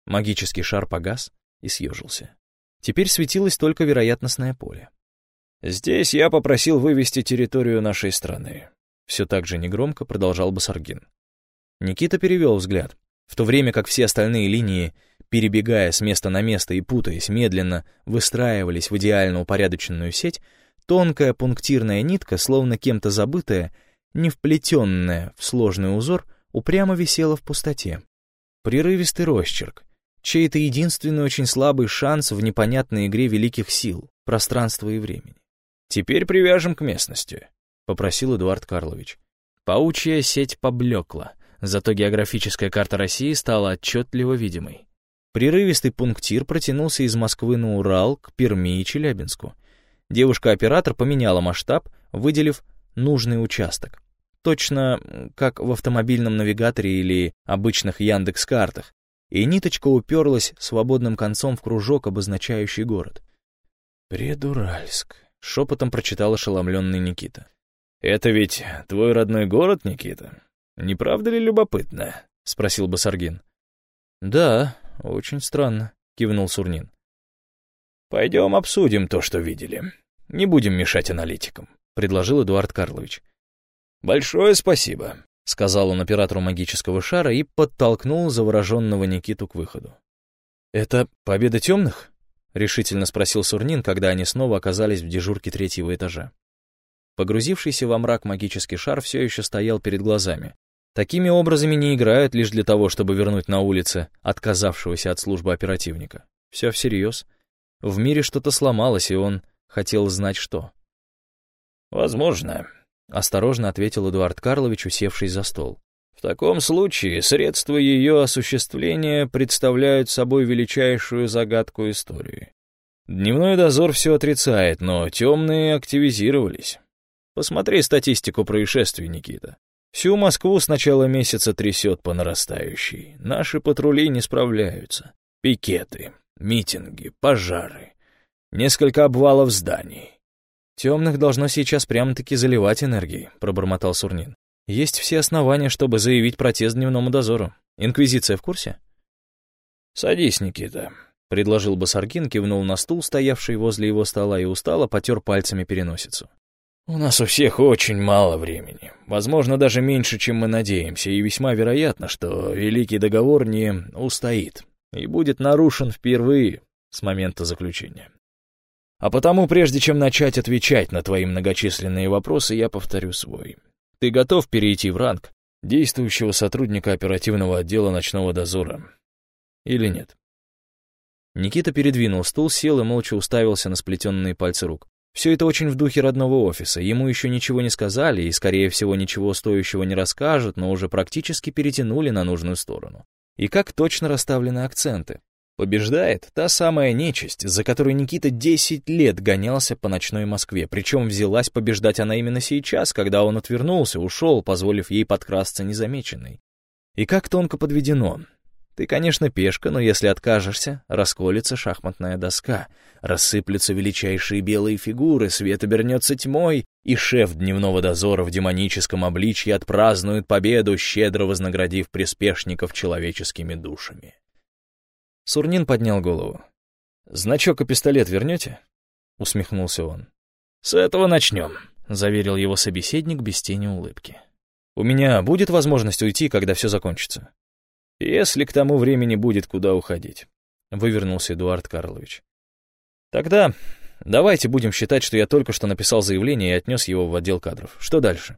Магический шар погас и съежился. Теперь светилось только вероятностное поле. «Здесь я попросил вывести территорию нашей страны», — все так же негромко продолжал Басаргин. Никита перевел взгляд. В то время как все остальные линии, перебегая с места на место и путаясь, медленно выстраивались в идеально упорядоченную сеть, тонкая пунктирная нитка, словно кем-то забытая, не вплетенная в сложный узор, упрямо висела в пустоте. Прерывистый росчерк, чей-то единственный очень слабый шанс в непонятной игре великих сил, пространства и времени. «Теперь привяжем к местности», — попросил Эдуард Карлович. Паучья сеть поблекла, зато географическая карта России стала отчетливо видимой. Прерывистый пунктир протянулся из Москвы на Урал к Перми и Челябинску. Девушка-оператор поменяла масштаб, выделив нужный участок. Точно как в автомобильном навигаторе или обычных Яндекс-картах. И ниточка уперлась свободным концом в кружок, обозначающий город. «Предуральск», — шепотом прочитал ошеломленный Никита. «Это ведь твой родной город, Никита? Не правда ли любопытно?» — спросил Басаргин. «Да, очень странно», — кивнул Сурнин. «Пойдем обсудим то, что видели. Не будем мешать аналитикам», — предложил Эдуард Карлович. «Большое спасибо», — сказал он оператору магического шара и подтолкнул завороженного Никиту к выходу. «Это победа темных?» — решительно спросил Сурнин, когда они снова оказались в дежурке третьего этажа. Погрузившийся во мрак магический шар все еще стоял перед глазами. Такими образами не играют лишь для того, чтобы вернуть на улице отказавшегося от службы оперативника. Все всерьез. В мире что-то сломалось, и он хотел знать, что. «Возможно», — осторожно ответил Эдуард Карлович, усевшись за стол. «В таком случае средства ее осуществления представляют собой величайшую загадку истории. Дневной дозор все отрицает, но темные активизировались. Посмотри статистику происшествий, Никита. Всю Москву с начала месяца трясет по нарастающей. Наши патрули не справляются. Пикеты, митинги, пожары, несколько обвалов зданий. «Темных должно сейчас прямо-таки заливать энергией», — пробормотал Сурнин. «Есть все основания, чтобы заявить протест дневному дозору. Инквизиция в курсе?» «Садись, Никита», — предложил Басаргин, кивнул на стул, стоявший возле его стола, и устало потер пальцами переносицу. «У нас у всех очень мало времени. Возможно, даже меньше, чем мы надеемся, и весьма вероятно, что Великий Договор не устоит и будет нарушен впервые с момента заключения. А потому, прежде чем начать отвечать на твои многочисленные вопросы, я повторю свой. Ты готов перейти в ранг действующего сотрудника оперативного отдела ночного дозора? Или нет? Никита передвинул стул, сел и молча уставился на сплетенные пальцы рук. Все это очень в духе родного офиса. Ему еще ничего не сказали и, скорее всего, ничего стоящего не расскажут, но уже практически перетянули на нужную сторону. И как точно расставлены акценты. Побеждает та самая нечисть, за которой Никита 10 лет гонялся по ночной Москве, причем взялась побеждать она именно сейчас, когда он отвернулся, ушел, позволив ей подкрасться незамеченной. И как тонко подведено. Ты, конечно, пешка, но если откажешься, расколется шахматная доска, рассыплются величайшие белые фигуры, свет обернется тьмой, и шеф дневного дозора в демоническом обличье отпразднует победу, щедро вознаградив приспешников человеческими душами. Сурнин поднял голову. «Значок и пистолет вернете?» — усмехнулся он. «С этого начнем», — заверил его собеседник без тени улыбки. «У меня будет возможность уйти, когда все закончится?» «Если к тому времени будет куда уходить», — вывернулся Эдуард Карлович. «Тогда давайте будем считать, что я только что написал заявление и отнес его в отдел кадров. Что дальше?»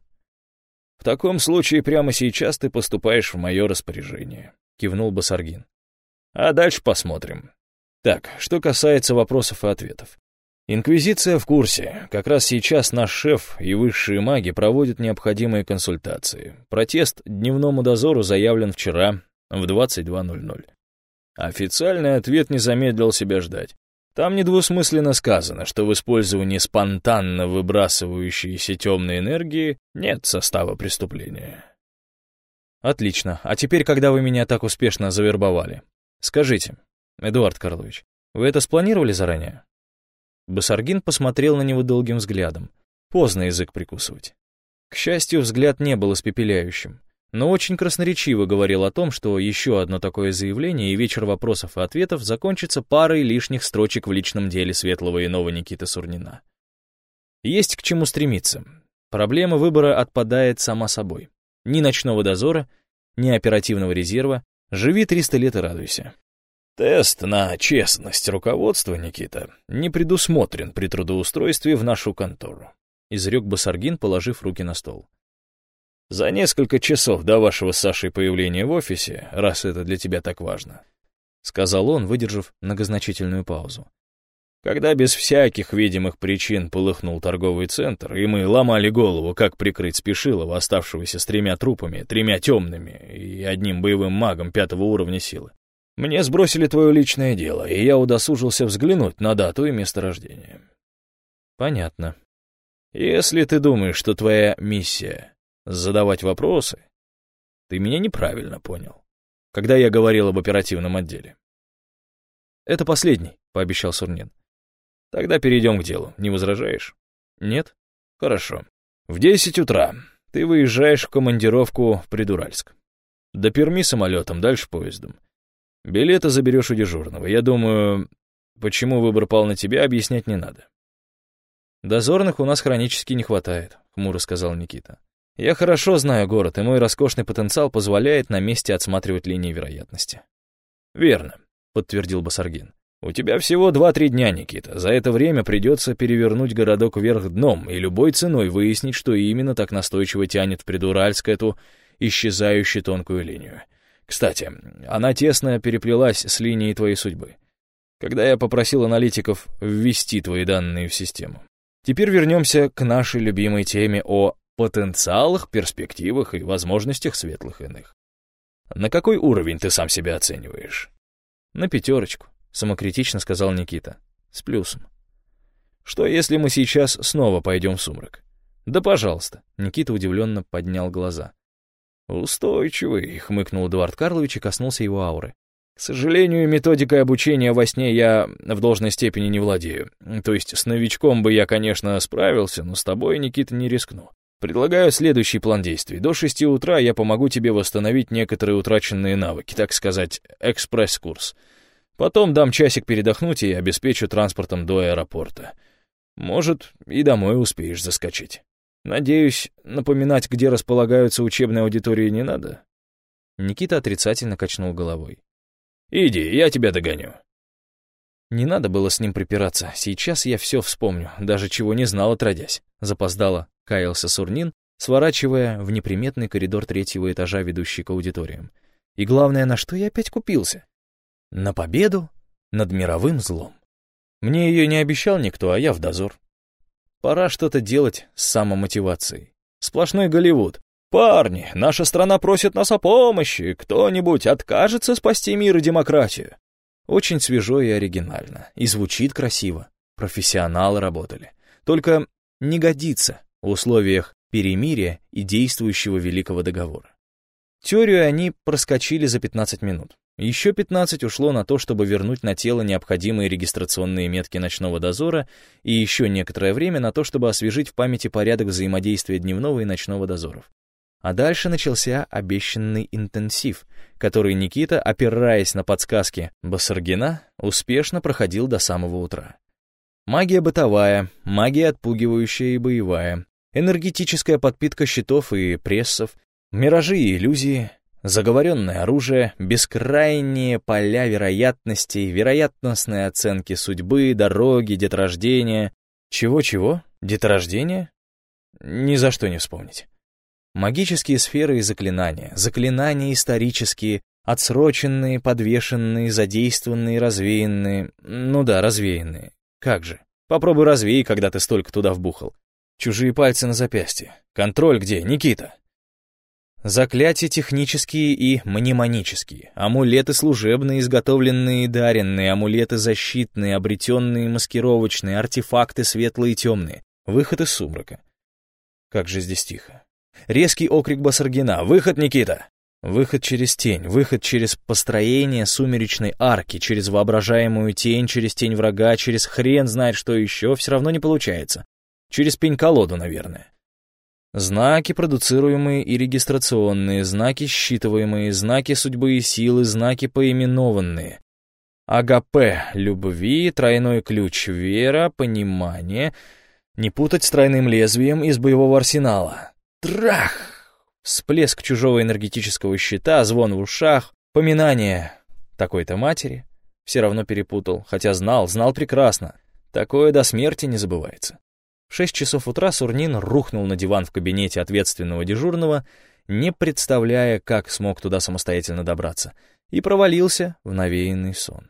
«В таком случае прямо сейчас ты поступаешь в мое распоряжение», — кивнул Басаргин. А дальше посмотрим. Так, что касается вопросов и ответов. Инквизиция в курсе. Как раз сейчас наш шеф и высшие маги проводят необходимые консультации. Протест дневному дозору заявлен вчера в 22.00. Официальный ответ не замедлил себя ждать. Там недвусмысленно сказано, что в использовании спонтанно выбрасывающейся темной энергии нет состава преступления. Отлично. А теперь, когда вы меня так успешно завербовали, Скажите, Эдуард Карлович, вы это спланировали заранее?» Басаргин посмотрел на него долгим взглядом. Поздно язык прикусывать. К счастью, взгляд не был испепеляющим, но очень красноречиво говорил о том, что еще одно такое заявление и вечер вопросов и ответов закончится парой лишних строчек в личном деле светлого иного Никиты Сурнина. Есть к чему стремиться. Проблема выбора отпадает сама собой. Ни ночного дозора, ни оперативного резерва. Живи 300 лет и радуйся. Тест на честность руководства, Никита, не предусмотрен при трудоустройстве в нашу контору. Изрек Басаргин, положив руки на стол. За несколько часов до вашего с Сашей появления в офисе, раз это для тебя так важно, сказал он, выдержав многозначительную паузу. Когда без всяких видимых причин полыхнул торговый центр, и мы ломали голову, как прикрыть Спешилова, оставшегося с тремя трупами, тремя темными и одним боевым магом пятого уровня силы, мне сбросили твое личное дело, и я удосужился взглянуть на дату и место рождения. Понятно. Если ты думаешь, что твоя миссия — задавать вопросы, ты меня неправильно понял, когда я говорил об оперативном отделе. Это последний, — пообещал Сурнин. Тогда перейдем к делу. Не возражаешь? Нет? Хорошо. В десять утра ты выезжаешь в командировку в Придуральск. До Перми самолетом, дальше поездом. Билеты заберешь у дежурного. Я думаю, почему выбор пал на тебя, объяснять не надо. «Дозорных у нас хронически не хватает», — хмуро сказал Никита. «Я хорошо знаю город, и мой роскошный потенциал позволяет на месте отсматривать линии вероятности». «Верно», — подтвердил Басаргин. У тебя всего два-три дня, Никита. За это время придется перевернуть городок вверх дном и любой ценой выяснить, что именно так настойчиво тянет в Придуральск эту исчезающую тонкую линию. Кстати, она тесно переплелась с линией твоей судьбы. Когда я попросил аналитиков ввести твои данные в систему. Теперь вернемся к нашей любимой теме о потенциалах, перспективах и возможностях светлых иных. На какой уровень ты сам себя оцениваешь? На пятерочку самокритично сказал Никита. С плюсом. Что, если мы сейчас снова пойдем в сумрак? Да пожалуйста. Никита удивленно поднял глаза. Устойчивый, хмыкнул Эдуард Карлович и коснулся его ауры. К сожалению, методикой обучения во сне я в должной степени не владею. То есть с новичком бы я, конечно, справился, но с тобой, Никита, не рискну. Предлагаю следующий план действий. До шести утра я помогу тебе восстановить некоторые утраченные навыки, так сказать, экспресс-курс. Потом дам часик передохнуть и обеспечу транспортом до аэропорта. Может, и домой успеешь заскочить. Надеюсь, напоминать, где располагаются учебные аудитории, не надо?» Никита отрицательно качнул головой. «Иди, я тебя догоню». Не надо было с ним припираться. Сейчас я все вспомню, даже чего не знал, отродясь. Запоздало, каялся Сурнин, сворачивая в неприметный коридор третьего этажа, ведущий к аудиториям. И главное, на что я опять купился? На победу над мировым злом. Мне ее не обещал никто, а я в дозор. Пора что-то делать с самомотивацией. Сплошной Голливуд. «Парни, наша страна просит нас о помощи. Кто-нибудь откажется спасти мир и демократию?» Очень свежо и оригинально. И звучит красиво. Профессионалы работали. Только не годится в условиях перемирия и действующего Великого договора. Теорию они проскочили за 15 минут. Еще 15 ушло на то, чтобы вернуть на тело необходимые регистрационные метки ночного дозора, и еще некоторое время на то, чтобы освежить в памяти порядок взаимодействия дневного и ночного дозоров. А дальше начался обещанный интенсив, который Никита, опираясь на подсказки Басаргина, успешно проходил до самого утра. Магия бытовая, магия отпугивающая и боевая, энергетическая подпитка щитов и прессов, миражи и иллюзии, Заговоренное оружие, бескрайние поля вероятностей, вероятностные оценки судьбы, дороги, деторождения. Чего-чего? Деторождения? Ни за что не вспомнить. Магические сферы и заклинания, заклинания исторические, отсроченные, подвешенные, задействованные, развеянные. Ну да, развеянные. Как же? Попробуй развей, когда ты столько туда вбухал. Чужие пальцы на запястье. Контроль где, Никита? Заклятия технические и мнемонические, амулеты служебные, изготовленные и даренные, амулеты защитные, обретенные, маскировочные, артефакты светлые и темные, выход из сумрака. Как же здесь тихо. Резкий окрик Басаргина. «Выход, Никита!» Выход через тень, выход через построение сумеречной арки, через воображаемую тень, через тень врага, через хрен знает что еще, все равно не получается. Через пень-колоду, наверное. Знаки, продуцируемые и регистрационные, знаки, считываемые, знаки судьбы и силы, знаки поименованные. АГП — любви, тройной ключ — вера, понимание. Не путать с тройным лезвием из боевого арсенала. Трах! Всплеск чужого энергетического щита, звон в ушах, поминание такой-то матери. Все равно перепутал, хотя знал, знал прекрасно. Такое до смерти не забывается. В шесть часов утра Сурнин рухнул на диван в кабинете ответственного дежурного, не представляя, как смог туда самостоятельно добраться, и провалился в навеянный сон.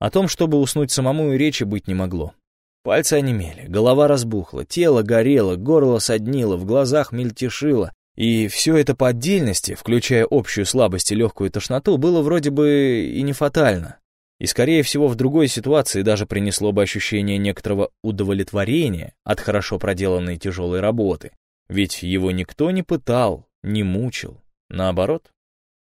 О том, чтобы уснуть самому, и речи быть не могло. Пальцы онемели, голова разбухла, тело горело, горло соднило, в глазах мельтешило, и все это по отдельности, включая общую слабость и легкую тошноту, было вроде бы и не фатально. И, скорее всего, в другой ситуации даже принесло бы ощущение некоторого удовлетворения от хорошо проделанной тяжелой работы. Ведь его никто не пытал, не мучил. Наоборот.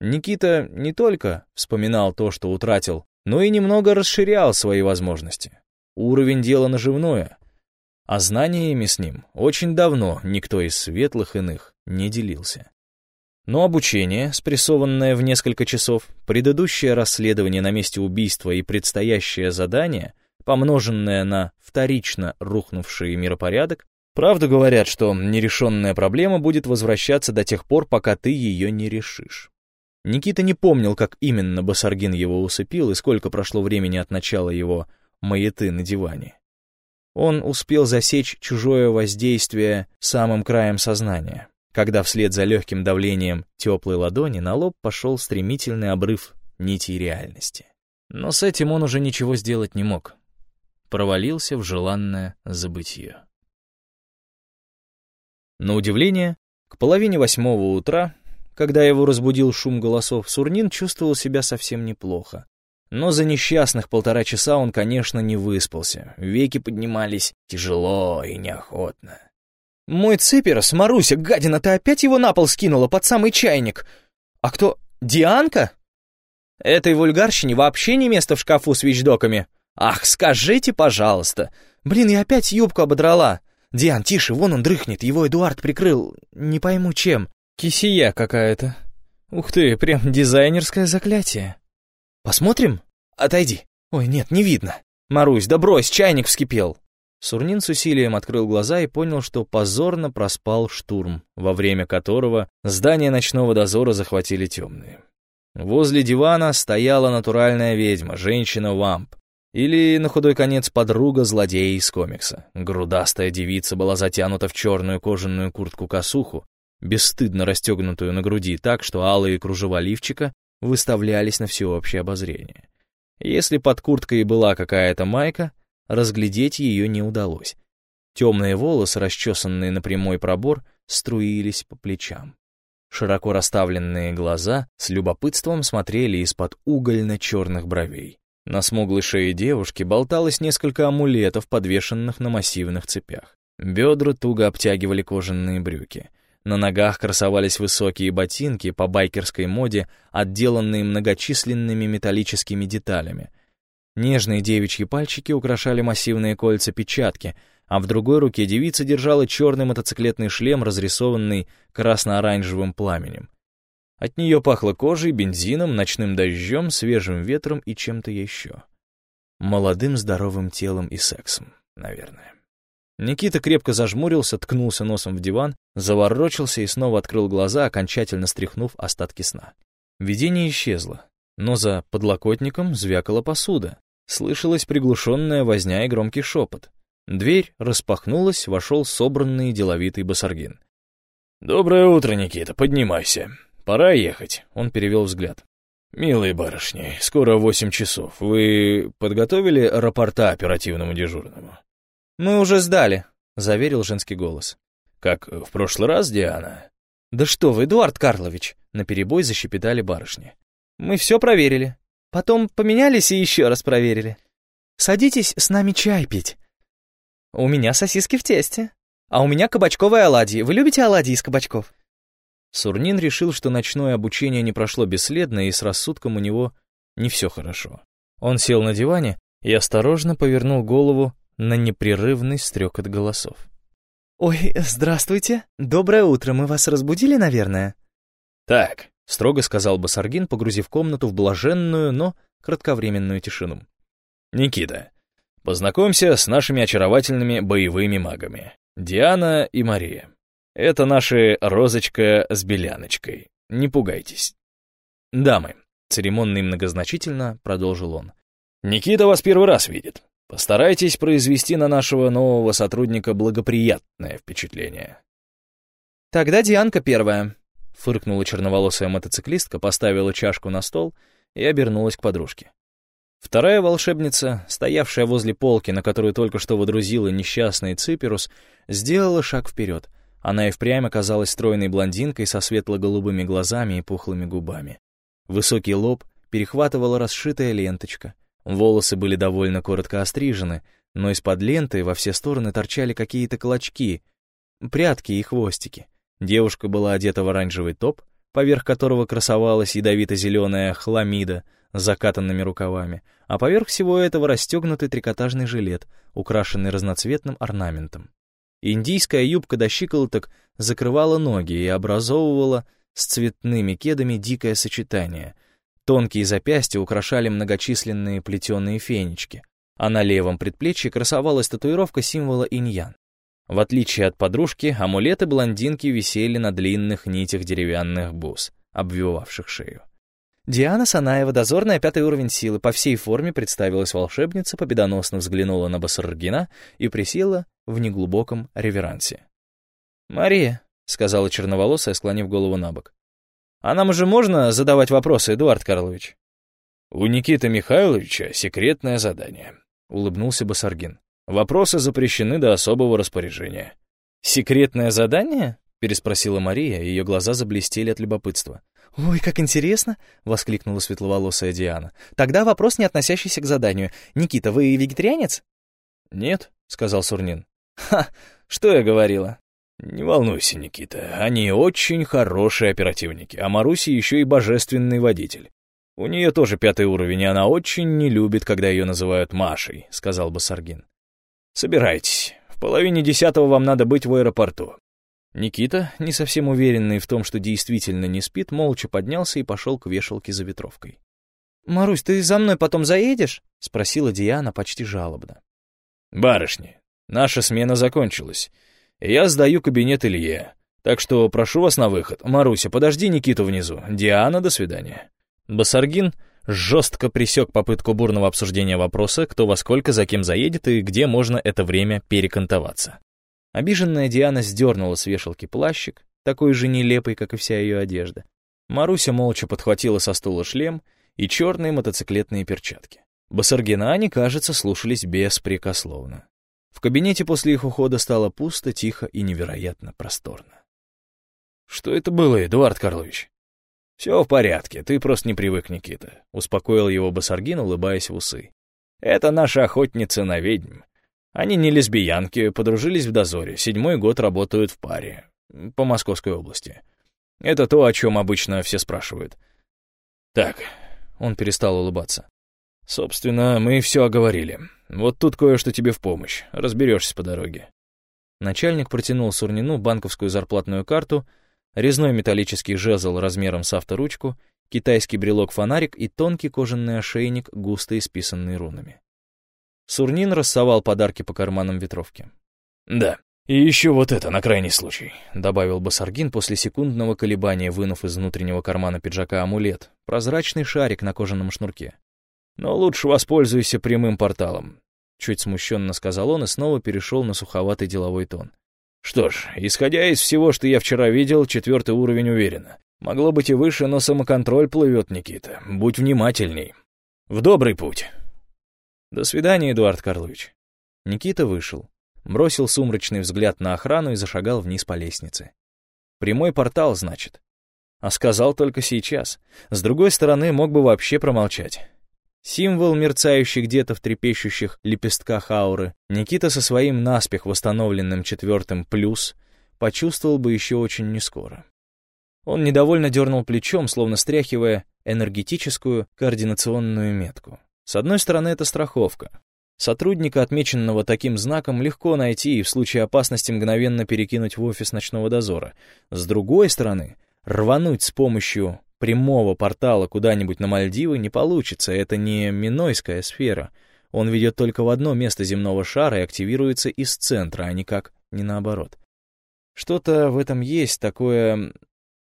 Никита не только вспоминал то, что утратил, но и немного расширял свои возможности. Уровень дела наживное. А знаниями с ним очень давно никто из светлых иных не делился. Но обучение, спрессованное в несколько часов, предыдущее расследование на месте убийства и предстоящее задание, помноженное на вторично рухнувший миропорядок, правду говорят, что нерешенная проблема будет возвращаться до тех пор, пока ты ее не решишь. Никита не помнил, как именно Басаргин его усыпил и сколько прошло времени от начала его маяты на диване. Он успел засечь чужое воздействие самым краем сознания когда вслед за легким давлением теплой ладони на лоб пошел стремительный обрыв нити реальности. Но с этим он уже ничего сделать не мог. Провалился в желанное забытье. На удивление, к половине восьмого утра, когда его разбудил шум голосов, Сурнин чувствовал себя совсем неплохо. Но за несчастных полтора часа он, конечно, не выспался. Веки поднимались тяжело и неохотно. «Мой Циперос, Маруся, гадина, ты опять его на пол скинула под самый чайник? А кто, Дианка?» «Этой вульгарщине вообще не место в шкафу с вещдоками. Ах, скажите, пожалуйста. Блин, я опять юбку ободрала. Диан, тише, вон он дрыхнет, его Эдуард прикрыл. Не пойму чем. Кисия какая-то. Ух ты, прям дизайнерское заклятие. Посмотрим? Отойди. Ой, нет, не видно. Марусь, да брось, чайник вскипел. Сурнин с усилием открыл глаза и понял, что позорно проспал штурм, во время которого здание ночного дозора захватили темные. Возле дивана стояла натуральная ведьма, женщина-вамп, или, на худой конец, подруга злодея из комикса. Грудастая девица была затянута в черную кожаную куртку-косуху, бесстыдно расстегнутую на груди так, что алые кружева лифчика выставлялись на всеобщее обозрение. Если под курткой была какая-то майка, разглядеть ее не удалось. Темные волосы, расчесанные на прямой пробор, струились по плечам. Широко расставленные глаза с любопытством смотрели из-под угольно-черных бровей. На смуглой шее девушки болталось несколько амулетов, подвешенных на массивных цепях. Бедра туго обтягивали кожаные брюки. На ногах красовались высокие ботинки по байкерской моде, отделанные многочисленными металлическими деталями, Нежные девичьи пальчики украшали массивные кольца-печатки, а в другой руке девица держала черный мотоциклетный шлем, разрисованный красно-оранжевым пламенем. От нее пахло кожей, бензином, ночным дождем, свежим ветром и чем-то еще. Молодым здоровым телом и сексом, наверное. Никита крепко зажмурился, ткнулся носом в диван, заворочился и снова открыл глаза, окончательно стряхнув остатки сна. Видение исчезло но за подлокотником звякала посуда. Слышалась приглушенная возня и громкий шепот. Дверь распахнулась, вошел собранный деловитый басаргин. «Доброе утро, Никита, поднимайся. Пора ехать», — он перевел взгляд. «Милые барышни, скоро восемь часов. Вы подготовили рапорта оперативному дежурному?» «Мы уже сдали», — заверил женский голос. «Как в прошлый раз, Диана?» «Да что вы, Эдуард Карлович!» — наперебой защепетали барышни. Мы все проверили. Потом поменялись и еще раз проверили. Садитесь с нами чай пить. У меня сосиски в тесте. А у меня кабачковые оладьи. Вы любите оладьи из кабачков? Сурнин решил, что ночное обучение не прошло бесследно, и с рассудком у него не все хорошо. Он сел на диване и осторожно повернул голову на непрерывный стрекот голосов. «Ой, здравствуйте. Доброе утро. Мы вас разбудили, наверное?» «Так», — строго сказал Басаргин, погрузив комнату в блаженную, но кратковременную тишину. «Никита, познакомься с нашими очаровательными боевыми магами. Диана и Мария. Это наши Розочка с Беляночкой. Не пугайтесь. Дамы, церемонно и многозначительно продолжил он. Никита вас первый раз видит. Постарайтесь произвести на нашего нового сотрудника благоприятное впечатление. Тогда Дианка первая. Фыркнула черноволосая мотоциклистка, поставила чашку на стол и обернулась к подружке. Вторая волшебница, стоявшая возле полки, на которую только что водрузила несчастный Циперус, сделала шаг вперед — она и впрямь оказалась стройной блондинкой со светло-голубыми глазами и пухлыми губами. Высокий лоб перехватывала расшитая ленточка. Волосы были довольно коротко острижены, но из-под ленты во все стороны торчали какие-то клочки, прятки и хвостики. Девушка была одета в оранжевый топ, поверх которого красовалась ядовито-зеленая хламида с закатанными рукавами, а поверх всего этого расстегнутый трикотажный жилет, украшенный разноцветным орнаментом. Индийская юбка до щиколоток закрывала ноги и образовывала с цветными кедами дикое сочетание. Тонкие запястья украшали многочисленные плетеные фенечки, а на левом предплечье красовалась татуировка символа иньян. В отличие от подружки, амулеты блондинки висели на длинных нитях деревянных бус, обвивавших шею. Диана Санаева, дозорная, пятый уровень силы, по всей форме представилась волшебница, победоносно взглянула на Басаргина и присела в неглубоком реверансе. «Мария», — сказала черноволосая, склонив голову на бок, «а нам уже можно задавать вопросы, Эдуард Карлович?» «У Никиты Михайловича секретное задание», — улыбнулся Басаргин. «Вопросы запрещены до особого распоряжения». «Секретное задание?» — переспросила Мария, ее глаза заблестели от любопытства. «Ой, как интересно!» — воскликнула светловолосая Диана. «Тогда вопрос, не относящийся к заданию. Никита, вы вегетарианец?» «Нет», — сказал Сурнин. «Ха! Что я говорила?» «Не волнуйся, Никита, они очень хорошие оперативники, а Маруси еще и божественный водитель. У нее тоже пятый уровень, и она очень не любит, когда ее называют Машей», — сказал Басаргин. «Собирайтесь, в половине десятого вам надо быть в аэропорту. Никита, не совсем уверенный в том, что действительно не спит, молча поднялся и пошел к вешалке за ветровкой. «Марусь, ты за мной потом заедешь?» — спросила Диана почти жалобно. «Барышни, наша смена закончилась. Я сдаю кабинет Илье, так что прошу вас на выход. Маруся, подожди Никиту внизу. Диана, до свидания». Басаргин жестко пресек попытку бурного обсуждения вопроса, кто во сколько за кем заедет и где можно это время перекантоваться. Обиженная Диана сдернула с вешалки плащик, такой же нелепый, как и вся ее одежда. Маруся молча подхватила со стула шлем и черные мотоциклетные перчатки. Басаргина они, кажется, слушались беспрекословно. В кабинете после их ухода стало пусто, тихо и невероятно просторно. «Что это было, Эдуард Карлович?» «Все в порядке, ты просто не привык, Никита», — успокоил его Басаргин, улыбаясь в усы. «Это наша охотница на ведьм. Они не лесбиянки, подружились в дозоре, седьмой год работают в паре. По Московской области. Это то, о чем обычно все спрашивают. Так, он перестал улыбаться. Собственно, мы все оговорили. Вот тут кое-что тебе в помощь. Разберешься по дороге. Начальник протянул Сурнину банковскую зарплатную карту, резной металлический жезл размером с авторучку, китайский брелок-фонарик и тонкий кожаный ошейник, густо исписанный рунами. Сурнин рассовал подарки по карманам ветровки. «Да, и еще вот это на крайний случай», — добавил Басаргин после секундного колебания, вынув из внутреннего кармана пиджака амулет, прозрачный шарик на кожаном шнурке. «Но лучше воспользуйся прямым порталом», — чуть смущенно сказал он и снова перешел на суховатый деловой тон. «Что ж, исходя из всего, что я вчера видел, четвертый уровень уверенно. Могло быть и выше, но самоконтроль плывет, Никита. Будь внимательней. В добрый путь». «До свидания, Эдуард Карлович». Никита вышел, бросил сумрачный взгляд на охрану и зашагал вниз по лестнице. «Прямой портал, значит». А сказал только сейчас. С другой стороны, мог бы вообще промолчать. Символ, мерцающий где-то в трепещущих лепестках ауры, Никита со своим наспех восстановленным четвертым «плюс» почувствовал бы еще очень нескоро. Он недовольно дернул плечом, словно стряхивая энергетическую координационную метку. С одной стороны, это страховка. Сотрудника, отмеченного таким знаком, легко найти и в случае опасности мгновенно перекинуть в офис ночного дозора. С другой стороны, рвануть с помощью прямого портала куда-нибудь на Мальдивы не получится, это не Минойская сфера. Он ведет только в одно место земного шара и активируется из центра, а никак не наоборот. Что-то в этом есть такое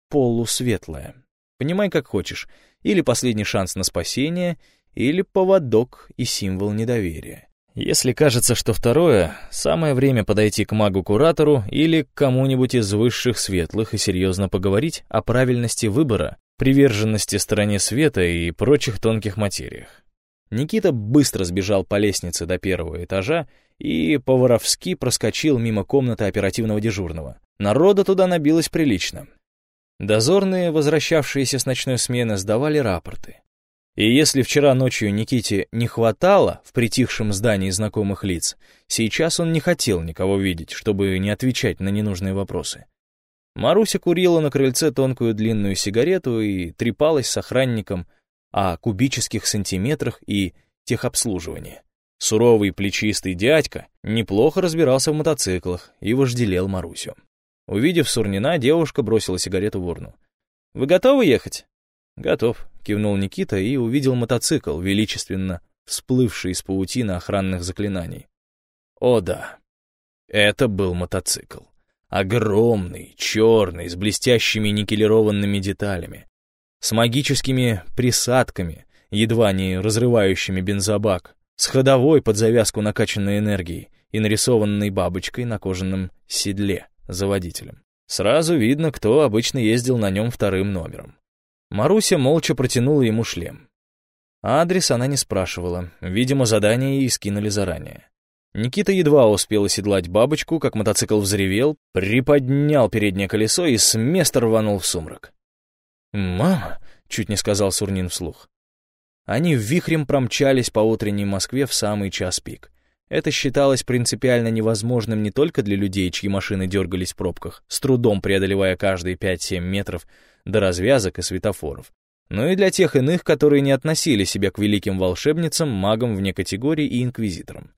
полусветлое. Понимай, как хочешь. Или последний шанс на спасение, или поводок и символ недоверия. Если кажется, что второе, самое время подойти к магу-куратору или к кому-нибудь из высших светлых и серьезно поговорить о правильности выбора, приверженности стороне света и прочих тонких материях. Никита быстро сбежал по лестнице до первого этажа и по-воровски проскочил мимо комнаты оперативного дежурного. Народа туда набилось прилично. Дозорные, возвращавшиеся с ночной смены, сдавали рапорты. И если вчера ночью Никите не хватало в притихшем здании знакомых лиц, сейчас он не хотел никого видеть, чтобы не отвечать на ненужные вопросы. Маруся курила на крыльце тонкую длинную сигарету и трепалась с охранником о кубических сантиметрах и техобслуживании. Суровый плечистый дядька неплохо разбирался в мотоциклах и вожделел Марусю. Увидев Сурнина, девушка бросила сигарету в урну. «Вы готовы ехать?» «Готов», — кивнул Никита и увидел мотоцикл, величественно всплывший из паутины охранных заклинаний. О да, это был мотоцикл. Огромный, черный, с блестящими никелированными деталями, с магическими присадками, едва не разрывающими бензобак, с ходовой под завязку накачанной энергией и нарисованной бабочкой на кожаном седле за водителем. Сразу видно, кто обычно ездил на нем вторым номером. Маруся молча протянула ему шлем. Адрес она не спрашивала, видимо, задание ей скинули заранее. Никита едва успел оседлать бабочку, как мотоцикл взревел, приподнял переднее колесо и с места рванул в сумрак. «Мама!» — чуть не сказал Сурнин вслух. Они вихрем промчались по утренней Москве в самый час пик. Это считалось принципиально невозможным не только для людей, чьи машины дергались в пробках, с трудом преодолевая каждые 5-7 метров до развязок и светофоров, но и для тех иных, которые не относили себя к великим волшебницам, магам вне категории и инквизиторам.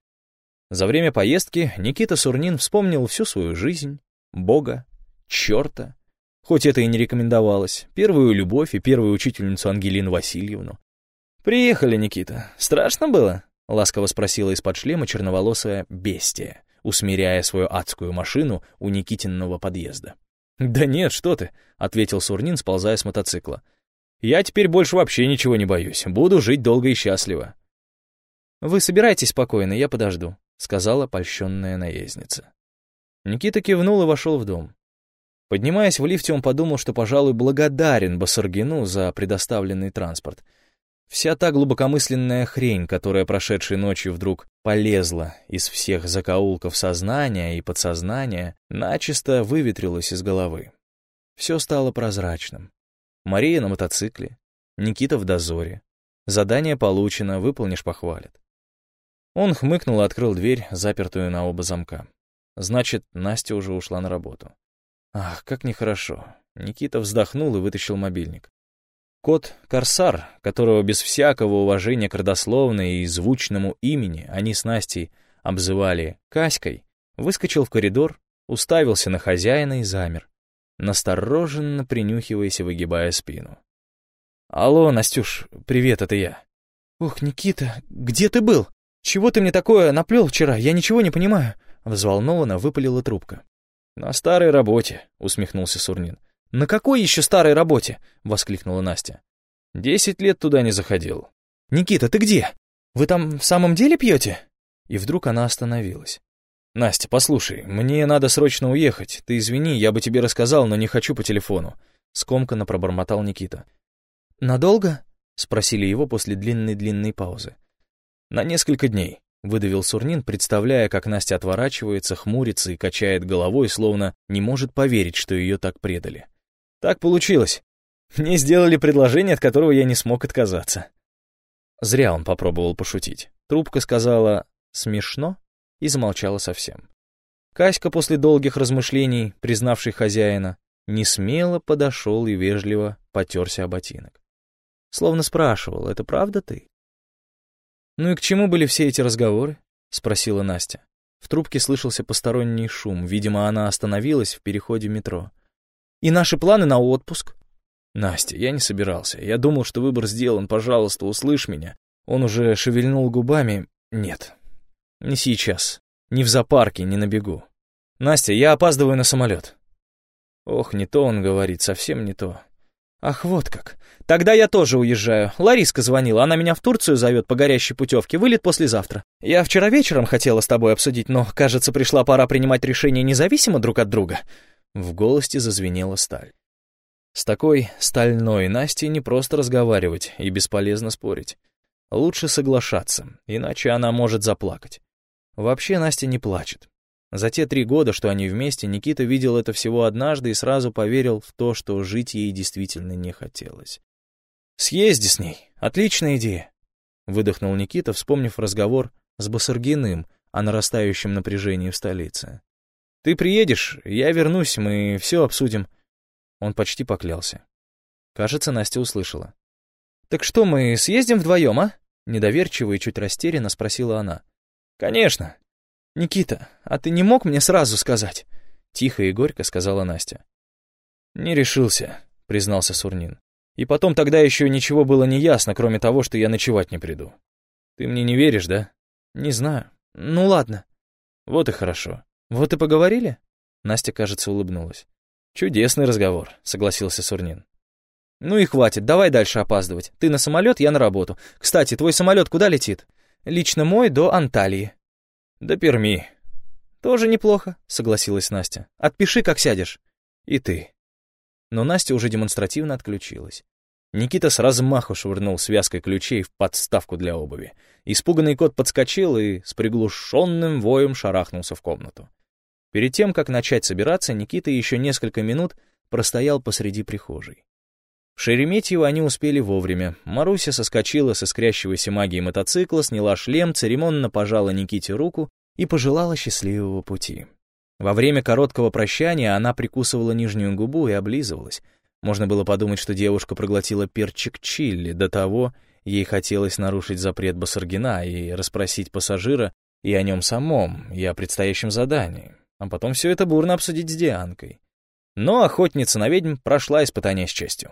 За время поездки Никита Сурнин вспомнил всю свою жизнь, Бога, черта, хоть это и не рекомендовалось, первую любовь и первую учительницу Ангелину Васильевну. «Приехали, Никита. Страшно было?» — ласково спросила из-под шлема черноволосая бестия, усмиряя свою адскую машину у Никитинного подъезда. «Да нет, что ты», — ответил Сурнин, сползая с мотоцикла. «Я теперь больше вообще ничего не боюсь. Буду жить долго и счастливо». «Вы собирайтесь спокойно, я подожду», — сказала польщенная наездница. Никита кивнул и вошел в дом. Поднимаясь в лифте, он подумал, что, пожалуй, благодарен Басаргину за предоставленный транспорт — Вся та глубокомысленная хрень, которая прошедшей ночью вдруг полезла из всех закоулков сознания и подсознания, начисто выветрилась из головы. Все стало прозрачным. Мария на мотоцикле, Никита в дозоре. Задание получено, выполнишь — похвалят. Он хмыкнул и открыл дверь, запертую на оба замка. Значит, Настя уже ушла на работу. Ах, как нехорошо. Никита вздохнул и вытащил мобильник. Кот Корсар, которого без всякого уважения к родословной и звучному имени они с Настей обзывали Каськой, выскочил в коридор, уставился на хозяина и замер, настороженно принюхиваясь и выгибая спину. «Алло, Настюш, привет, это я». «Ух, Никита, где ты был? Чего ты мне такое наплел вчера? Я ничего не понимаю». Взволнованно выпалила трубка. «На старой работе», — усмехнулся Сурнин. «На какой еще старой работе?» — воскликнула Настя. «Десять лет туда не заходил». «Никита, ты где? Вы там в самом деле пьете?» И вдруг она остановилась. «Настя, послушай, мне надо срочно уехать. Ты извини, я бы тебе рассказал, но не хочу по телефону», — скомканно пробормотал Никита. «Надолго?» — спросили его после длинной-длинной паузы. «На несколько дней», — выдавил Сурнин, представляя, как Настя отворачивается, хмурится и качает головой, словно не может поверить, что ее так предали. Так получилось. Мне сделали предложение, от которого я не смог отказаться. Зря он попробовал пошутить. Трубка сказала «смешно» и замолчала совсем. Каська после долгих размышлений, признавший хозяина, не смело подошел и вежливо потерся о ботинок. Словно спрашивал, это правда ты? «Ну и к чему были все эти разговоры?» — спросила Настя. В трубке слышался посторонний шум, видимо, она остановилась в переходе метро. «И наши планы на отпуск?» «Настя, я не собирался. Я думал, что выбор сделан. Пожалуйста, услышь меня». Он уже шевельнул губами. «Нет, не сейчас. Не в зоопарке, не на бегу. Настя, я опаздываю на самолет». Ох, не то он говорит, совсем не то. «Ах, вот как. Тогда я тоже уезжаю. Лариска звонила, она меня в Турцию зовет по горящей путевке, вылет послезавтра. Я вчера вечером хотела с тобой обсудить, но, кажется, пришла пора принимать решения независимо друг от друга». В голосе зазвенела сталь. С такой стальной Настей не просто разговаривать и бесполезно спорить. Лучше соглашаться, иначе она может заплакать. Вообще Настя не плачет. За те три года, что они вместе, Никита видел это всего однажды и сразу поверил в то, что жить ей действительно не хотелось. «Съезди с ней. Отличная идея», — выдохнул Никита, вспомнив разговор с Басаргиным о нарастающем напряжении в столице. «Ты приедешь, я вернусь, мы все обсудим». Он почти поклялся. Кажется, Настя услышала. «Так что, мы съездим вдвоем, а?» Недоверчиво и чуть растерянно спросила она. «Конечно. Никита, а ты не мог мне сразу сказать?» Тихо и горько сказала Настя. «Не решился», — признался Сурнин. «И потом тогда еще ничего было не ясно, кроме того, что я ночевать не приду. Ты мне не веришь, да?» «Не знаю. Ну ладно». «Вот и хорошо. Вот и поговорили?» Настя, кажется, улыбнулась. «Чудесный разговор», — согласился Сурнин. «Ну и хватит, давай дальше опаздывать. Ты на самолет, я на работу. Кстати, твой самолет куда летит?» «Лично мой до Анталии». «До Перми». «Тоже неплохо», — согласилась Настя. «Отпиши, как сядешь». «И ты». Но Настя уже демонстративно отключилась. Никита с размаху швырнул связкой ключей в подставку для обуви. Испуганный кот подскочил и с приглушенным воем шарахнулся в комнату. Перед тем, как начать собираться, Никита еще несколько минут простоял посреди прихожей. В Шереметьево они успели вовремя. Маруся соскочила со искрящегося магией мотоцикла, сняла шлем, церемонно пожала Никите руку и пожелала счастливого пути. Во время короткого прощания она прикусывала нижнюю губу и облизывалась. Можно было подумать, что девушка проглотила перчик чили, до того ей хотелось нарушить запрет Басаргина и расспросить пассажира и о нем самом, и о предстоящем задании, а потом все это бурно обсудить с Дианкой. Но охотница на ведьм прошла испытание с честью.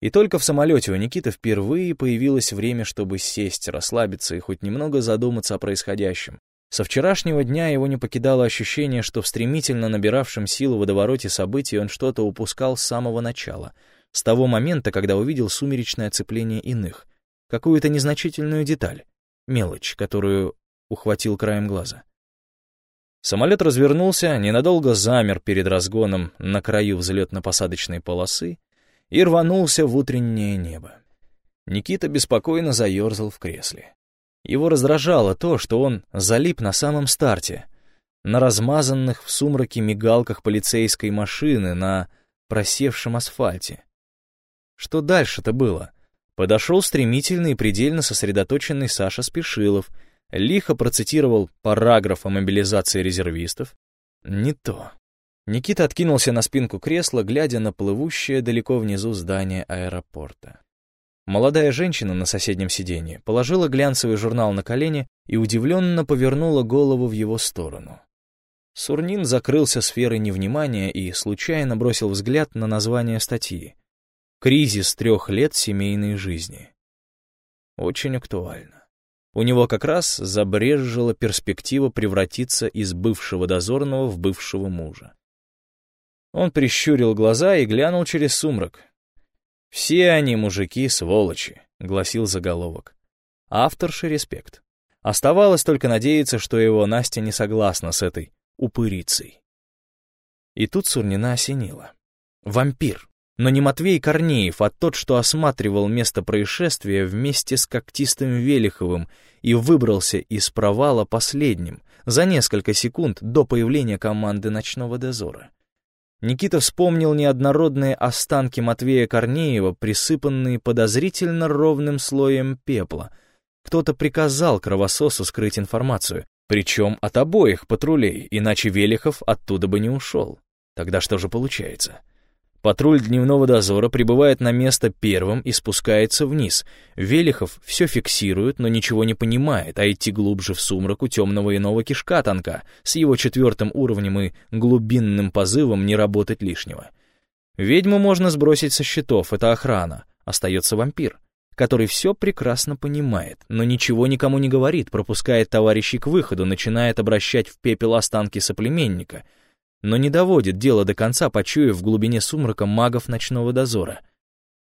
И только в самолете у Никиты впервые появилось время, чтобы сесть, расслабиться и хоть немного задуматься о происходящем. Со вчерашнего дня его не покидало ощущение, что в стремительно набиравшем силу водовороте событий он что-то упускал с самого начала, с того момента, когда увидел сумеречное оцепление иных, какую-то незначительную деталь, мелочь, которую ухватил краем глаза. Самолет развернулся, ненадолго замер перед разгоном на краю взлетно-посадочной полосы, и рванулся в утреннее небо. Никита беспокойно заерзал в кресле. Его раздражало то, что он залип на самом старте, на размазанных в сумраке мигалках полицейской машины, на просевшем асфальте. Что дальше-то было? Подошел стремительный и предельно сосредоточенный Саша Спешилов, лихо процитировал параграф о мобилизации резервистов. Не то. Никита откинулся на спинку кресла, глядя на плывущее далеко внизу здание аэропорта. Молодая женщина на соседнем сиденье положила глянцевый журнал на колени и удивленно повернула голову в его сторону. Сурнин закрылся сферой невнимания и случайно бросил взгляд на название статьи «Кризис трех лет семейной жизни». Очень актуально. У него как раз забрежжила перспектива превратиться из бывшего дозорного в бывшего мужа. Он прищурил глаза и глянул через сумрак. «Все они, мужики, сволочи», — гласил заголовок. Авторши респект. Оставалось только надеяться, что его Настя не согласна с этой упырицей. И тут Сурнина осенила. Вампир. Но не Матвей Корнеев, а тот, что осматривал место происшествия вместе с когтистым Велиховым и выбрался из провала последним, за несколько секунд до появления команды ночного дозора. Никита вспомнил неоднородные останки Матвея Корнеева, присыпанные подозрительно ровным слоем пепла. Кто-то приказал кровососу скрыть информацию, причем от обоих патрулей, иначе Велихов оттуда бы не ушел. Тогда что же получается? Патруль дневного дозора прибывает на место первым и спускается вниз. Велихов все фиксирует, но ничего не понимает, а идти глубже в сумрак у темного иного кишка тонка, с его четвертым уровнем и глубинным позывом не работать лишнего. Ведьму можно сбросить со счетов, это охрана. Остается вампир, который все прекрасно понимает, но ничего никому не говорит, пропускает товарищей к выходу, начинает обращать в пепел останки соплеменника — но не доводит дело до конца, почуяв в глубине сумрака магов ночного дозора.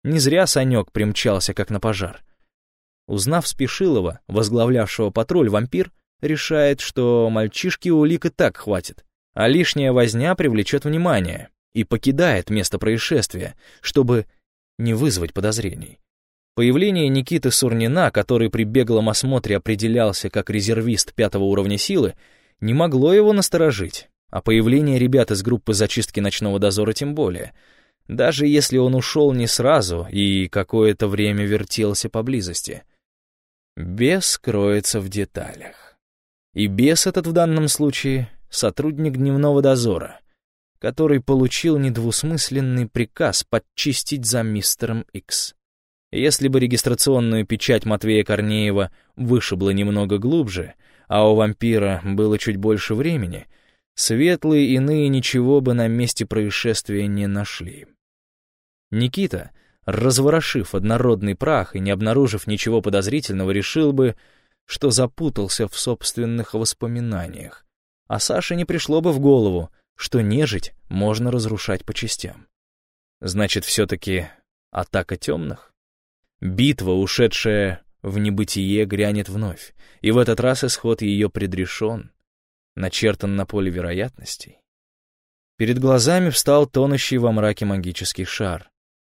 Не зря Санек примчался, как на пожар. Узнав Спешилова, возглавлявшего патруль, вампир решает, что мальчишки улик и так хватит, а лишняя возня привлечет внимание и покидает место происшествия, чтобы не вызвать подозрений. Появление Никиты Сурнина, который при беглом осмотре определялся как резервист пятого уровня силы, не могло его насторожить. А появление ребят из группы зачистки ночного дозора тем более. Даже если он ушел не сразу и какое-то время вертелся поблизости. Бес кроется в деталях. И бес этот в данном случае — сотрудник дневного дозора, который получил недвусмысленный приказ подчистить за мистером Икс. Если бы регистрационную печать Матвея Корнеева вышибло немного глубже, а у вампира было чуть больше времени — Светлые иные ничего бы на месте происшествия не нашли. Никита, разворошив однородный прах и не обнаружив ничего подозрительного, решил бы, что запутался в собственных воспоминаниях. А Саше не пришло бы в голову, что нежить можно разрушать по частям. Значит, все-таки атака темных? Битва, ушедшая в небытие, грянет вновь, и в этот раз исход ее предрешен начертан на поле вероятностей. Перед глазами встал тонущий во мраке магический шар.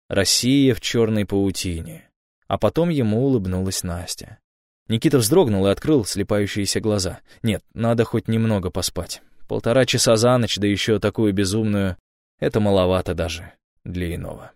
Россия в черной паутине. А потом ему улыбнулась Настя. Никита вздрогнул и открыл слепающиеся глаза. Нет, надо хоть немного поспать. Полтора часа за ночь, да еще такую безумную, это маловато даже для иного.